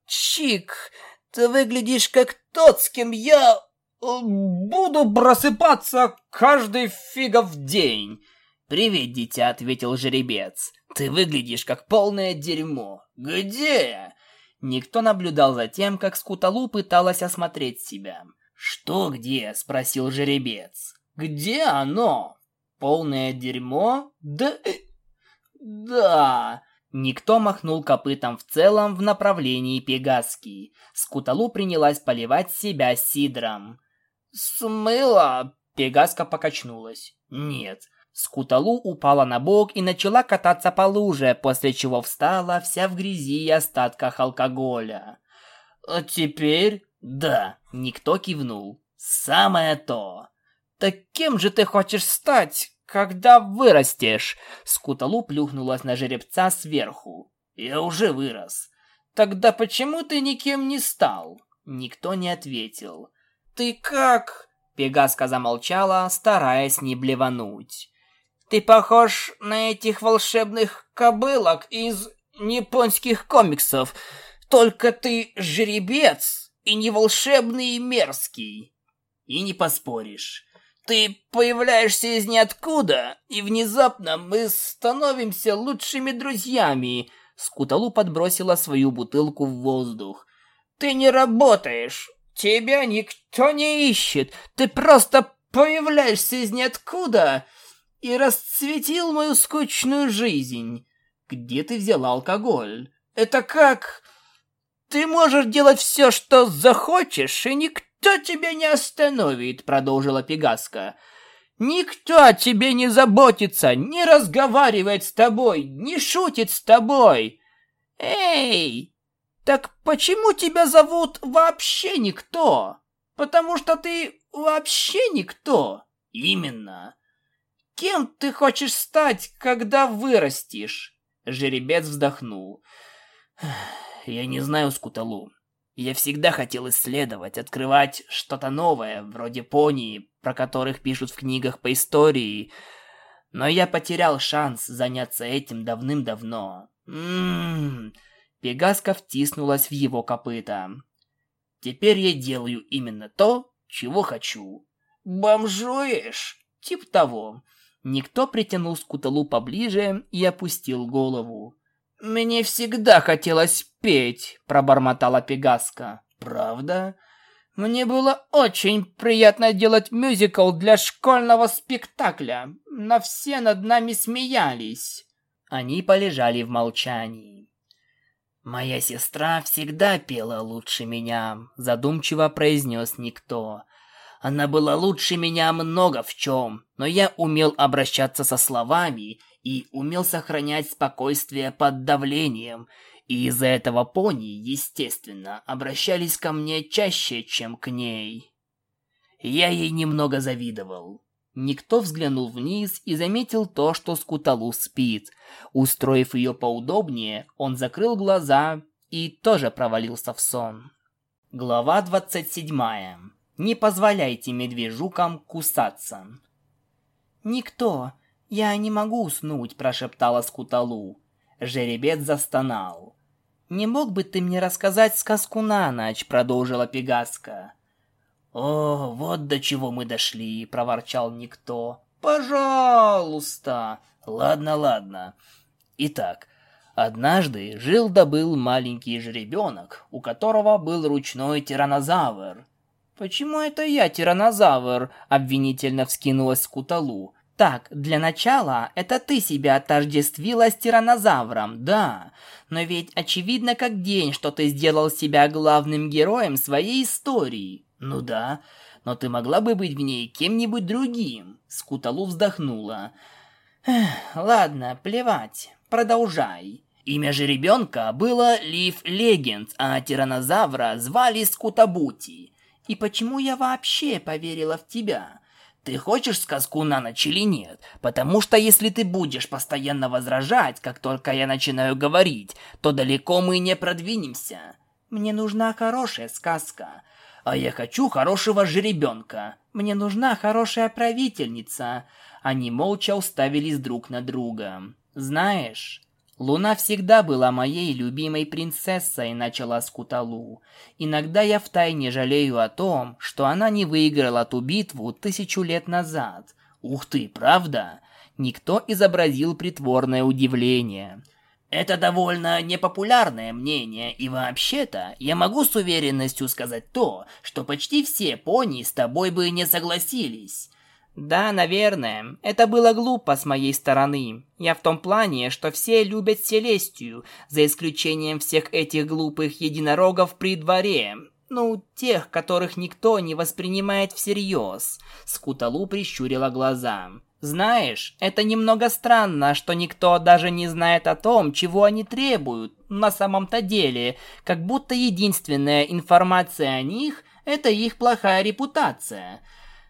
«Чик, ты выглядишь как тот, с кем я «Буду просыпаться каждый фигов день!» «Привет, дитя», — ответил жеребец. «Ты выглядишь как полное дерьмо. Где?» Никто наблюдал за тем, как Скуталу пыталась осмотреть себя. «Что где?» — спросил жеребец. «Где оно? Полное дерьмо? Да... да...» Никто махнул копытом в целом в направлении Пегаски. Скуталу принялась поливать себя сидром. «Смыла!» Пегаска покачнулась. «Нет». Скуталу упала на бок и начала кататься по луже, после чего встала вся в грязи и остатках алкоголя. «А теперь...» «Да», никто кивнул. «Самое то!» «Так кем же ты хочешь стать, когда вырастешь?» Скуталу плюхнулась на жеребца сверху. «Я уже вырос». «Тогда почему ты никем не стал?» Никто не ответил. «Ты как?» Пегаска замолчала, стараясь не блевануть. «Ты похож на этих волшебных кобылок из японских комиксов, только ты жеребец и не волшебный и мерзкий. И не поспоришь. Ты появляешься из ниоткуда, и внезапно мы становимся лучшими друзьями». Скуталу подбросила свою бутылку в воздух. «Ты не работаешь, тебя никто не ищет, ты просто появляешься из ниоткуда и расцветил мою скучную жизнь. Где ты взял алкоголь? Это как... Ты можешь делать все, что захочешь, и никто тебя не остановит», — продолжила Пегаска. «Никто о тебе не заботится, не разговаривает с тобой, не шутит с тобой. Эй, так почему тебя зовут вообще никто? Потому что ты вообще никто. Именно. Кем ты хочешь стать, когда вырастешь? Жеребец вздохнул. Я не знаю Скуталу. Я всегда хотел исследовать, открывать что-то новое, вроде пони, про которых пишут в книгах по истории. Но я потерял шанс заняться этим давным-давно. Ммм... Пегаска втиснулась в его копыта. Теперь я делаю именно то, чего хочу. Бомжуешь? Тип того. Никто притянул Скуталу поближе и опустил голову. «Мне всегда хотелось петь», — пробормотала Пегаска. «Правда?» «Мне было очень приятно делать мюзикл для школьного спектакля, но все над нами смеялись». Они полежали в молчании. «Моя сестра всегда пела лучше меня», — задумчиво произнес никто. «Она была лучше меня много в чем, но я умел обращаться со словами и умел сохранять спокойствие под давлением, и из-за этого пони, естественно, обращались ко мне чаще, чем к ней. Я ей немного завидовал. Никто взглянул вниз и заметил то, что Скуталу спит. Устроив ее поудобнее, он закрыл глаза и тоже провалился в сон. Глава 27. Не позволяйте медвежукам кусаться. «Никто, я не могу уснуть», – прошептала Скуталу. Жеребец застонал. «Не мог бы ты мне рассказать сказку на ночь?» – продолжила Пегаска. «О, вот до чего мы дошли!» — проворчал никто. «Пожалуйста!» «Ладно, ладно. Итак, однажды жил-добыл маленький жеребенок, у которого был ручной тиранозавр». «Почему это я тиранозавр?» — обвинительно вскинулась Скуталу. «Так, для начала, это ты себя отождествила с тиранозавром, да. Но ведь очевидно как день, что ты сделал себя главным героем своей истории. «Ну да, но ты могла бы быть в ней кем-нибудь другим», — Скуталу вздохнула. «Ладно, плевать, продолжай». Имя же ребенка было Лив Легенд, а тиранозавра звали Скутабути. И почему я вообще поверила в тебя? Ты хочешь сказку на ночь или нет? Потому что если ты будешь постоянно возражать, как только я начинаю говорить, то далеко мы не продвинемся. Мне нужна хорошая сказка. А я хочу хорошего жеребенка. Мне нужна хорошая правительница. Они молча уставились друг на друга. Знаешь, Луна всегда была моей любимой принцессой, начала Скуталу. Иногда я втайне жалею о том, что она не выиграла ту битву тысячу лет назад. Ух ты, правда? Никто изобразил притворное удивление. Это довольно непопулярное мнение, и вообще-то я могу с уверенностью сказать то, что почти все пони с тобой бы не согласились. Да, наверное, это было глупо с моей стороны. Я в том плане, что все любят Селестию, за исключением всех этих глупых единорогов при дворе. Ну, тех, которых никто не воспринимает всерьез. Скуталу прищурила глаза. Знаешь, это немного странно, что никто даже не знает о том, чего они требуют на самом-то деле, как будто единственная информация о них – это их плохая репутация.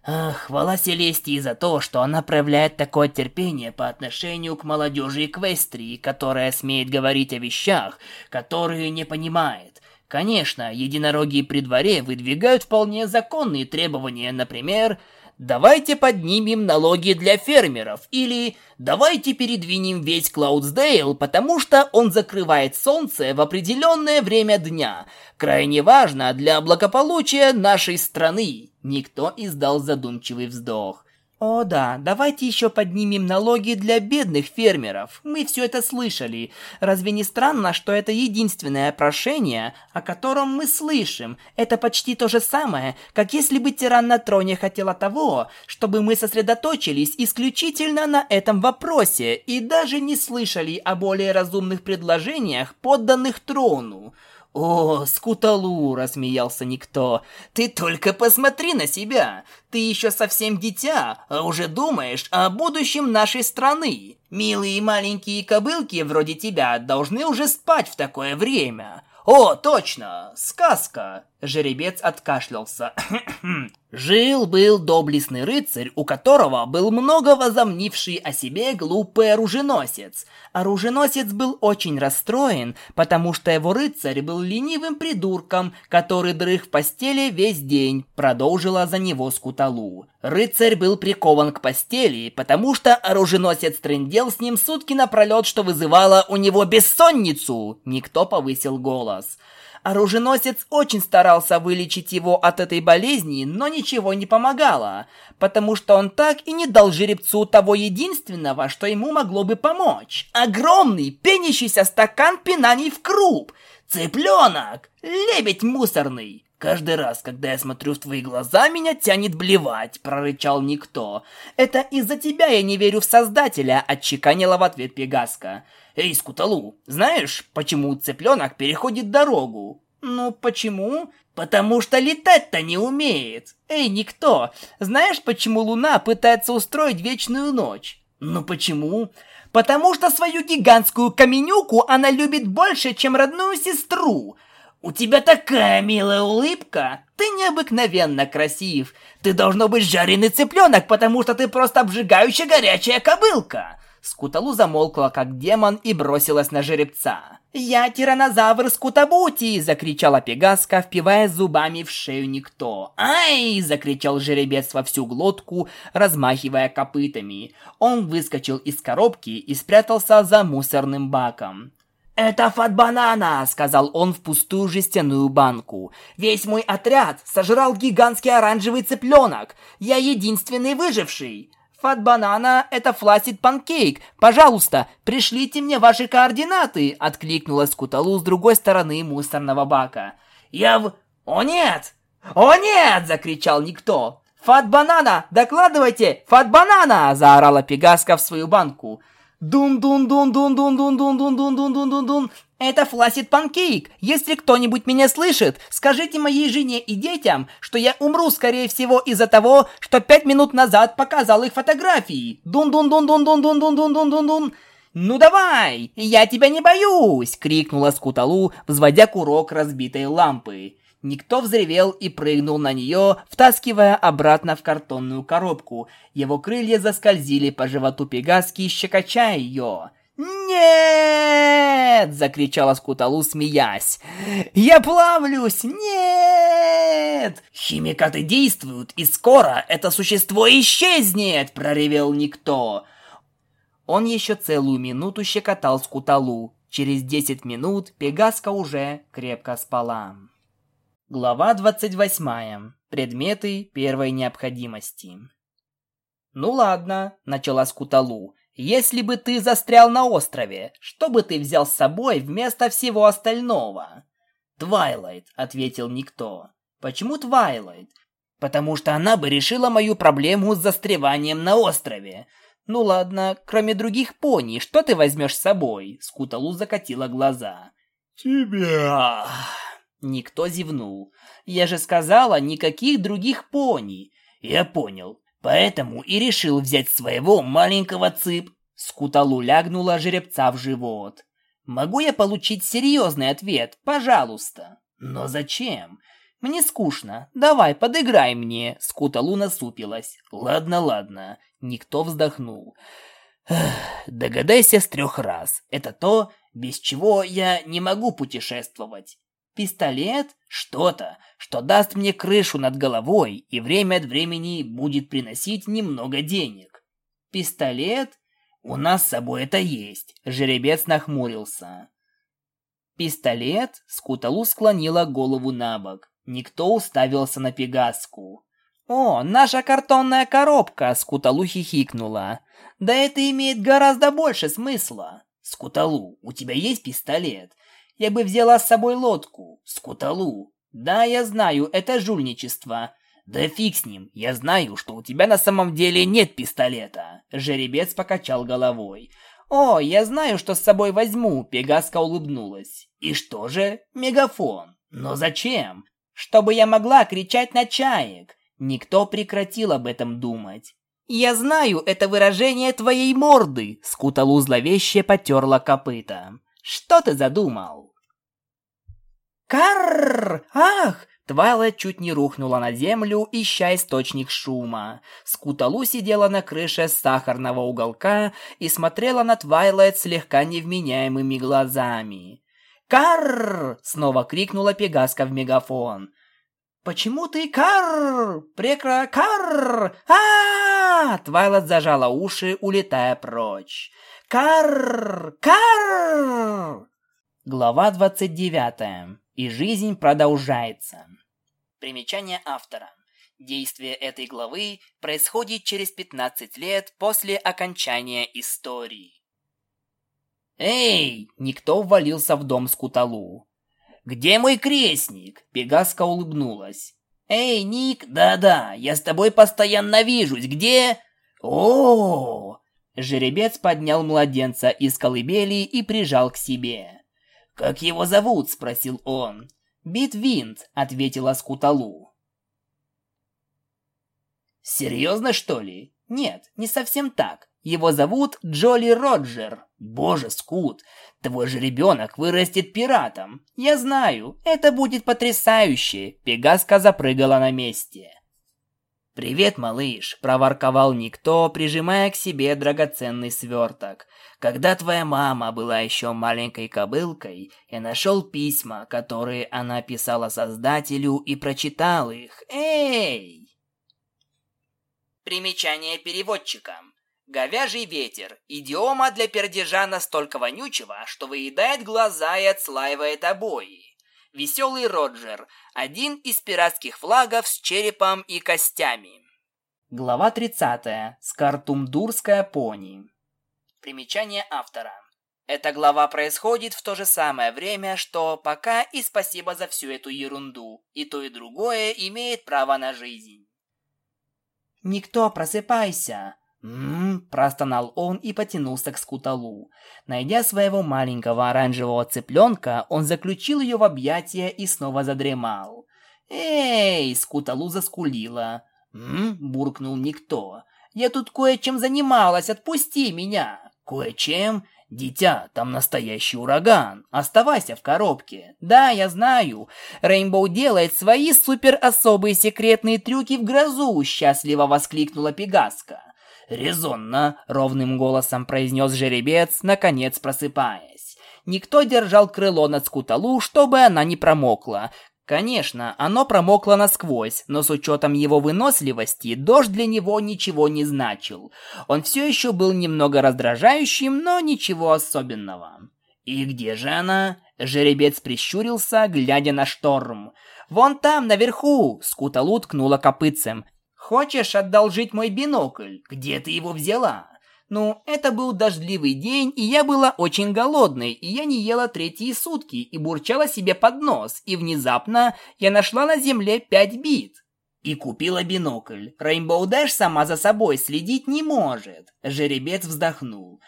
Ах, хвала Селестии за то, что она проявляет такое терпение по отношению к молодежи Эквестрии, которая смеет говорить о вещах, которые не понимает. Конечно, единороги при дворе выдвигают вполне законные требования, например, давайте поднимем налоги для фермеров, или давайте передвинем весь Клаудсдейл, потому что он закрывает солнце в определенное время дня. Крайне важно для благополучия нашей страны. Никто издал задумчивый вздох. О да, давайте еще поднимем налоги для бедных фермеров. Мы все это слышали. Разве не странно, что это единственное прошение, о котором мы слышим? Это почти то же самое, как если бы тиран на троне хотел того, чтобы мы сосредоточились исключительно на этом вопросе и даже не слышали о более разумных предложениях, подданных трону. «О, Скуталу!» – рассмеялся никто. «Ты только посмотри на себя! Ты еще совсем дитя, а уже думаешь о будущем нашей страны! Милые маленькие кобылки вроде тебя должны уже спать в такое время! О, точно! Сказка!» Жеребец откашлялся. Жил-был доблестный рыцарь, у которого был много возомнивший о себе глупый оруженосец. Оруженосец был очень расстроен, потому что его рыцарь был ленивым придурком, который дрых в постели весь день, продолжила за него Скуталу. Рыцарь был прикован к постели, потому что оруженосец трындел с ним сутки напролет, что вызывало у него бессонницу. Никто повысил голос. Оруженосец очень старался вылечить его от этой болезни, но ничего не помогало, потому что он так и не дал жеребцу того единственного, что ему могло бы помочь. Огромный, пенящийся стакан пинаний в круп. Цыпленок! Лебедь мусорный! «Каждый раз, когда я смотрю в твои глаза, меня тянет блевать», — прорычал никто. «Это из-за тебя я не верю в Создателя», — отчеканила в ответ Пегаска. «Эй, Скуталу, знаешь, почему цыпленок переходит дорогу?» «Ну, почему?» «Потому что летать-то не умеет!» «Эй, никто! Знаешь, почему Луна пытается устроить вечную ночь?» «Ну почему?» «Потому что свою гигантскую каменюку она любит больше, чем родную сестру!» «У тебя такая милая улыбка! Ты необыкновенно красив! Ты должно быть жареный цыпленок, потому что ты просто обжигающая горячая кобылка!» Скуталу замолкла, как демон, и бросилась на жеребца. «Я тиранозавр Скутабути!» – закричала Пегаска, впивая зубами в шею никто. «Ай!» – закричал жеребец во всю глотку, размахивая копытами. Он выскочил из коробки и спрятался за мусорным баком. «Это фат-банана!» — сказал он в пустую жестяную банку. «Весь мой отряд сожрал гигантский оранжевый цыпленок! Я единственный выживший!» «Фат-банана — это фласид панкейк! Пожалуйста, пришлите мне ваши координаты!» — откликнулась Куталу с другой стороны мусорного бака. «Я в... О нет! О нет!» — закричал никто. «Фат-банана! Докладывайте! Фат-банана!» — заорала Пегаска в свою банку. Дун-дун-дун-дун-дун-дун-дун-дун-дун-дун-дун-дун. Это фласит панкейк. Если кто-нибудь меня слышит, скажите моей жене и детям, что я умру, скорее всего, из-за того, что пять минут назад показал их фотографии. Дун-дун-дун-дун-дун-дун-дун-дун-дун-дун. «Ну давай! Я тебя не боюсь!» — крикнула Скуталу, взводя курок разбитой лампы. Никто взревел и прыгнул на нее, втаскивая обратно в картонную коробку. Его крылья заскользили по животу Пегаски, щекоча ее. «Нет!» – закричала Скуталу, смеясь. «Я плавлюсь! Нет!» «Химикаты действуют, и скоро это существо исчезнет!» – проревел никто. Он еще целую минуту щекотал Скуталу. Через десять минут Пегаска уже крепко спала. Глава 28. Предметы первой необходимости. «Ну ладно», — начала Скуталу. «Если бы ты застрял на острове, что бы ты взял с собой вместо всего остального?» «Твайлайт», — ответил никто. «Почему Твайлайт?» «Потому что она бы решила мою проблему с застреванием на острове. Ну ладно, кроме других пони, что ты возьмешь с собой?» Скуталу закатила глаза. «Тебя!» Никто зевнул. «Я же сказала, никаких других пони!» «Я понял. Поэтому и решил взять своего маленького цып». Скуталу лягнула жеребца в живот. «Могу я получить серьезный ответ, пожалуйста?» «Но зачем?» Мне скучно. Давай, подыграй мне. Скуталу насупилась. Ладно, ладно. Никто вздохнул. Догадайся с трех раз. Это то, без чего я не могу путешествовать. Пистолет – что-то, что даст мне крышу над головой и время от времени будет приносить немного денег. Пистолет? У нас с собой это есть. Жеребец нахмурился. Пистолет? Скуталу склонила голову на бок. Никто уставился на Пегаску. «О, наша картонная коробка!» — Скуталу хихикнула. «Да это имеет гораздо больше смысла!» «Скуталу, у тебя есть пистолет? Я бы взяла с собой лодку. Скуталу!» «Да, я знаю, это жульничество!» «Да фиг с ним, я знаю, что у тебя на самом деле нет пистолета!» Жеребец покачал головой. «О, я знаю, что с собой возьму!» Пегаска улыбнулась. «И что же? Мегафон! Но зачем? чтобы я могла кричать на чаек. Никто прекратил об этом думать. «Я знаю это выражение твоей морды!» Скуталу зловеще потерла копыта. «Что ты задумал?» «Карр! Ах!» Твайлайт чуть не рухнула на землю, ища источник шума. Скуталу сидела на крыше сахарного уголка и смотрела на Твайлайт слегка невменяемыми глазами. «Карр!» — снова крикнула Пегаска в мегафон. «Почему ты карр? Прекра карр! а, Твайлайт зажала уши, улетая прочь. «Карр! Карр!» Глава 29. И жизнь продолжается. Примечание автора. Действие этой главы происходит через 15 лет после окончания истории. «Эй!» Никто ввалился в дом с Куталу. «Где мой крестник?» Пегаска улыбнулась. «Эй, Ник, да-да, я с тобой постоянно вижусь. Где...» о, -о, -о Жеребец поднял младенца из колыбели и прижал к себе. «Как его зовут?» – спросил он. «Битвинт», – ответила Скуталу. «Серьезно, что ли?» «Нет, не совсем так. Его зовут Джоли Роджер. Боже, Скут, твой же ребенок вырастет пиратом. Я знаю, это будет потрясающе. Пегаска запрыгала на месте. «Привет, малыш!» – проворковал Никто, прижимая к себе драгоценный сверток. «Когда твоя мама была еще маленькой кобылкой, я нашел письма, которые она писала Создателю и прочитал их. Эй!» Примечание переводчика. Говяжий ветер – идиома для пердежа настолько вонючего, что выедает глаза и отслаивает обои. Веселый Роджер – один из пиратских флагов с черепом и костями. Глава 30. Скартумдурская пони. Примечание автора. Эта глава происходит в то же самое время, что «пока» и «спасибо за всю эту ерунду». И то, и другое имеет право на жизнь. «Никто, просыпайся!» «М-м-м», простонал он и потянулся к скуталу. Найдя своего маленького оранжевого цыпленка, он заключил ее в объятия и снова задремал. «Эй!» — скуталу заскулила. «М-м», буркнул никто. «Я тут кое-чем занималась, отпусти меня!» «Кое-чем? «Дитя, там настоящий ураган. Оставайся в коробке». «Да, я знаю. Рейнбоу делает свои супер особые секретные трюки в грозу», — счастливо воскликнула Пегаска. «Резонно», — ровным голосом произнес жеребец, наконец просыпаясь. Никто держал крыло над скуталу, чтобы она не промокла. Конечно, оно промокло насквозь, но с учетом его выносливости, дождь для него ничего не значил. Он все еще был немного раздражающим, но ничего особенного. «И где же она?» Жеребец прищурился, глядя на шторм. «Вон там, наверху!» Скуталу ткнула копытцем. Хочешь одолжить мой бинокль? Где ты его взяла? Ну, это был дождливый день, и я была очень голодной, и я не ела третьи сутки и бурчала себе под нос, и внезапно я нашла на земле пять бит. И купила бинокль. Рейнбоу Дэш сама за собой следить не может. Жеребец вздохнул.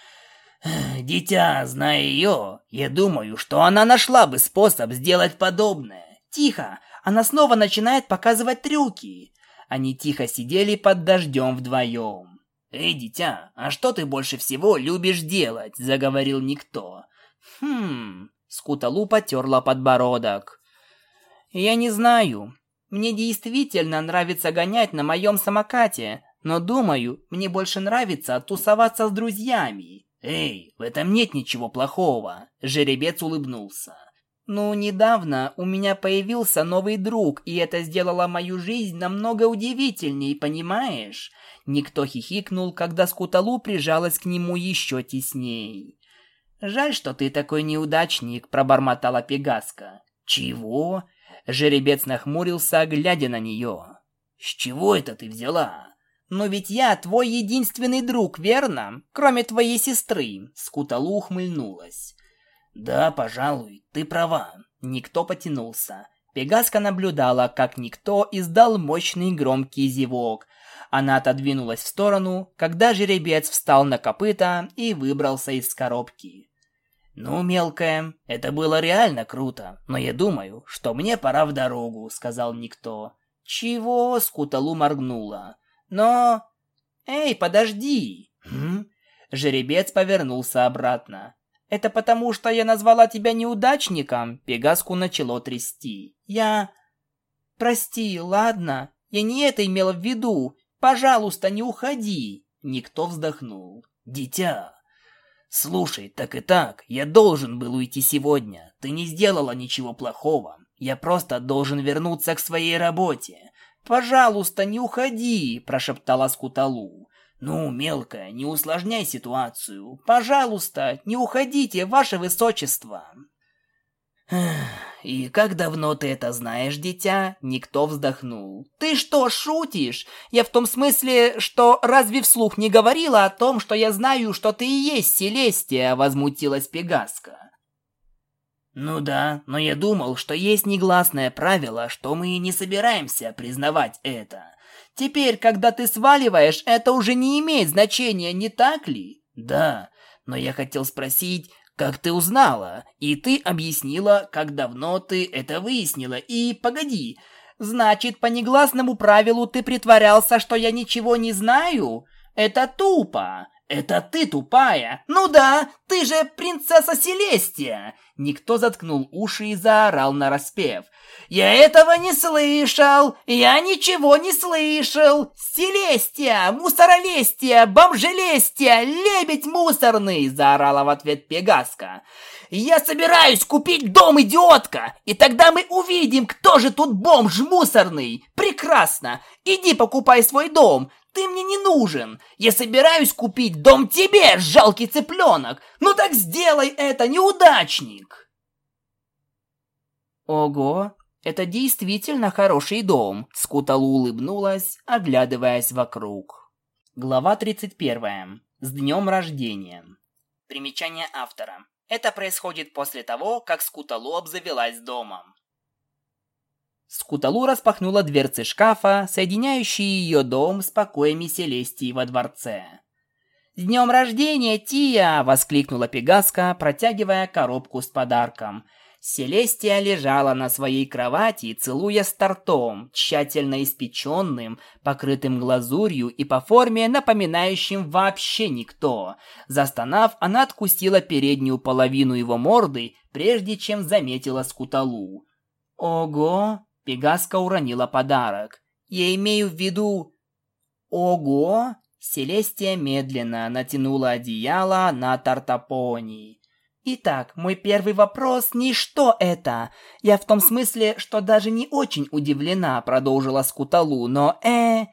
«Дитя, зная ее, я думаю, что она нашла бы способ сделать подобное. Тихо, она снова начинает показывать трюки. Они тихо сидели под дождем вдвоем. «Эй, дитя, а что ты больше всего любишь делать?» – заговорил никто. «Хм...» – Скуталу потерла подбородок. «Я не знаю. Мне действительно нравится гонять на моем самокате, но думаю, мне больше нравится тусоваться с друзьями. Эй, в этом нет ничего плохого. Жеребец улыбнулся. Ну, недавно у меня появился новый друг, и это сделало мою жизнь намного удивительней, понимаешь? Никто хихикнул, когда Скуталу прижалась к нему еще тесней. «Жаль, что ты такой неудачник», — пробормотала Пегаска. «Чего?» Жеребец нахмурился, глядя на нее. «С чего это ты взяла?» «Но ведь я твой единственный друг, верно? Кроме твоей сестры», — Скуталу ухмыльнулась. «Да, пожалуй, ты права». Никто потянулся. Пегаска наблюдала, как никто издал мощный громкий зевок. Она отодвинулась в сторону, когда жеребец встал на копыта и выбрался из коробки. «Ну, мелкая, это было реально круто, но я думаю, что мне пора в дорогу», — сказал никто. «Чего?» — Скуталу моргнула. «Но...» «Эй, подожди!» «Хм?» Жеребец повернулся обратно. «Это потому, что я назвала тебя неудачником?» Пегаску начало трясти. «Я...» «Прости, ладно. Я не это имела в виду. Пожалуйста, не уходи!» Никто вздохнул. «Дитя, «Слушай, так и так, я должен был уйти сегодня. Ты не сделала ничего плохого. Я просто должен вернуться к своей работе. Пожалуйста, не уходи!» – прошептала Скуталу. «Ну, мелкая, не усложняй ситуацию. Пожалуйста, не уходите, ваше высочество!» «И как давно ты это знаешь, дитя?» Никто вздохнул. «Ты что, шутишь? Я в том смысле, что разве вслух не говорила о том, что я знаю, что ты и есть Селестия?» Возмутилась Пегаска. «Ну да, но я думал, что есть негласное правило, что мы не собираемся признавать это. Теперь, когда ты сваливаешь, это уже не имеет значения, не так ли?» «Да, но я хотел спросить, как ты узнала? И ты объяснила, как давно ты это выяснила. И погоди, значит, по негласному правилу ты притворялся, что я ничего не знаю? Это тупо. Это ты тупая. Ну да, ты же принцесса Селестия. Никто заткнул уши и заорал на распев. «Я этого не слышал! Я ничего не слышал! Селестия! Мусоролестия! Бомжелестия! Лебедь мусорный!» Заорала в ответ Пегаска. «Я собираюсь купить дом, идиотка! И тогда мы увидим, кто же тут бомж мусорный! Прекрасно! Иди покупай свой дом! Ты мне не нужен! Я собираюсь купить дом тебе, жалкий цыпленок! Ну так сделай это, неудачник!» Ого, это действительно хороший дом, Скуталу улыбнулась, оглядываясь вокруг. Глава 31. С днем рождения. Примечание автора. Это происходит после того, как Скуталу обзавелась домом. Скуталу распахнула дверцы шкафа, соединяющие ее дом с покоями Селестии во дворце. «С днем рождения, Тия!» — воскликнула Пегаска, протягивая коробку с подарком. Селестия лежала на своей кровати, целуя стартом, тщательно испеченным, покрытым глазурью и по форме напоминающим вообще никто. Застонав, она откусила переднюю половину его морды, прежде чем заметила скуталу. «Ого!» Пегаска уронила подарок. «Я имею в виду...» «Ого!» Селестия медленно натянула одеяло на Тартапони. «Итак, мой первый вопрос не что это. Я в том смысле, что даже не очень удивлена», продолжила Скуталу, но э...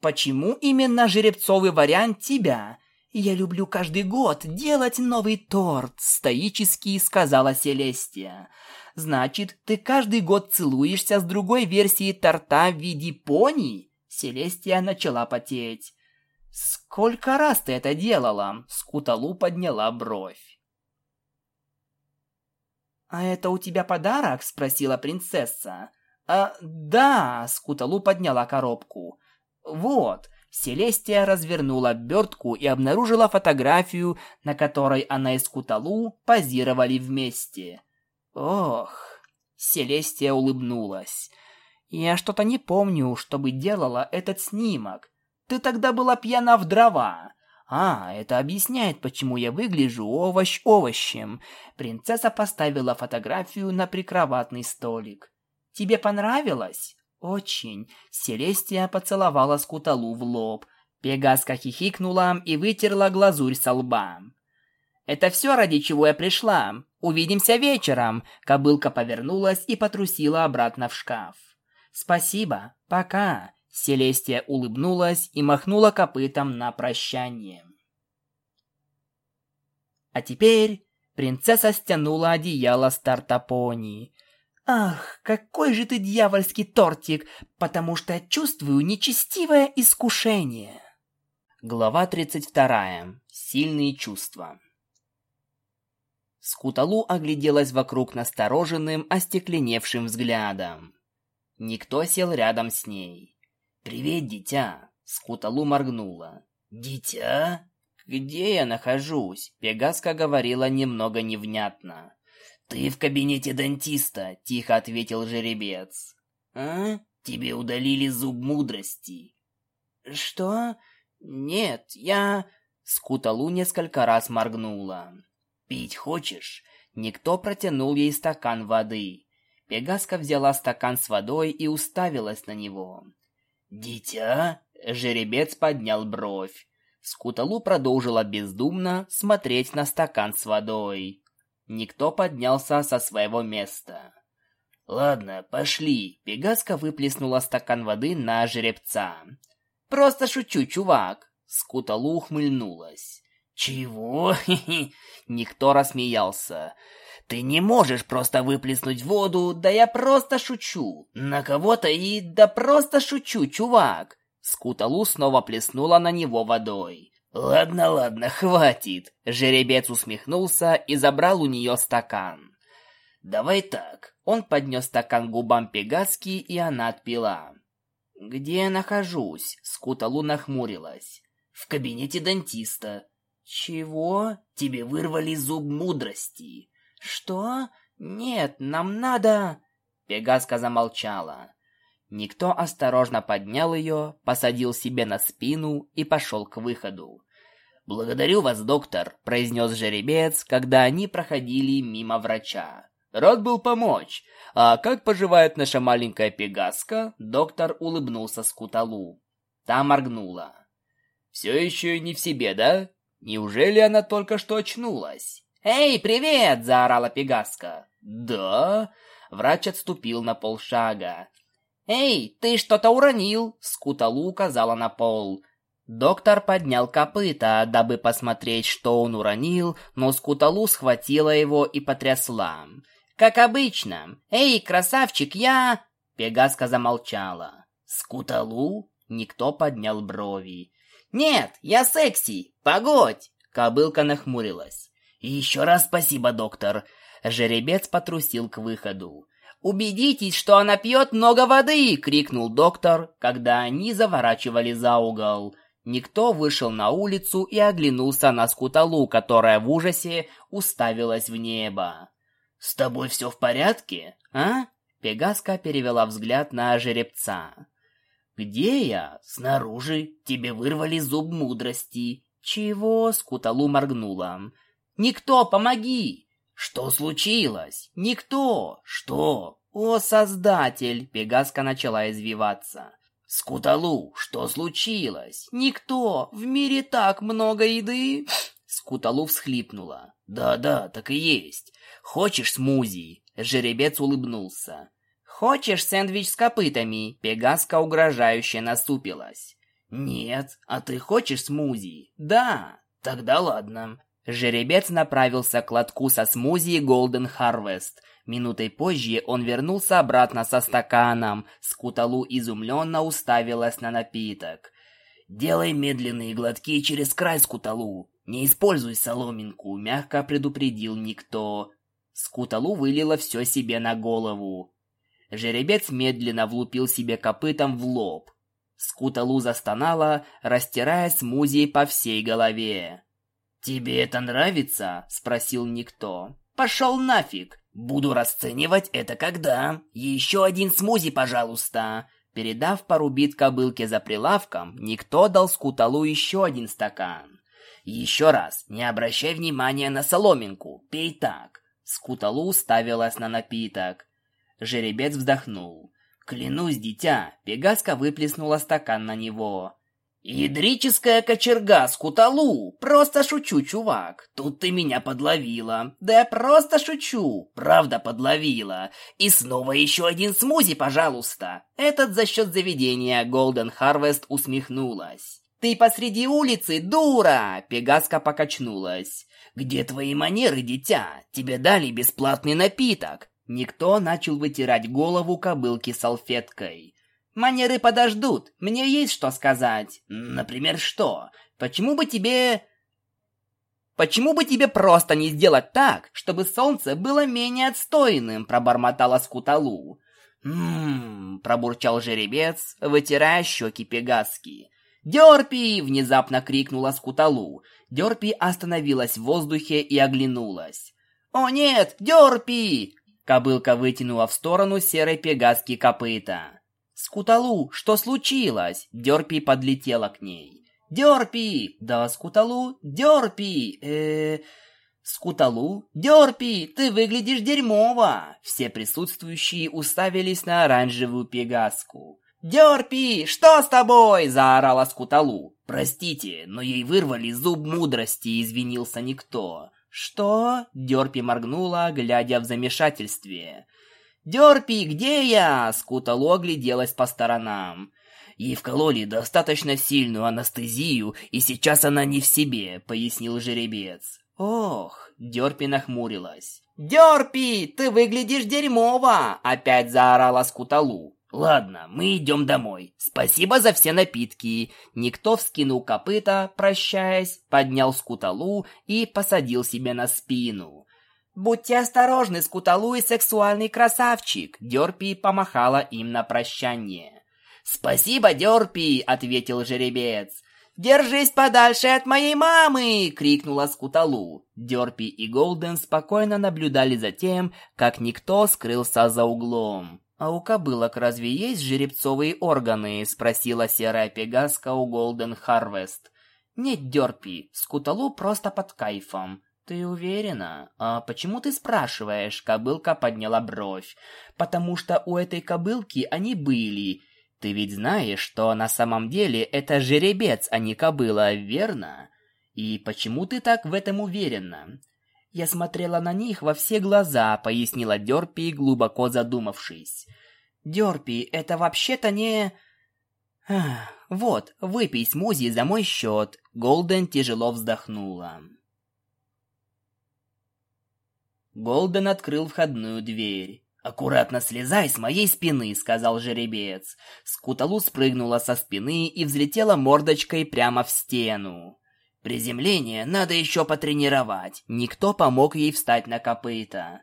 Почему именно жеребцовый вариант тебя? Я люблю каждый год делать новый торт, стоически сказала Селестия. Значит, ты каждый год целуешься с другой версией торта в виде пони? Селестия начала потеть. Сколько раз ты это делала? Скуталу подняла бровь. «А это у тебя подарок?» – спросила принцесса. «А, да!» – Скуталу подняла коробку. «Вот!» Селестия развернула обертку и обнаружила фотографию, на которой она и Скуталу позировали вместе. Ох, Селестия улыбнулась. Я что-то не помню, чтобы делала этот снимок. Ты тогда была пьяна в дрова. А, это объясняет, почему я выгляжу овощ овощем. Принцесса поставила фотографию на прикроватный столик. Тебе понравилось? Очень. Селестия поцеловала Скуталу в лоб. Пегаска хихикнула и вытерла глазурь со лба. «Это все, ради чего я пришла. Увидимся вечером!» Кобылка повернулась и потрусила обратно в шкаф. «Спасибо. Пока!» Селестия улыбнулась и махнула копытом на прощание. А теперь принцесса стянула одеяло с. «Ах, какой же ты дьявольский тортик, потому что чувствую нечестивое искушение!» Глава 32. Сильные чувства. Скуталу огляделась вокруг настороженным, остекленевшим взглядом. Никто сел рядом с ней. «Привет, дитя!» Скуталу моргнула. «Дитя?» «Где я нахожусь?» Пегаска говорила немного невнятно. «Ты в кабинете дантиста», — тихо ответил жеребец. «А? Тебе удалили зуб мудрости». «Что?» «Нет, я...» Скуталу несколько раз моргнула. «Пить хочешь?» Никто протянул ей стакан воды. Пегаска взяла стакан с водой и уставилась на него. «Дитя?» Жеребец поднял бровь. Скуталу продолжила бездумно смотреть на стакан с водой. Никто поднялся со своего места. «Ладно, пошли». Пегаска выплеснула стакан воды на жеребца. «Просто шучу, чувак!» Скуталу ухмыльнулась. «Чего?» Никто рассмеялся. «Ты не можешь просто выплеснуть воду, да я просто шучу. На кого-то и да просто шучу, чувак!» Скуталу снова плеснула на него водой. «Ладно, ладно, хватит!» Жеребец усмехнулся и забрал у нее стакан. «Давай так». Он поднес стакан губам Пегаски, и она отпила. «Где я нахожусь?» Скуталу нахмурилась. «В кабинете дантиста». «Чего?» «Тебе вырвали зуб мудрости». «Что? Нет, нам надо...» Пегаска замолчала. Никто осторожно поднял ее, посадил себе на спину и пошел к выходу. «Благодарю вас, доктор», — произнес жеребец, когда они проходили мимо врача. «Рад был помочь. А как поживает наша маленькая пегаска?» Доктор улыбнулся Скуталу. Та моргнула. «Все еще не в себе, да? Неужели она только что очнулась?» «Эй, привет!» — заорала пегаска. «Да?» Врач отступил на полшага. «Эй, ты что-то уронил!» Скуталу указала на пол. Доктор поднял копыта, дабы посмотреть, что он уронил, но Скуталу схватила его и потрясла. «Как обычно! Эй, красавчик, я...» Пегаска замолчала. «Скуталу?» Никто поднял брови. «Нет, я секси! Погодь!» Кобылка нахмурилась. «Еще раз спасибо, доктор!» Жеребец потрусил к выходу. «Убедитесь, что она пьет много воды!» — крикнул доктор, когда они заворачивали за угол. Никто вышел на улицу и оглянулся на скуталу, которая в ужасе уставилась в небо. «С тобой все в порядке, а?» Пегаска перевела взгляд на жеребца. «Где я? Снаружи. Тебе вырвали зуб мудрости». «Чего?» — скуталу моргнула. «Никто, помоги!» «Что случилось?» «Никто!» «Что?» «О, Создатель!» Пегаска начала извиваться. «Скуталу, что случилось?» «Никто! В мире так много еды!» Скуталу всхлипнула. «Да-да, так и есть. Хочешь смузи?» Жеребец улыбнулся. «Хочешь сэндвич с копытами?» Пегаска угрожающе наступилась. «Нет, а ты хочешь смузи?» «Да». «Тогда ладно. Жеребец направился к лотку со смузи Golden Harvest. Минутой позже он вернулся обратно со стаканом. Скуталу изумленно уставилась на напиток. «Делай медленные глотки через край, Скуталу. Не используй соломинку», — мягко предупредил никто. Скуталу вылила все себе на голову. Жеребец медленно влупил себе копытом в лоб. Скуталу застонала, растирая смузи по всей голове. «Тебе это нравится?» — спросил никто. «Пошел нафиг! Буду расценивать это когда. Еще один смузи, пожалуйста!» Передав пару бит кобылке за прилавком, никто дал Скуталу еще один стакан. «Еще раз, не обращай внимания на соломинку, пей так!» Скуталу уставилась на напиток. Жеребец вздохнул. Клянусь, дитя, Пегаска выплеснула стакан на него. «Ядрическая кочерга, скуталу! Просто шучу, чувак! Тут ты меня подловила! Да я просто шучу! Правда подловила! И снова еще один смузи, пожалуйста!» Этот за счет заведения Голден Харвест усмехнулась. «Ты посреди улицы, дура!» Пегаска покачнулась. «Где твои манеры, дитя? Тебе дали бесплатный напиток!» Никто начал вытирать голову кобылки салфеткой. Манеры подождут. Мне есть что сказать. Например, что? Почему бы тебе... Почему бы тебе просто не сделать так, чтобы солнце было менее отстойным, пробормотала Скуталу. «Ммм», — пробурчал жеребец, вытирая щеки Пегаски. «Дерпи!» — внезапно крикнула Скуталу. Дерпи остановилась в воздухе и оглянулась. «О нет, Дерпи!» Кобылка вытянула в сторону серой Пегаски копыта. «Скуталу, что случилось?» Дерпи подлетела к ней. «Дерпи! Да, Скуталу, Дерпи! э Скуталу, Дерпи, ты выглядишь дерьмово!» Все присутствующие уставились на оранжевую пегаску. «Дерпи, что с тобой?» – заорала Скуталу. «Простите, но ей вырвали зуб мудрости», – извинился никто. «Что?» – Дерпи моргнула, глядя в замешательстве. «Дерпи, где я?» Скутало огляделась по сторонам. Ей вкололи достаточно сильную анестезию, и сейчас она не в себе, пояснил жеребец. Ох, Дерпи нахмурилась. «Дерпи, ты выглядишь дерьмово!» Опять заорала Скуталу. «Ладно, мы идем домой. Спасибо за все напитки». Никто вскинул копыта, прощаясь, поднял Скуталу и посадил себе на спину. «Будьте осторожны, Скуталу и сексуальный красавчик!» Дерпи помахала им на прощание. «Спасибо, Дерпи!» — ответил жеребец. «Держись подальше от моей мамы!» — крикнула Скуталу. Дерпи и Голден спокойно наблюдали за тем, как никто скрылся за углом. «А у кобылок разве есть жеребцовые органы?» — спросила серая пегаска у Голден Харвест. «Нет, Дерпи, Скуталу просто под кайфом. «Ты уверена? А почему ты спрашиваешь?» Кобылка подняла бровь. «Потому что у этой кобылки они были. Ты ведь знаешь, что на самом деле это жеребец, а не кобыла, верно? И почему ты так в этом уверена?» «Я смотрела на них во все глаза», — пояснила Дёрпи, глубоко задумавшись. «Дёрпи, это вообще-то не...» «Вот, выпей смузи за мой счет», — Голден тяжело вздохнула. Голден открыл входную дверь. «Аккуратно слезай с моей спины», — сказал жеребец. Скуталу спрыгнула со спины и взлетела мордочкой прямо в стену. Приземление надо еще потренировать. Никто помог ей встать на копыта.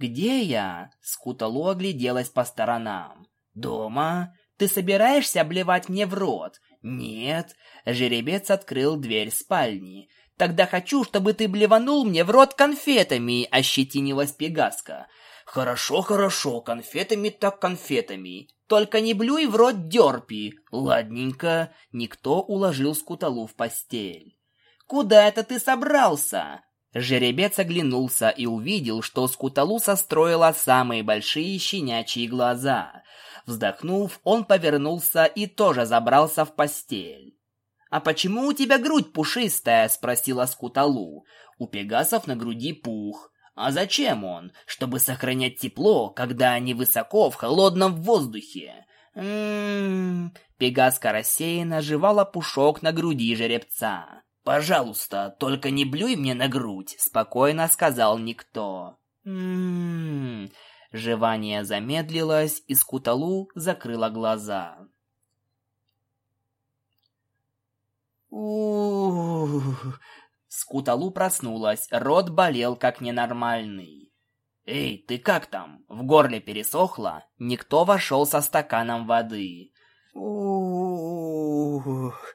«Где я?» — Скуталу огляделась по сторонам. «Дома? Ты собираешься обливать мне в рот?» «Нет». Жеребец открыл дверь спальни. Тогда хочу, чтобы ты блеванул мне в рот конфетами, ощетинилась Пегаска. Хорошо, хорошо, конфетами так конфетами. Только не блюй в рот дерпи. Ладненько. Никто уложил скуталу в постель. Куда это ты собрался? Жеребец оглянулся и увидел, что скуталу состроила самые большие щенячьи глаза. Вздохнув, он повернулся и тоже забрался в постель. «А почему у тебя грудь пушистая?» – спросила Скуталу. У пегасов на груди пух. «А зачем он? Чтобы сохранять тепло, когда они высоко в холодном воздухе». «М-м-м...» Пегаска рассеянно жевала пушок на груди жеребца. «Пожалуйста, только не блюй мне на грудь», — спокойно сказал никто. «М-м-м...» Жевание замедлилось, и Скуталу закрыла глаза. Ух. Скуталу проснулась, рот болел как ненормальный. «Эй, ты как там? В горле пересохло?» Никто вошел со стаканом воды. «Ух!»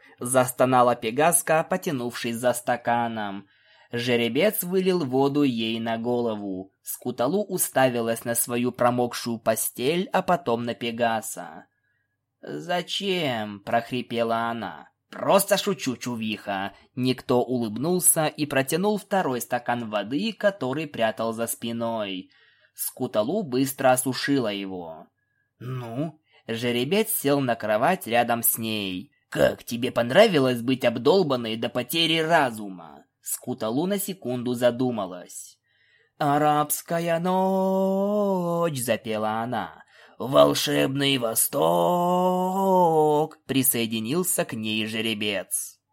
— застонала Пегаска, потянувшись за стаканом. Жеребец вылил воду ей на голову. Скуталу уставилась на свою промокшую постель, а потом на Пегаса. «Зачем?» — прохрипела она. «Просто шучу, чувиха!» Никто улыбнулся и протянул второй стакан воды, который прятал за спиной. Скуталу быстро осушила его. «Ну, Жеребец сел на кровать рядом с ней. «Как тебе понравилось быть обдолбанной до потери разума?» Скуталу на секунду задумалась. «Арабская ночь!» — запела она. «Волшебный Восток!» — присоединился к ней жеребец.